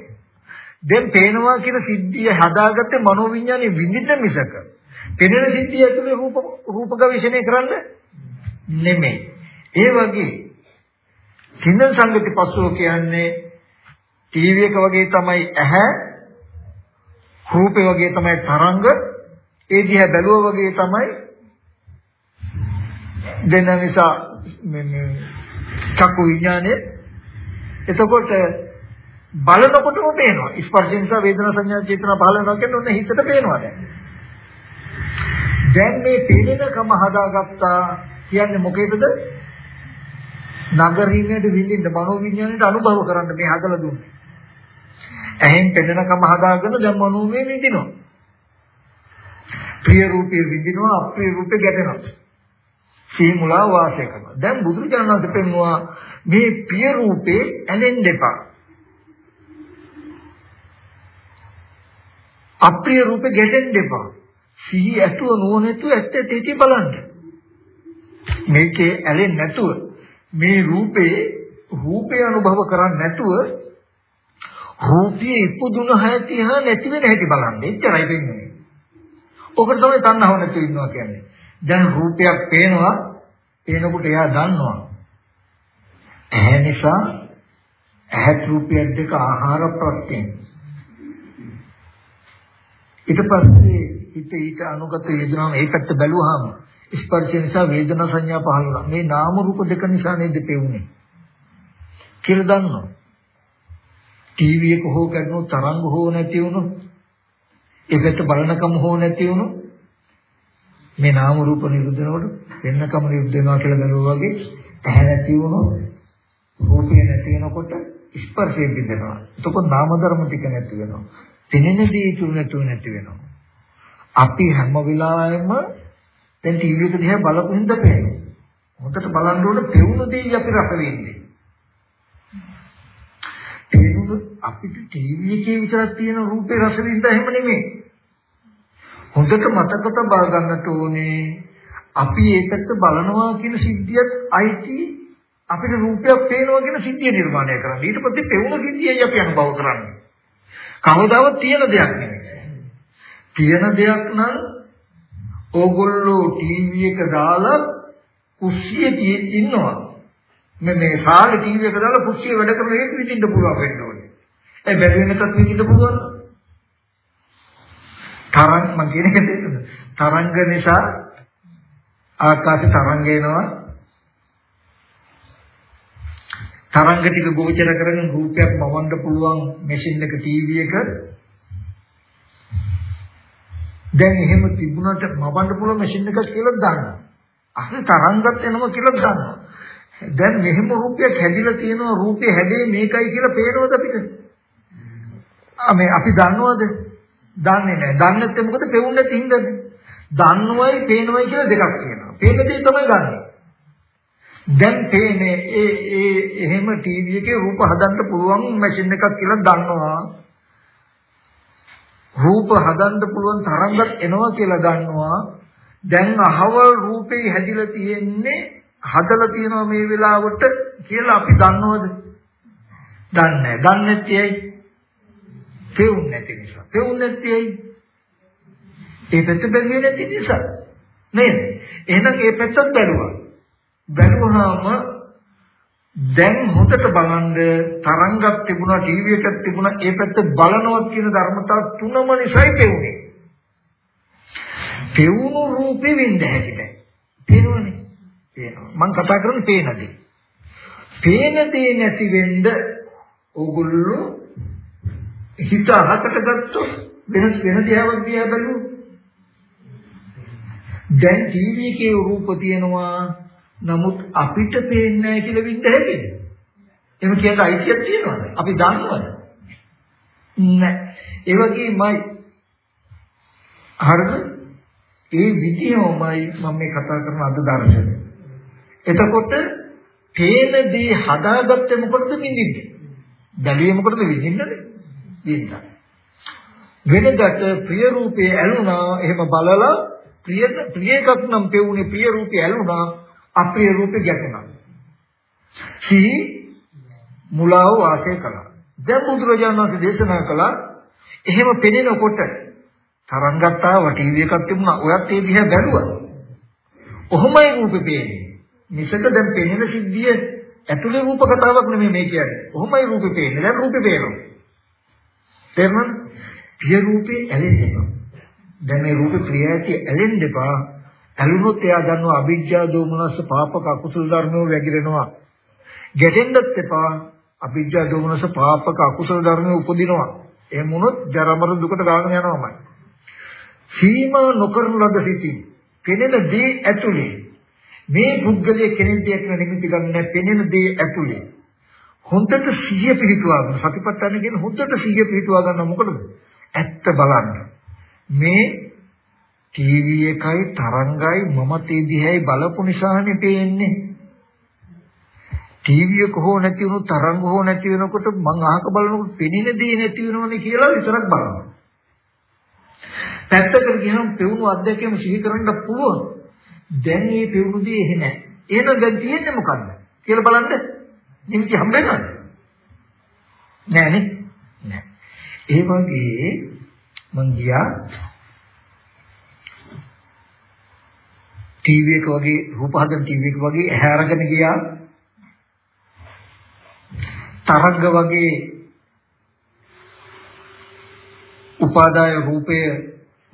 දැන් පේනවා කියන සිද්ධිය හදාගත්තේ මනෝවිඤ්ඤාණය විඳින්න මිසක. පෙනෙන සිද්ධිය ඇතුලේ රූප රූප ගවේෂණය කරන්න නෙමෙයි. ඒ වගේ තින්න සංගති පස්සෝ කියන්නේ ටීවී එක වගේ තමයි ඇහැ රූපේ වගේ තමයි තරංග ඒ දිහා බැලුවා වගේ තමයි දෙන්න නිසා මේ චක්කු විඥානය. එතකොට බලනකොටම පේනවා ස්පර්ශ නිසා වේදනා සංඥා චේතනා පහළ වෙනවා කියන්නේ ඔන්න හිතට පේනවා දැන්. දැන් මේ පේනකම හදාගත්තා කියන්නේ මොකේද? නගරින්නට විඳින්න මනෝ විඥාණයට අනුභව කරන්න මේ හදලා දුන්නේ. ඇහෙන් පෙනෙනකම හදාගෙන දැන් මනෝමය විඳිනවා ප්‍රිය රූපේ විඳිනවා අප්‍රිය රූපේ ගැටෙනවා. සීමුලා වාසය කරනවා. දැන් බුදුරජාණන් වහන්සේ පෙන්වුවා මේ ප්‍රිය රූපේ ඇලෙන්න එපා. අප්‍රිය රූපේ ගැටෙන්න එපා. සිහි ඇතුව නුවණැතුව ඇත්ත තේටි බලන්න. මේකේ ඇලෙන්නේ නැතුව මේ රූපේ රූපේ අනුභව කරන්නේ නැතුව රූපයේ ඉපදුන හැටි හා නැති වෙන හැටි බලන්න. එච්චරයි වෙන්නේ. ඔකට තමයි තණ්හාව නැති ඉන්නවා කියන්නේ. දැන් රූපයක් පේනවා පේනකොට එයා දන්නවා. ඇහැ නිසා ඇහත් රූපයක් දෙක ආහාර ප්‍රත්‍යයෙන්. ඊට පස්සේ හිත ඊට අනුගත වේදනාව ඒ පැත්ත බැලුවාම ස්පර්ශය නිසා වේදනා සංඥා පහළ වෙනවා. මේ නාම රූප දෙක නිසා නේද පෙවුනේ. කියලා දන්නවා. ටීවී එක හෝ කරනෝ තරංග හෝ නැති වුණොත් ඒකට බලනකම හෝ නැති වුණොත් මේ නාම රූප නිරුද්ධ වෙනකොට වෙන්නකම නිරුද්ධ වෙනවා කියලා බැලුවා වගේ ඇහැ නැති වුණොත් රූපය නැති වෙනකොට ස්පර්ශය බිඳෙනවා. එතකොට නාම ධර්ම ටික නැති වෙනවා. පෙනෙන දේ තුන නැතුව නැති වෙනවා. අපි හැම වෙලාවෙම දැන් ටීවී එක දිහා බලපු හින්දා පේනවා. හොඳට බලන්න ඕන පෙවුන දේ අපි රස වෙන්නේ. අපිට ටීවී එකේ විතරක් තියෙන රූපේ රස විඳ එහෙම නෙමෙයි. හොඳට මතක තබා ගන්නට ඕනේ අපි ඒකට බලනවා කියන සිද්ධියත් අයිති අපිට රූපයක් පේනවා කියන සිද්ධිය නිර්මාණය කරන්න. ඊට පස්සේ පෙවුන සිද්ධියයි අපි අනුභව කරන්නේ. කවදාවත් තියෙන දෙයක් නෙමෙයි. තියෙන දෙයක් නම් ඕගොල්ලෝ ටීවී එක දාලා කුස්සියේ ඉන්නවා. මේ මේ සාලේ ටීවී එක දාලා කුස්සියේ වැඩ කරන එක විඳින්න පුළුවන් වෙන්න ඕනේ. ඒ බැරි වෙනකත් විඳින්න පුළුවන්. තරංග මම කියන එක තේරුණා. තරංග නිසා ආකාශ තරංග එනවා. තරංග ටික ගෝචර කරගෙන රූපයක් මවන්න පුළුවන් මැෂින් එක ටීවී එක දැන් එහෙම තිබුණාට මවන්න පුළුවන් මැෂින් එකක් කියලා දානවා. අහේ තරංගත් එනවා කියලා දානවා. දැන් මෙහෙම රූපයක් හැදිලා තියෙනවා රූපේ හැදේ මේකයි කියලා පේනවද අපිට? ආ මේ අපි දන්නවද? දන්නේ නැහැ. දන්නේ නැත්නම් මොකද පෙවුන්නේ නැති හින්දාද? දන්නවයි පේනවයි කියලා දෙකක් තියෙනවා. පේන දේ තමයි ගන්නෙ. දැන් පේන්නේ ඒ ඒ එහෙම ටීවී එකේ රූප හදන්න පුළුවන් මැෂින් එකක් කියලා දන්නවා. රූප හදන්න පුළුවන් තරංගත් එනවා කියලා දන්නවා. දැන් අහවල් රූපේ හැදිලා තියෙන්නේ හදලා තියෙනවා මේ වෙලාවට කියලා අපි දන්නවද? දන්නේ නැහැ. දන්නේ නැති ඇයි? පෙවුන්නේ නැති නිසා. පෙවුන්නේ නැති ඇයි? ඒ පැත්ත බැලුවේ නැති නිසා. නේද? එහෙනම් ඒ පැත්තත් බැලුවා. බැලුවාම දැන් හොඳට බලන්න තරංගක් තිබුණා ටීවී එකක් තිබුණා ඒ පැත්ත බලනවා කියන ධර්මතාව තුනම නිසායි පෙවුනේ. පෙවුණු රූපේ වෙන්න හැටි බෑ. පේනවනේ. පේනවා. මම කතා කරන්නේ පේන දේ. පේන දේ නැති වෙන්න ඕගොල්ලෝ හිත අහකට ගත්තොත් වෙන වෙන දිහාවක් දිහා බලමු. දැන් ටීවී එකේ රූප තියෙනවා නමුත් අපිට පේන්නේ නැහැ කියලා විඳ හැකිද? එහෙම කියන අයිතියක් තියෙනවද? අපි දන්නවද? නැහැ. ඒ වගේමයි හරිද? ඒ විදිහමයි මම මේ කතා කරන අද දර්ශනය. එතකොට පේන දේ හදාගත්තේ මොකටද විඳින්නේ? බැලුවේ මොකටද විඳින්නේ? විඳින්න. වෙනදට ප්‍රිය රූපේ ඇලුනා එහෙම බලලා ප්‍රිය ප්‍රිය එකක් නම් පෙවුනේ ප්‍රිය රූපේ ඇලුනා අපේ රූපේ ගැටුණා. සිහි මුලාව වාසය කළා. දැන් බුදුරජාණන් වහන්සේ දේශනා කළා එහෙම පෙනෙනකොට තරංගත් ආවා ටීවී එකක් තිබුණා. ඔයත් ඒ දිහා බැලුවා. ඔහොමයි රූපේ පේන්නේ. මිසක දැන් පෙනෙන සිද්ධිය ඇතුලේ රූප කතාවක් නෙමෙයි මේ කියන්නේ. ඔහොමයි රූපේ පේන්නේ. දැන් රූපේ පේනවා. තේරුණාද? ප්‍රිය රූපේ ඇලෙන්න එපා. දැන් මේ රූපේ ප්‍රිය ඇති ඇලෙන්න එපා. ඇලුනොත් එයා දන්නවා අවිජ්ජා දෝමනස්ස පාපක අකුසල ධර්මෝ වැగిරෙනවා. ගැටෙන්නත් එපා. අවිජ්ජා දෝමනස්ස පාපක අකුසල ධර්මෝ උපදිනවා. එහෙම වුණොත් ජරමර දුකට ගාගෙන යනවාමයි. සීමා නොකරන ලද සිටින් පෙනෙන දේ ඇතුලේ මේ පුද්ගලයේ කෙනෙක් දෙයක් නිමිති ගන්න පෙනෙන දේ ඇතුලේ හොඳට සිහිය පිහිටුවා ගන්න සතිපට්ඨාන කියන හොඳට සිහිය පිහිටුවා ගන්න මොකටද ඇත්ත බලන්න මේ ටීවී එකයි තරංගයි මම තේ දිහායි බලපු නිසානේ පේන්නේ. ටීවී එක හෝ නැති වුණු තරංග හෝ නැති වෙනකොට මං අහක බලනකොට පෙනෙන දේ නැති වෙනවනේ කියලා විතරක් බලනවා. පැත්තකට ගියම පෙවුණු අධ්‍යක්ෂකම සිහි කරන්න පුළුවන්. දැන් මේ පෙවුණු දේ එහෙ නැහැ. එහෙනම් දැන් තියෙන්නේ මොකද්ද? කියලා බලන්න නිමිති හම්බෙන්නවද? නෑනේ. නෑ. ඒ වගේ මං ගියා ටීවී එක වගේ රූප හදන ටීවී එක වගේ ඇහැ අරගෙන ගියා තරංග වගේ උපාදාය රූපය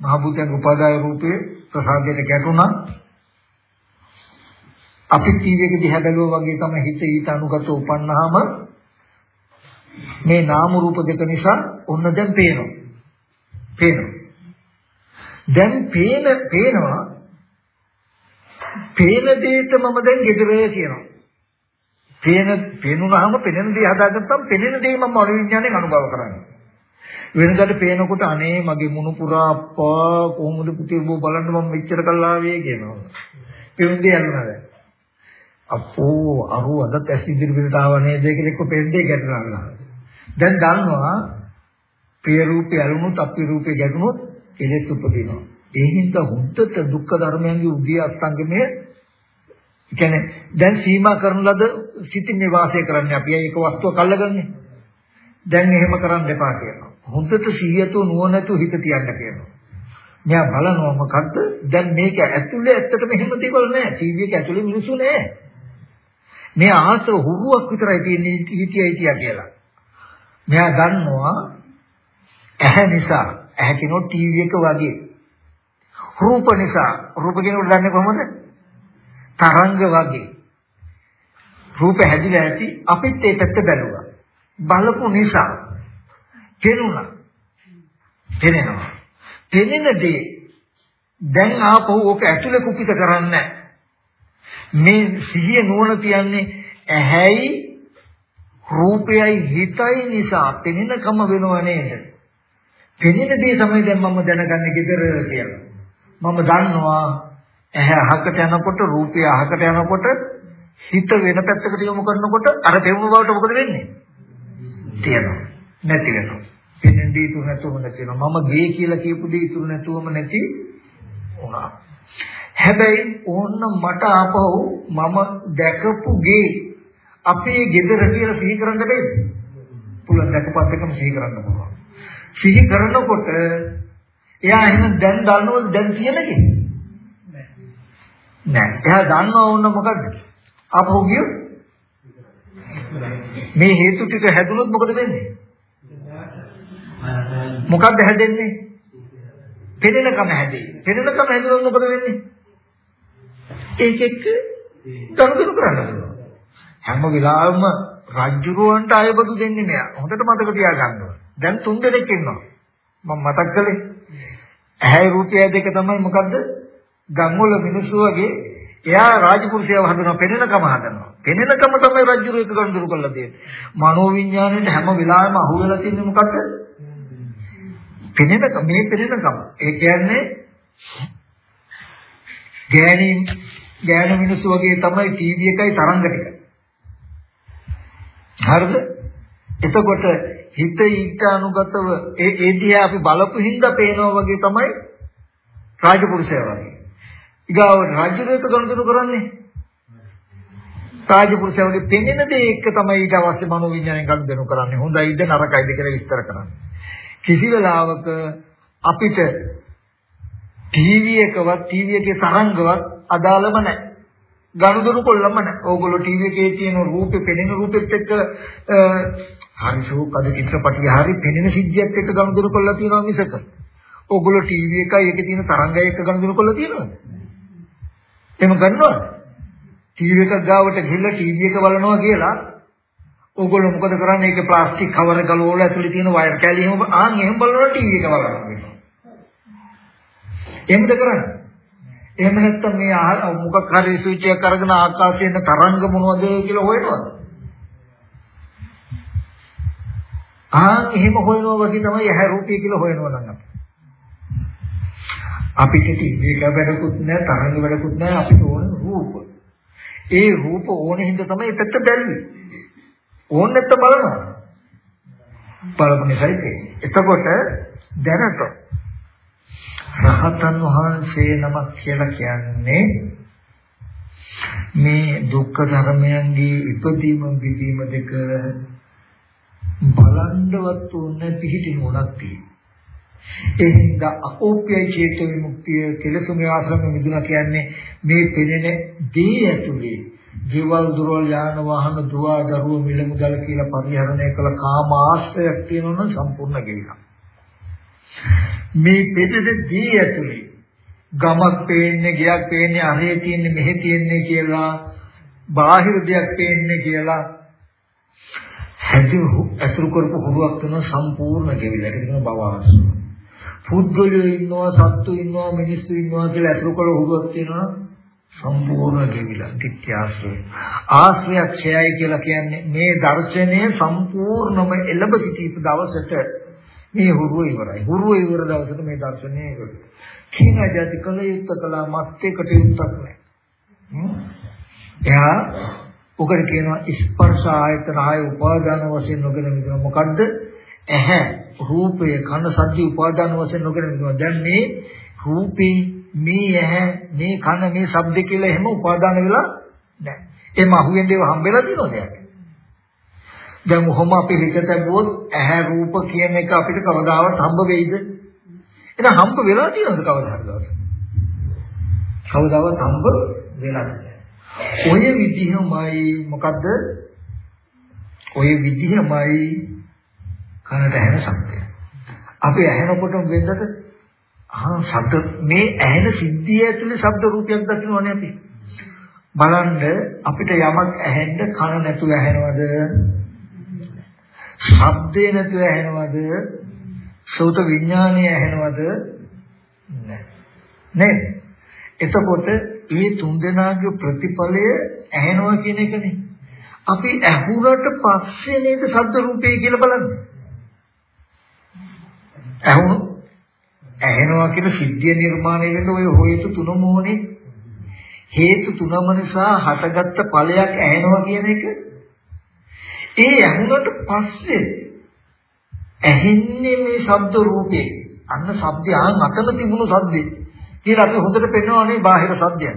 මහ භූතයන් උපාදාය රූපය ප්‍රසාදයට ගැටුණා අපි ටීවී එක දිහා බැලුවා වගේ තමයි හිත ඊට අනුගත උපන්නාම මේ නාම රූප දෙක නිසා ඔන්න දැන් පේනවා පේනවා දැන් පේන පේනවා පේන දෙයට මම දැන් gedare කියනවා. පේන පේනුනහම පෙනෙන දේ හදාගත්තම පෙනෙන දේ මම අනුවිඥාණයෙන් අනුභව කරන්නේ. වෙනදාට පේනකොට අනේ මගේ මුණු පුරා අප්පා කොහොමද පුතේ ඔබ බලන්න මම මෙච්චර කල් ආවේ කියනවා. පෙනුන දේ යනවා දැන්. අපෝ අරු අදත් ඇස් ඉදිරියට ආව නේද කියලා එක්ක පෙන්නේ ගැටනවා. දැන් දන්නවා ප්‍රිය රූපේ අලුනොත් අප්‍රිය රූපේ ගැටුනොත් කෙලෙස් උපදිනවා. ඒ හින්දා හුද්දට දුක්ඛ ධර්මයන්ගේ උද්දී අස්තංගමයේ කියන්නේ දැන් සීමා කරන ලද සිතින් මේ වාසය කරන්නේ අපි ඒක වස්තුවක් අල්ලගන්නේ. දැන් එහෙම කරන්න එපා කියනවා. හොඳට සිහියතු නුවණතු හිත තියන්න කියනවා. මෙයා බලනවා මොකද්ද? දැන් මේක ඇතුලේ ඇත්තටම එහෙම දේවල් නැහැ. ටීවී එක ඇතුලේ මිනිස්සු නැහැ. මේ ආස හුරුවක් විතරයි තියෙන්නේ හිතියයි තියා කියලා. මෙයා දන්නවා ඇහැ නිසා ඇහැ කියනෝ ටීවී එක වගේ. රූප නිසා රූප කියනකොට දන්නේ කොහොමද? තරංග වගේ. රූප හැදිලා ඇති අපිත් ඒ පැත්ත බැලුවා. බලපු නිසා පෙනුණා. පෙනෙනවා. පෙනෙන දේ දැන් ආපහු ඕක ඇතුලේ කුපිත කරන්නේ මේ සිහිය නුවණ තියන්නේ ඇහැයි රූපයයි හිතයි නිසා පෙනෙනකම වෙනව නේද? පෙනෙන දේ තමයි දැන් මම දැනගන්නේ gedara කියලා. මම දන්නවා ඇහැ අහකට යනකොට රූපය අහකට යනකොට හිත වෙන පැත්තකට යොමු කරනකොට අර පෙවුණු බවට මොකද වෙන්නේ? තියෙනවා. නැති වෙනවා. පෙනෙන දේ ඉතුරු නැතුවම නැති වෙනවා. මම ගේ කියලා කියපු දේ ඉතුරු නැතුවම නැති වුණා. හැබැයි ඕන්න මට ආපහු මම දැකපු ගේ අපේ gedara කියලා සිහි කරන්න බෑද? පුළුවන් දැකපත් එකම සිහි කරන්න පුළුවන්. සිහි කරනකොට එයා එහෙනම් දැන් දන්නවද දැන් තියෙනකේ? නෑ. එයා දන්නව ඕන මොකද්ද? ආපහු ගියොත් මේ හේතු ටික හැදුනොත් මොකද වෙන්නේ? මොකද්ද හැදෙන්නේ? පෙනෙනකම හැදෙයි. පෙනෙනකම හැදුනොත් මොකද වෙන්නේ? ඒක එක්ක ගනුදෙනු කරන්න පුළුවන්. හැම වෙලාවෙම රජ්ජුරුවන්ට අයබදු දෙන්නේ නෑ. හොඳට මතක තියාගන්න ඕන. දැන් තුන් දෙනෙක් ඉන්නවා. මම මතක් කළේ. ඇහැ රූපය දෙක තමයි මොකද්ද? ගම්වල මිනිස්සු වගේ එයා රාජපුරුෂයව හදනවා පෙනෙනකම හදනවා. පෙනෙනකම තමයි රජ්ජුරුව එක ගනුදෙනු කරලා තියෙන්නේ. මනෝවිඤ්ඤාණයට හැම වෙලාවෙම අහු වෙලා තියෙන්නේ මොකද්ද? පෙනෙනක මේ පෙනෙනකම. ඒ කියන්නේ ගෑණි ගෑනු මිනිස්සු වගේ තමයි ටීවී එකයි තරංග ටික. හරිද? එතකොට හිත ඊට අනුගතව ඒ ඒ දිහා අපි බලපු හින්දා පේනවා වගේ තමයි රාජපුරුෂයා වගේ. ඊගාව රාජ්‍යවේක ගනුදෙනු කරන්නේ. රාජපුරුෂයා වගේ පෙනෙන දේ එක්ක තමයි ඊට අවශ්‍ය මනෝවිඤ්ඤාණය ගනුදෙනු කරන්නේ. හොඳයිද නරකයිද කියලා විස්තර කරන්නේ. කිසි වෙලාවක අපිට ටීවී එකවත් ටීවී එකේ තරංගවත් අදාළම නැහැ. ගනුදෙනු කොල්ලම නැහැ. ඕගොල්ලෝ ටීවී එකේ තියෙන රූපේ පෙනෙන රූපෙත් එක්ක හරි ෂෝක් අද චිත්‍රපටිය හරි පෙනෙන සිද්ධියත් එක්ක ගනුදෙනු කොල්ලලා තියෙනවා මිසක. ඕගොල්ලෝ ටීවී එකයි ඒකේ තියෙන තරංගය එක්ක ගනුදෙනු කොල්ලලා තියෙනවද? එහෙම කරනවද? ටීවී එක ගාවට ගිහලා ටීවී එක බලනවා කියලා ඕගොල්ලෝ මොකද කරන්නේ? ඒක ප්ලාස්ටික් කවර ගලවල ඇතුලේ තියෙන වයර් කැලි එහෙම ආන් එහෙම බලනවා ටීවී එක බලනවා. එහෙමද කරන්නේ? එහෙම නැත්නම් මේ මොකක් හරි ස්විච් එකක් අරගෙන ආකාශයෙන් තරංග මොනවද කියලා හොයනවද? ආ එහෙම හොයනවා වගේ තමයි ඇහැ රූපය කියලා හොයනවා නම් අපිට ටීවී එක වැඩකුත් නැහැ තරංග වැඩකුත් නැහැ අපිට ඕන රූප. ඒ රූප ඕන හින්දා තමයි පැත්ත බැලුවේ. ඕන නැත්නම් බලනවා. බලපු නිසායි තියෙන්නේ. එතකොට දැනට රහතන් වහන්සේ නමක් කියලා කියන්නේ මේ දුක්ඛ ධර්මයන්ගේ ඉපදීම විදීම දෙක බලන්නවත් උන්නේ පිහිටි මොනක් තියෙන්නේ. ඒ හින්දා අකෝප්‍යයි චේතෝ විමුක්තිය කෙලසුමේ ආශ්‍රම මිදුණා කියන්නේ මේ පෙනෙන දේ ඇතුලේ ජීවල් දුරවල් යාන වාහන දුව දරුව මිල මුදල් කියලා පරිහරණය කළ කාම ආශ්‍රයක් තියෙනවා නම් සම්පූර්ණ ගෙවිලා. මේ පෙදෙදී ඇතුලේ ගමක් පේන්නේ, ගයක් පේන්නේ, අරේ තියෙන්නේ, මෙහෙ තියෙන්නේ කියලා බාහිර දෙයක් පේන්නේ කියලා හැදි අසුරු කරපු හුරුවක් කරන සම්පූර්ණ ගෙවිලා ඒක තමයි භව ආශ්‍රය. පුද්ගලයෝ ඉන්නවා, සත්තු ඉන්නවා, මිනිස්සු ඉන්නවා කියලා අසුරු කරලා හුරුවක් තියෙනවා සම්පූර්ණ ගෙවිලා තිත්‍ය ආශ්‍රය. ආශ්‍රය ක්ෂයයි කියලා කියන්නේ මේ දර්ශනය සම්පූර්ණම එළඹ සිටීපු දවසට මේ හුරුව ඉවරයි. හුරුව ඉවර දවසට මේ දර්ශනය ඉවරයි. කීන જાති කල යුක්ත කළා මත්තේකට යුක්තක් නැහැ. එයා උකට කියනවා ස්පර්ශ ආයතන ආය උපාදාන වශයෙන් නොගෙන ඉන්නවා. මොකද්ද? ඇහැ රූපය කන සද්ද උපාදාන වශයෙන් නොගෙන ඉන්නවා. දැන් මේ රූපේ මේ ඇහැ මේ කන මේ ශබ්ද කියලා එහෙම උපාදාන වෙලා නැහැ. එහම අහුවෙන් දේව හම්බෙලා තියෙනවද යාට? දැන් කොහොම අපි හිත තැබුවොත් ඇහැ රූප කියන එක අපිට කවදාවත් හම්බ වෙයිද? එහෙනම් හම්බ වෙලා තියෙනවද කවදා හරි දවසක? කවදාවත් හම්බ වෙලා නැහැ. ඔය විදිහමයි මොකද්ද? ඔය විදිහමයි කනට ඇහෙන ශබ්දය. අපි ඇහෙනකොට වෙද්දට ආ ශබ්ද මේ ඇහෙන සිද්ධිය ඇතුලේ ශබ්ද රූපයක් දකින්නවනේ අපි. බලන්න අපිට යමක් ඇහෙන්න කන නැතුව ඇහෙනවද? ශබ්දේ නැතුව ඇහෙනවද? සෝත විඥානය ඇහෙනවද? නැහැ. නේද? එතකොට මේ තුන්දෙනාගේ ප්‍රතිඵලය ඇහෙනවා කියන එකනේ. අපි ඇහුනට පස්සේ නේද ශබ්ද රූපේ කියලා බලන්නේ. ඇහුණු ඇහෙනවා කියන සිද්ධිය නිර්මාණය වෙන්න ඔය හේතු තුනම ඕනේ. හේතු තුනම නිසා හටගත්ත ඵලයක් ඇහෙනවා කියන එක. ඒ ඇහුනට පස්සේ ඇහෙන්නේ මේ ශබ්ද රූපේ. අන්න ශබ්දය ආන් අතන තිබුණු ශබ්දේ. කියලා අපි හොඳට පෙන්වන්නේ බාහිර ශබ්දයක්.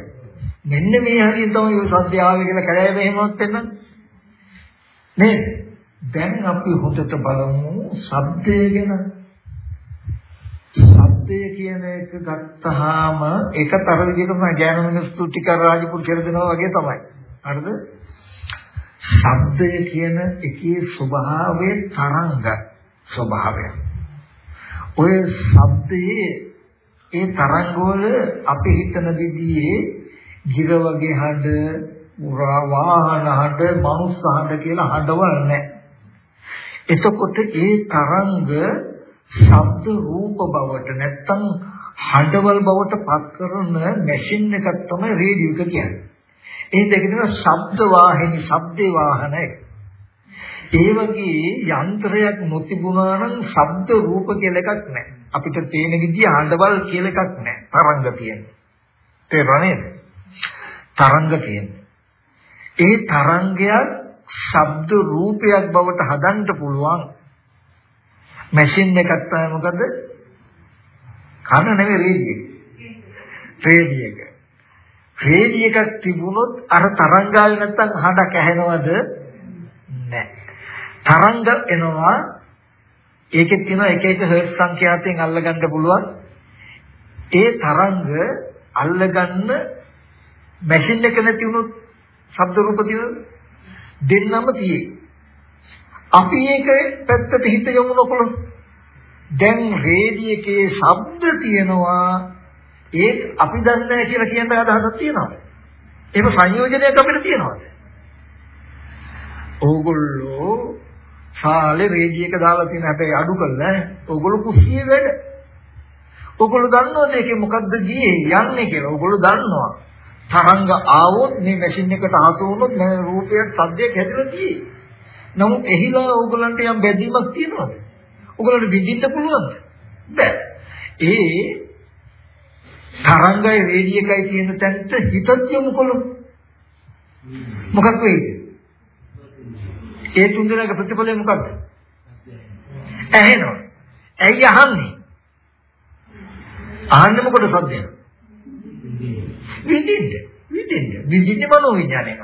මෙන්න මේ හරියෙන් තමයි ওই ශබ්දය ආවේ කියලා කැලෑ මෙහෙමවත් පෙන්වන්නේ. නේද? දැන් අපි හොඳට බලමු ශබ්දය ගැන. ශබ්දය කියන එක ගත්තාම ඒකතර විදිහට තමයි ඥාන මිනිස්සු ටික රාජපුර කියලා දෙනවා වගේ තමයි. හරිද? ශබ්දය කියන එකේ ස්වභාවය තරංග ස්වභාවය. ඔය ශබ්දයේ ඒ තරංගවල අපි හිතන විදිහේ ගිර වගේ හඬ වාහන හඬ, මනුස්ස හඬ කියලා හඬවල් නැහැ. එතකොට ඒ තරංග ශබ්ද රූප බවට නැත්තම් හඬවල් බවට පත් කරන මැෂින් එකක් තමයි රේඩියෝ එක කියන්නේ. ඒ දෙකේම ශබ්ද වාහිනී, ශබ්දේ වාහන එක. ඒ වගේ යන්ත්‍රයක් නොතිබුණා නම් ශබ්ද රූප කියලා එකක් නැහැ. අපිට තේන විදිය හඬවල් කියලා එකක් නැහැ. තරංග තියෙනවා. තේරෙනවද? තරංග තියෙනවා. ඒ තරංගයක් ශබ්ද රූපයක් බවට හදන්න පුළුවන් මැෂින් එකක් තමයි මොකද කන නෙවෙයි රේඩිය රේඩිය එක රේඩිය එකක් තිබුණොත් අර තරංගාවේ නැත්තම් හඬක් ඇහෙනවද? නැහැ තරංග එනවා. ඒකෙත් තියෙනවා එක එක හර්ට් සංඛ්‍යාතයෙන් අල්ලගන්න පුළුවන්. ඒ තරංග අල්ලගන්න මැෂින් එක නැති වුණොත් ශබ්ද රූප දෙන්නම තියෙයි. අපි ඒක පැත්තට හිත යොමු නොකළොත් දැන් රේඩියකේ ශබ්ද තියෙනවා. ඒ අපි දන්නේ නැහැ කියලා කියන අදහසක් තියෙනවා. ඒක සංයෝජනයක් අපිට තියෙනවද? ඕගොල්ලෝ ශාලේ රේඩියක දාලා තියෙන හැබැයි අඩු කළා ඕගොල්ලෝ කුස්සියේ වැඩ. ඕගොල්ලෝ දන්නවද ඒකේ මොකද්ද ගියේ යන්නේ කියලා? ඕගොල්ලෝ දන්නවා. තරංග ආවොත් මේ මැෂින් එකට හසු වුණොත් මේ රූපයක් සද්දයක් හැදෙලා තියෙයි. නමුත් එහිලා ඕගලන්ට යම් බැඳීමක් තියෙනවද? ඕගලන්ට විඳින්න පුළුවන්ද? බෑ. ඒ තරංගයි රේඩියකයි තියෙන තැනට හිතත් යොමු කළොත් මොකක් වෙයිද? ඒ තුන් දෙනාගේ ප්‍රතිඵලය මොකක්ද? ඇහෙනවා. ඇයි අහන්නේ? අහන්නේ මොකද සද්දය? විඳින්න විඳින්න විඳින්නේ මනෝ විඥානයක්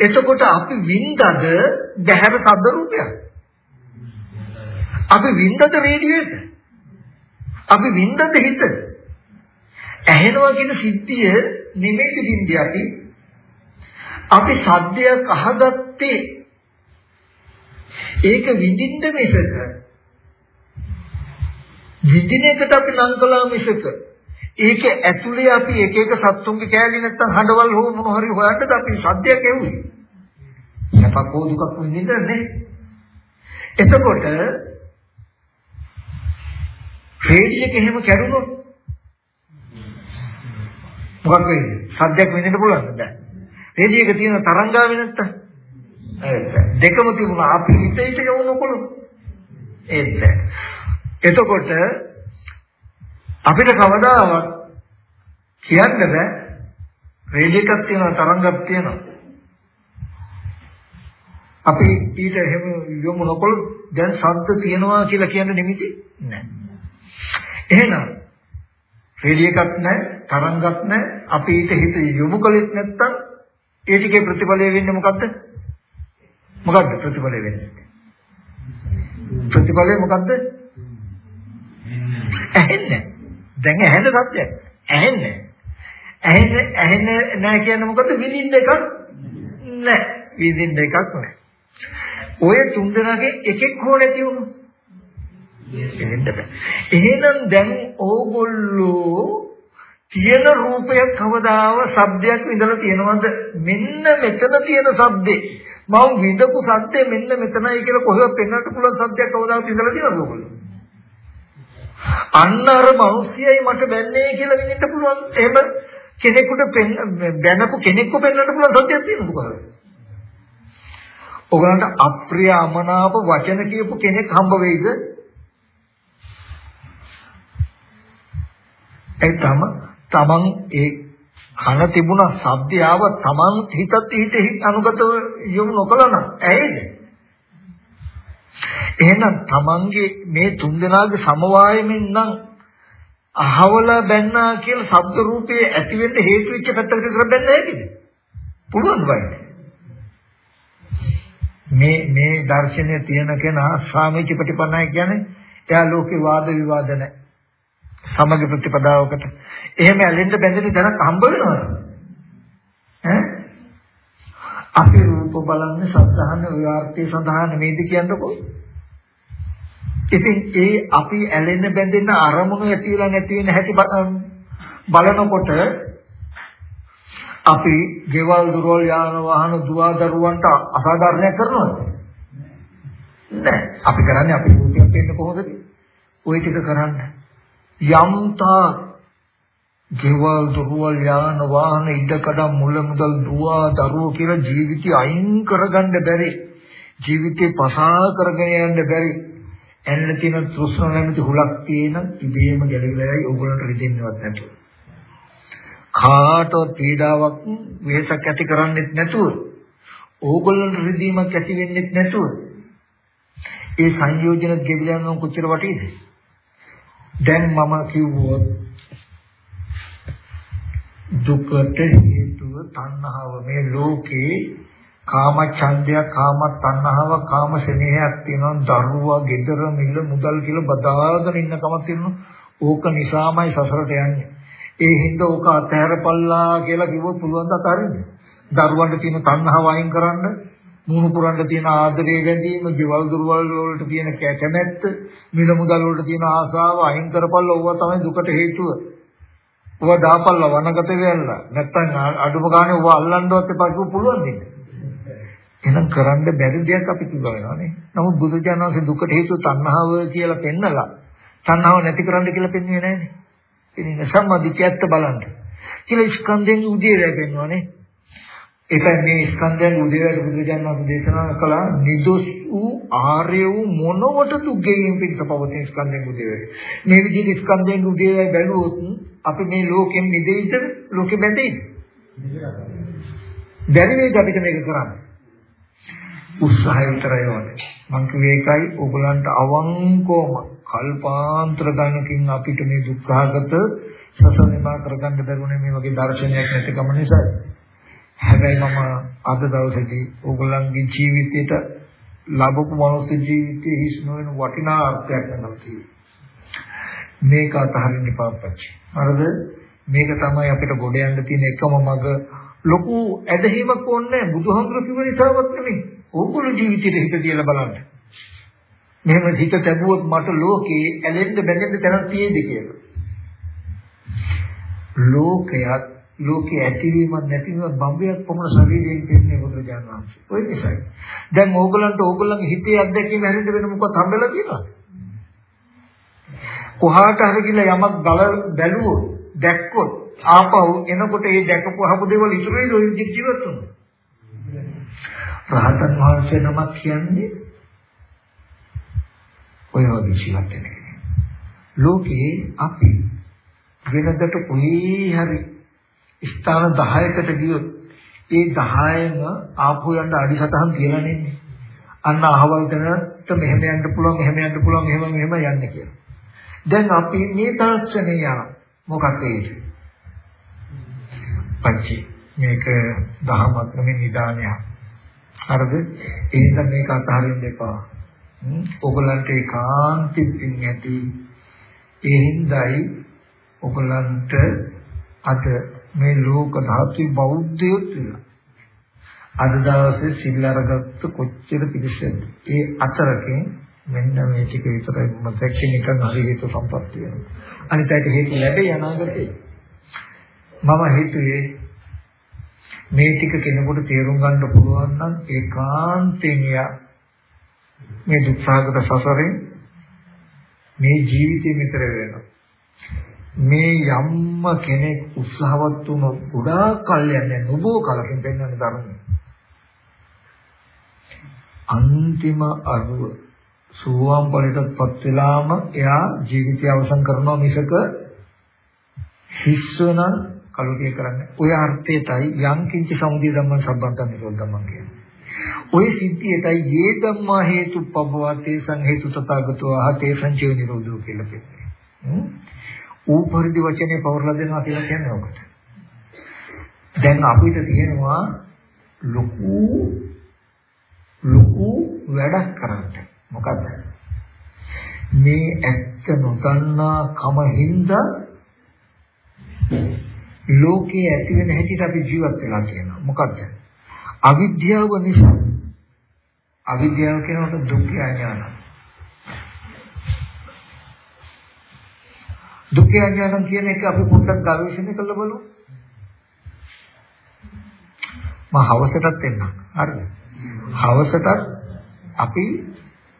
එතකොට අපි විඳද ගැහැර සද්ද රූපයක් අපි විඳද රේඩියේට අපි විඳද හිත ඇහෙනවා කියන සිද්ධිය නෙමෙයි විඳි අපි අපි සද්දයක් අහගත්තේ ඒක විඳින්න මිසක විඳින එකට අපි ලං කළා මිසක ඒක ඇතුලේ අපි එක එක සත්තුන්ගේ කෑලි නැත්තම් හඬවල් හෝ මොන හරි හොයන්නද අපි සද්දයක් එව්වේ. සැපක් හෝ දුකක් විඳින්න නේ. එතකොට රේඩියක එහෙම කැඩුනොත් මොකක් වෙයිද? සද්දයක් විඳින්න පුළුවන්ද? බෑ. රේඩියක තියෙන තරංගාවේ නැත්තම්? දෙකම තිබුණා. අපි හිතේට යවනකොට ඒත් එතකොට අපිට කවදාවත් කියන්න බෑ. රේඩියෝ එකක් තියෙනවා තරංගයක් තියෙනවා. අපි ඊට එහෙම යොමු නොකළොත් දැන් ශබ්ද තියෙනවා කියලා කියන්න නිමිති නැහැ එහෙනම් රේඩියෝ එකක් නැහැ තරංගයක් නැහැ අපි ඊට හිත යොමු කළෙත් නැත්තම් ඒ ටිකේ ප්‍රතිඵලය වෙන්නේ මොකද්ද මොකද්ද ප්‍රතිඵලය වෙන්නේ? ප්‍රතිඵලය මොකද්ද? ඇහෙන්නේ. දැන් ඇහෙන සත්‍යයක්. ඇහෙන්නේ. ඇහෙන්නේ ඇහෙන්නේ නැහැ කියන්නේ මොකද්ද? විඳින්න එකක් නැහැ. විඳින්න එකක් නැහැ. ඔය තුන් දෙනාගේ එකෙක් හෝ නැති වුණොත් එහෙනම් දැන් ඕගොල්ලෝ තියෙන රූපයක් කවදාව සබ්දයක් විඳලා තියෙනවද මෙන්න මෙතන තියෙන සබ්දේ මම විඳපු සද්දේ මෙන්න මෙතනයි කියලා කොහෙවත් පෙන්වන්න පුළුවන් සද්දයක් කවදාවත් ඉඳලා තියෙනවද ඔයගොල්ලෝ? අන්න අර මිනිස්සයයි මට බැන්නේ කියලා විඳින්න පුළුවන්. එහෙම කෙනෙකුට බැනපු කෙනෙක්ව පෙන්වන්න පුළුවන් සද්දයක් තියෙනවද කොහෙද? ඔයගලන්ට අප්‍රිය අමනාප වචන කියපු කෙනෙක් හම්බ වෙයිද? ඒ තම තමන් ඒ කන තිබුණා ශබ්දය ආව තමන් හිතත් හිත අනුගතව යොමු නොකළා නම් ඇයිද? එහෙනම් තමන්ගේ මේ තුන්දෙනාගේ සමவாயමින් නම් අහවල බැන්නා කියලා ශබ්ද රූපයේ ඇති වෙන්න හේතු වෙච්ච පැත්තකට විතර බැන්න හැකිද? පුළුවන් වයිද? මේ මේ දර්ශනය තියෙන කෙනා සාමිච්ච ප්‍රතිපන්නයි කියන්නේ එයා ලෝකේ වාද විවාද නැහැ. සමග ප්‍රතිපදාවකට. එහෙම ඇලෙන්න බැඳෙන දැනක් හම්බ වෙනවද? ඈ? අපි රූප බලන්නේ සත්‍යහන විවර්තය සඳහා නෙමෙයිද කියන්නකෝ. ඉතින් ඒ අපි ඇලෙන්න බැඳෙන අරමුණු ඇතිලා නැති වෙන හැටි බලනකොට අපි ගෙවල් දොරවල් යාන වාහන දුවා දරුවන්ට අසාධාරණයක් කරනවද? නෑ. අපි කරන්නේ අපි රූපයක් පෙන්න කොහොමද? ওই ටික කරන්නේ. යම්තා ගෙවල් දොරවල් යාන වාහන ඉඩකඩ මුල මුදල් දුව දරුවෝ කියලා ජීවිතය අයින් කරගන්න බැරි ජීවිතේ පසා කරගෙන යන්න බැරි එන්න තියෙන තෘෂ්ණ නැමැති හුලක් තියෙන ඉබේම ගැලවිලායි ඕගොල්ලන්ට රිදෙන්නවත් නැතුව. කාටවත් පීඩාවක් වෙහසක් ඇති කරන්නෙත් නැතුව ඕගොල්ලන්ට රිදීමක් ඇති වෙන්නෙත් නැතුව ඒ සංයෝජන ගෙවිලා යන කොච්චර වටේද. දැන් මම කිව්වොත් දුකට හේතුව තණ්හාව. මේ ලෝකේ කාම ඡන්දය කාම තණ්හාව කාම ස්නේහයක් තියෙනවා. දරුවා gedara මිල මුදල් කියලා බදාගෙන ඉන්නකමක් තියෙනවා. ඕක නිසාමයි සසරට යන්නේ. ඒ හින්දා ඕක අතහැරපල්ලා කියලා කිව්වොත් පුළුවන් ද අතහරින්න? දරුවන්ට තියෙන තණ්හාව අයින් කරන්න. මුණු පුරන්න තියෙන ආදරේ වැඳීම, ගෙවල් දුරවල් වලට තියෙන කැමැත්ත, මිල මුදල් වලට තියෙන ආසාව අයින් කරපල්ලා ඕවා තමයි දුකට හේතුව. ඕවා දාපල්ලා වනගත වෙලා. නැත්තම් අඩුම ගානේ ඕවා අල්ලන්නවත් එපා කිව්ව පුළුවන් දෙන්න. එහෙනම් කරන්න බැරි දෙයක් අපි කිව්වා වෙනවානේ. නමුත් බුදුජානක වහන්සේ දුකට හේතුව තණ්හාව කියලා පෙන්නලා තණ්හාව නැති කරන්න කියලා පෙන්වන්නේ නැහැනේ. ඉතින් සම්මාදිකයත් බලන්න. කියලා ස්කන්ධෙන් උදේ වැගෙනවානේ. ඒකයි මේ ස්කන්ධයන් උදේවැට බුදුරජාණන් වහන්සේ දේශනා කළා නිදොස් වූ ආර්ය වූ මොනවට දුක්ගෙන් පිටස පවතින ස්කන්ධයන් උදේවැට. මේ විදිහට ස්කන්ධයන් උදේවැට බැලුවොත් අපි මේ ලෝකෙන් නිදෙයිද ලෝකෙ බැඳෙයිද? බැරි වේද අපිට මේක කරන්න. උත්සාහය විතරයි ඕනේ. මං කිව්වේ ඒකයි ඕගලන්ට අවංකවම කල්පාන්තර ගණනකින් අපිට මේ දුක්ඛාගත සසර නිමා කරගන්න බැරුණේ මේ වගේ දර්ශනයක් නැතිකම නිසායි. හැබැයි මම අද දවසේදී ඕගොල්ලන්ගේ ජීවිතයට ලැබපු මනුස්ස ජීවිතයේ හිස් නොවන වටිනා අර්ථයක් නැති මේක අතහරින්න පාපච්චි. හරිද? මේක තමයි අපිට ගොඩ යන්න තියෙන එකම මඟ. ලොකු ඇදහිමක් ඕනේ බුදුහාමුදුරු කිව්ව නිසාවත් නෙමෙයි. ඕගොල්ලෝ ජීවිතේට හිත තියලා බලන්න. මෙහෙම හිත තැබුවොත් මට ලෝකේ ඇලෙන්න බැඳෙන්න තැනක් තියෙද කියලා. ලෝකයක් ලෝකේ ඇතිවීමක් නැතිවීමක් බම්බයක් පමණ ශරීරයෙන් දෙන්නේ බුදුරජාණන් වහන්සේ. ඔය නිසායි. දැන් ඕගලන්ට ඕගලන්ගේ හිතේ අත්දැකීම හැරෙන්න වෙන මොකක්ද හම්බෙලා තියෙනවද? කොහාට හරි ගිහලා යමක් බල බැලුවොත් දැක්කොත් ආපහු එනකොට ඒ දැකපු හමු දේවල් ඉතුරු වෙයි ඔය ජීවිත තුන. රහතන් වහන්සේ නමක් කියන්නේ ඔය වගේ ජීවත් වෙන කෙනෙක්. ලෝකේ අපි වෙනදට කොහේ හරි ස්ථාන 10කට ගියොත් ඒ 10ම ආපහු යන්න අඩි සතහන් තියලා නෙන්නේ. අන්න අහවල් තැනට මෙහෙම යන්න පුළුවන් මෙහෙම යන්න පුළුවන් මෙහෙම මෙහෙම යන්න කියලා. දැන් අපි මේ තාක්ෂණය යන මොකක්ද ඒක? පච්චි මේක දහමක් නෙමෙයි නිදානයක්. හරිද? එහෙනම් මේක අතහරින්න එපා. ඔයගලන්ට ඒකාන්තින් පින් ඇති. ඒ හින්දායි ඔයගලන්ට අද මේ ලෝක ධාතු බෞද්ධයොත් වෙලා. අද දවසේ සිල් අරගත්ත කොච්චර පිළිසෙද? ඒ අතරකින් මෙන්න මේ ටික විතරයි මම දැක්කේ නිකන් හරි හේතු සම්පත්තිය. අනිත් අයට හේතු ලැබෙයි අනාගතේ. මම හිතුවේ මේ ටික කෙනෙකුට තේරුම් ගන්න පුළුවන් නම් ඒකාන්තයෙන් යා මේ දුක්ඛාගත සසරෙන් මේ ජීවිතේ මෙතර වෙනවා. මේ යම්ම කෙනෙක් උත්සාහවත් වුණොත් ගොඩාක් කල් යන්නේ නොබෝ කලකින් පෙන්වන ධර්මය. අන්තිම අරුව සෝවාන් ඵලයටපත් වෙලාම එයා ජීවිතය අවසන් කරනවා මිසක හිස්වන කලුටිය කරන්නේ. ඔය අර්ථයටයි යම් කිංච සමුදය ධම්මං සම්බන්තං නිරෝධ ධම්මං කියන්නේ. ඔය සිද්ධියටයි යේ ධම්මා හේතුප්පවවා තේසං හේතු තථාගතෝ අහතේ සංජීව නිරෝධෝ කියලා කියන්නේ. ඌ පරිදි වචනේ පවර්ලා දෙනවා කියලා කියන්නේ ඔකට. දැන් අපිට තියෙනවා ලොකු ලොකු වැඩක් කරන්න. මොකද්ද? මේ ඇත්ත නොදන්නා කම හින්දා ලෝකයේ ඇති වෙන හැටියට අපි ජීවත් වෙලා තියෙනවා. මොකද්ද? අවිද්‍යාව නිසා. අවිද්‍යාව කියනකොට දුක්ඛ අඥාන. දුක්ඛ අඥාන කියන එක අපි පොඩ්ඩක් ගවේෂණය කරලා බලමු. මම හවසටත් එන්නම්. හරිද? හවසටත් අපි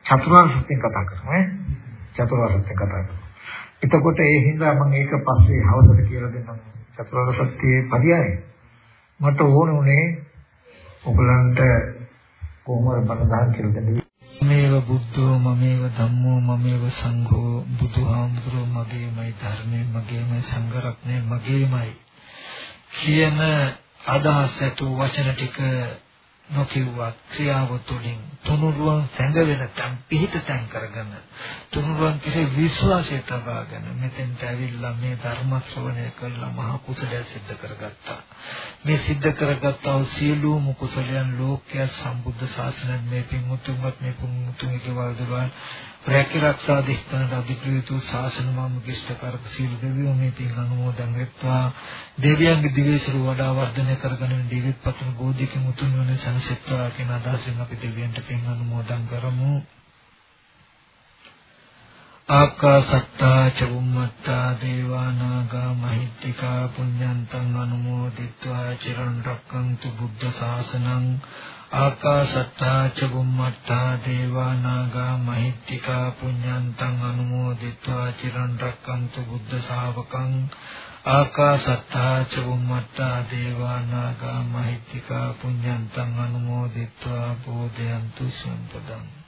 චතුරාර්ය සත්‍යයෙන් කතා කරමු ඈ. චතුරාර්ය සත්‍ය කතා කරමු. එතකොට ඒ හින්දා මම ඒක පස්සේ හවසට කියලා දෙන්නම්. චතුරාර්ය සත්‍යයේ පරියය. මට ඕන උනේ ඔයගලන්ට කොහොමද බණදාන් කියලා දෙන්නේ. මේව බුද්ධෝ මමේව ධම්මෝ මමේව සංඝෝ බුදුහාමුදුරුවෝ මගේමයි ධර්මයේ මගේමයි සංඝ රත්නයේ මගේමයි කියන අදහස් ඇතුව වචන ටික නොකියුවත් ක්‍රියාව තුළින් තුනුරුවන් සැඟවෙන තම් පිහිට තැන් කරගෙන තුනුරුවන් කෙරේ විශ්වාසය තබාගෙන මෙතෙන්ට ඇවිල්ලා මේ ධර්ම ශ්‍රවණය කළා මහ කුසලය සිද්ධ කරගත්තා. මේ සිද්ධ කරගත්තා වූ සියලුම කුසලයන් ලෝකයේ සම්බුද්ධ ශාසනයෙන් මේ පින්මුතුන්වත් මේ පුමුතුන්ගේ වලදවල් රැකිරක්ෂා දිස්ත්‍රාට අධිකෘතු ශාසන මාමුගිෂ්ඨකාරක සීල දෙවියෝ මේ පින් අනුමෝදන් වෙත්වා. දෙවියන්ගේ දිවේශරු වඩා වර්ධනය කරගෙන දිවිත් පතන බෝධික මුතුන් වන සනසෙත්වා කියන අදහසින් අපි දෙවියන්ට පින් අනුමෝදන් කරමු. ආකාසත්තා චුම්මත්තා දේවානාගා මහිත්‍තිකා පුඤ්ඤන්තං අනුමෝදිත්වා චිරන් රක්කන්තු බුද්ධ ශාසනං ආකාසත්තා ච බුම්මත්තා දේවා නාග මහිත්‍තිකා පුඤ්ඤන්තං අනුමෝදිත්වා චිරන් රැක්කන්තු බුද්ධ ශාවකං. ආකාසත්තා ච බුම්මත්තා දේවා නාග මහිත්‍තිකා පුඤ්ඤන්තං අනුමෝදිත්වා. බෝධයන්තු සම්පදං.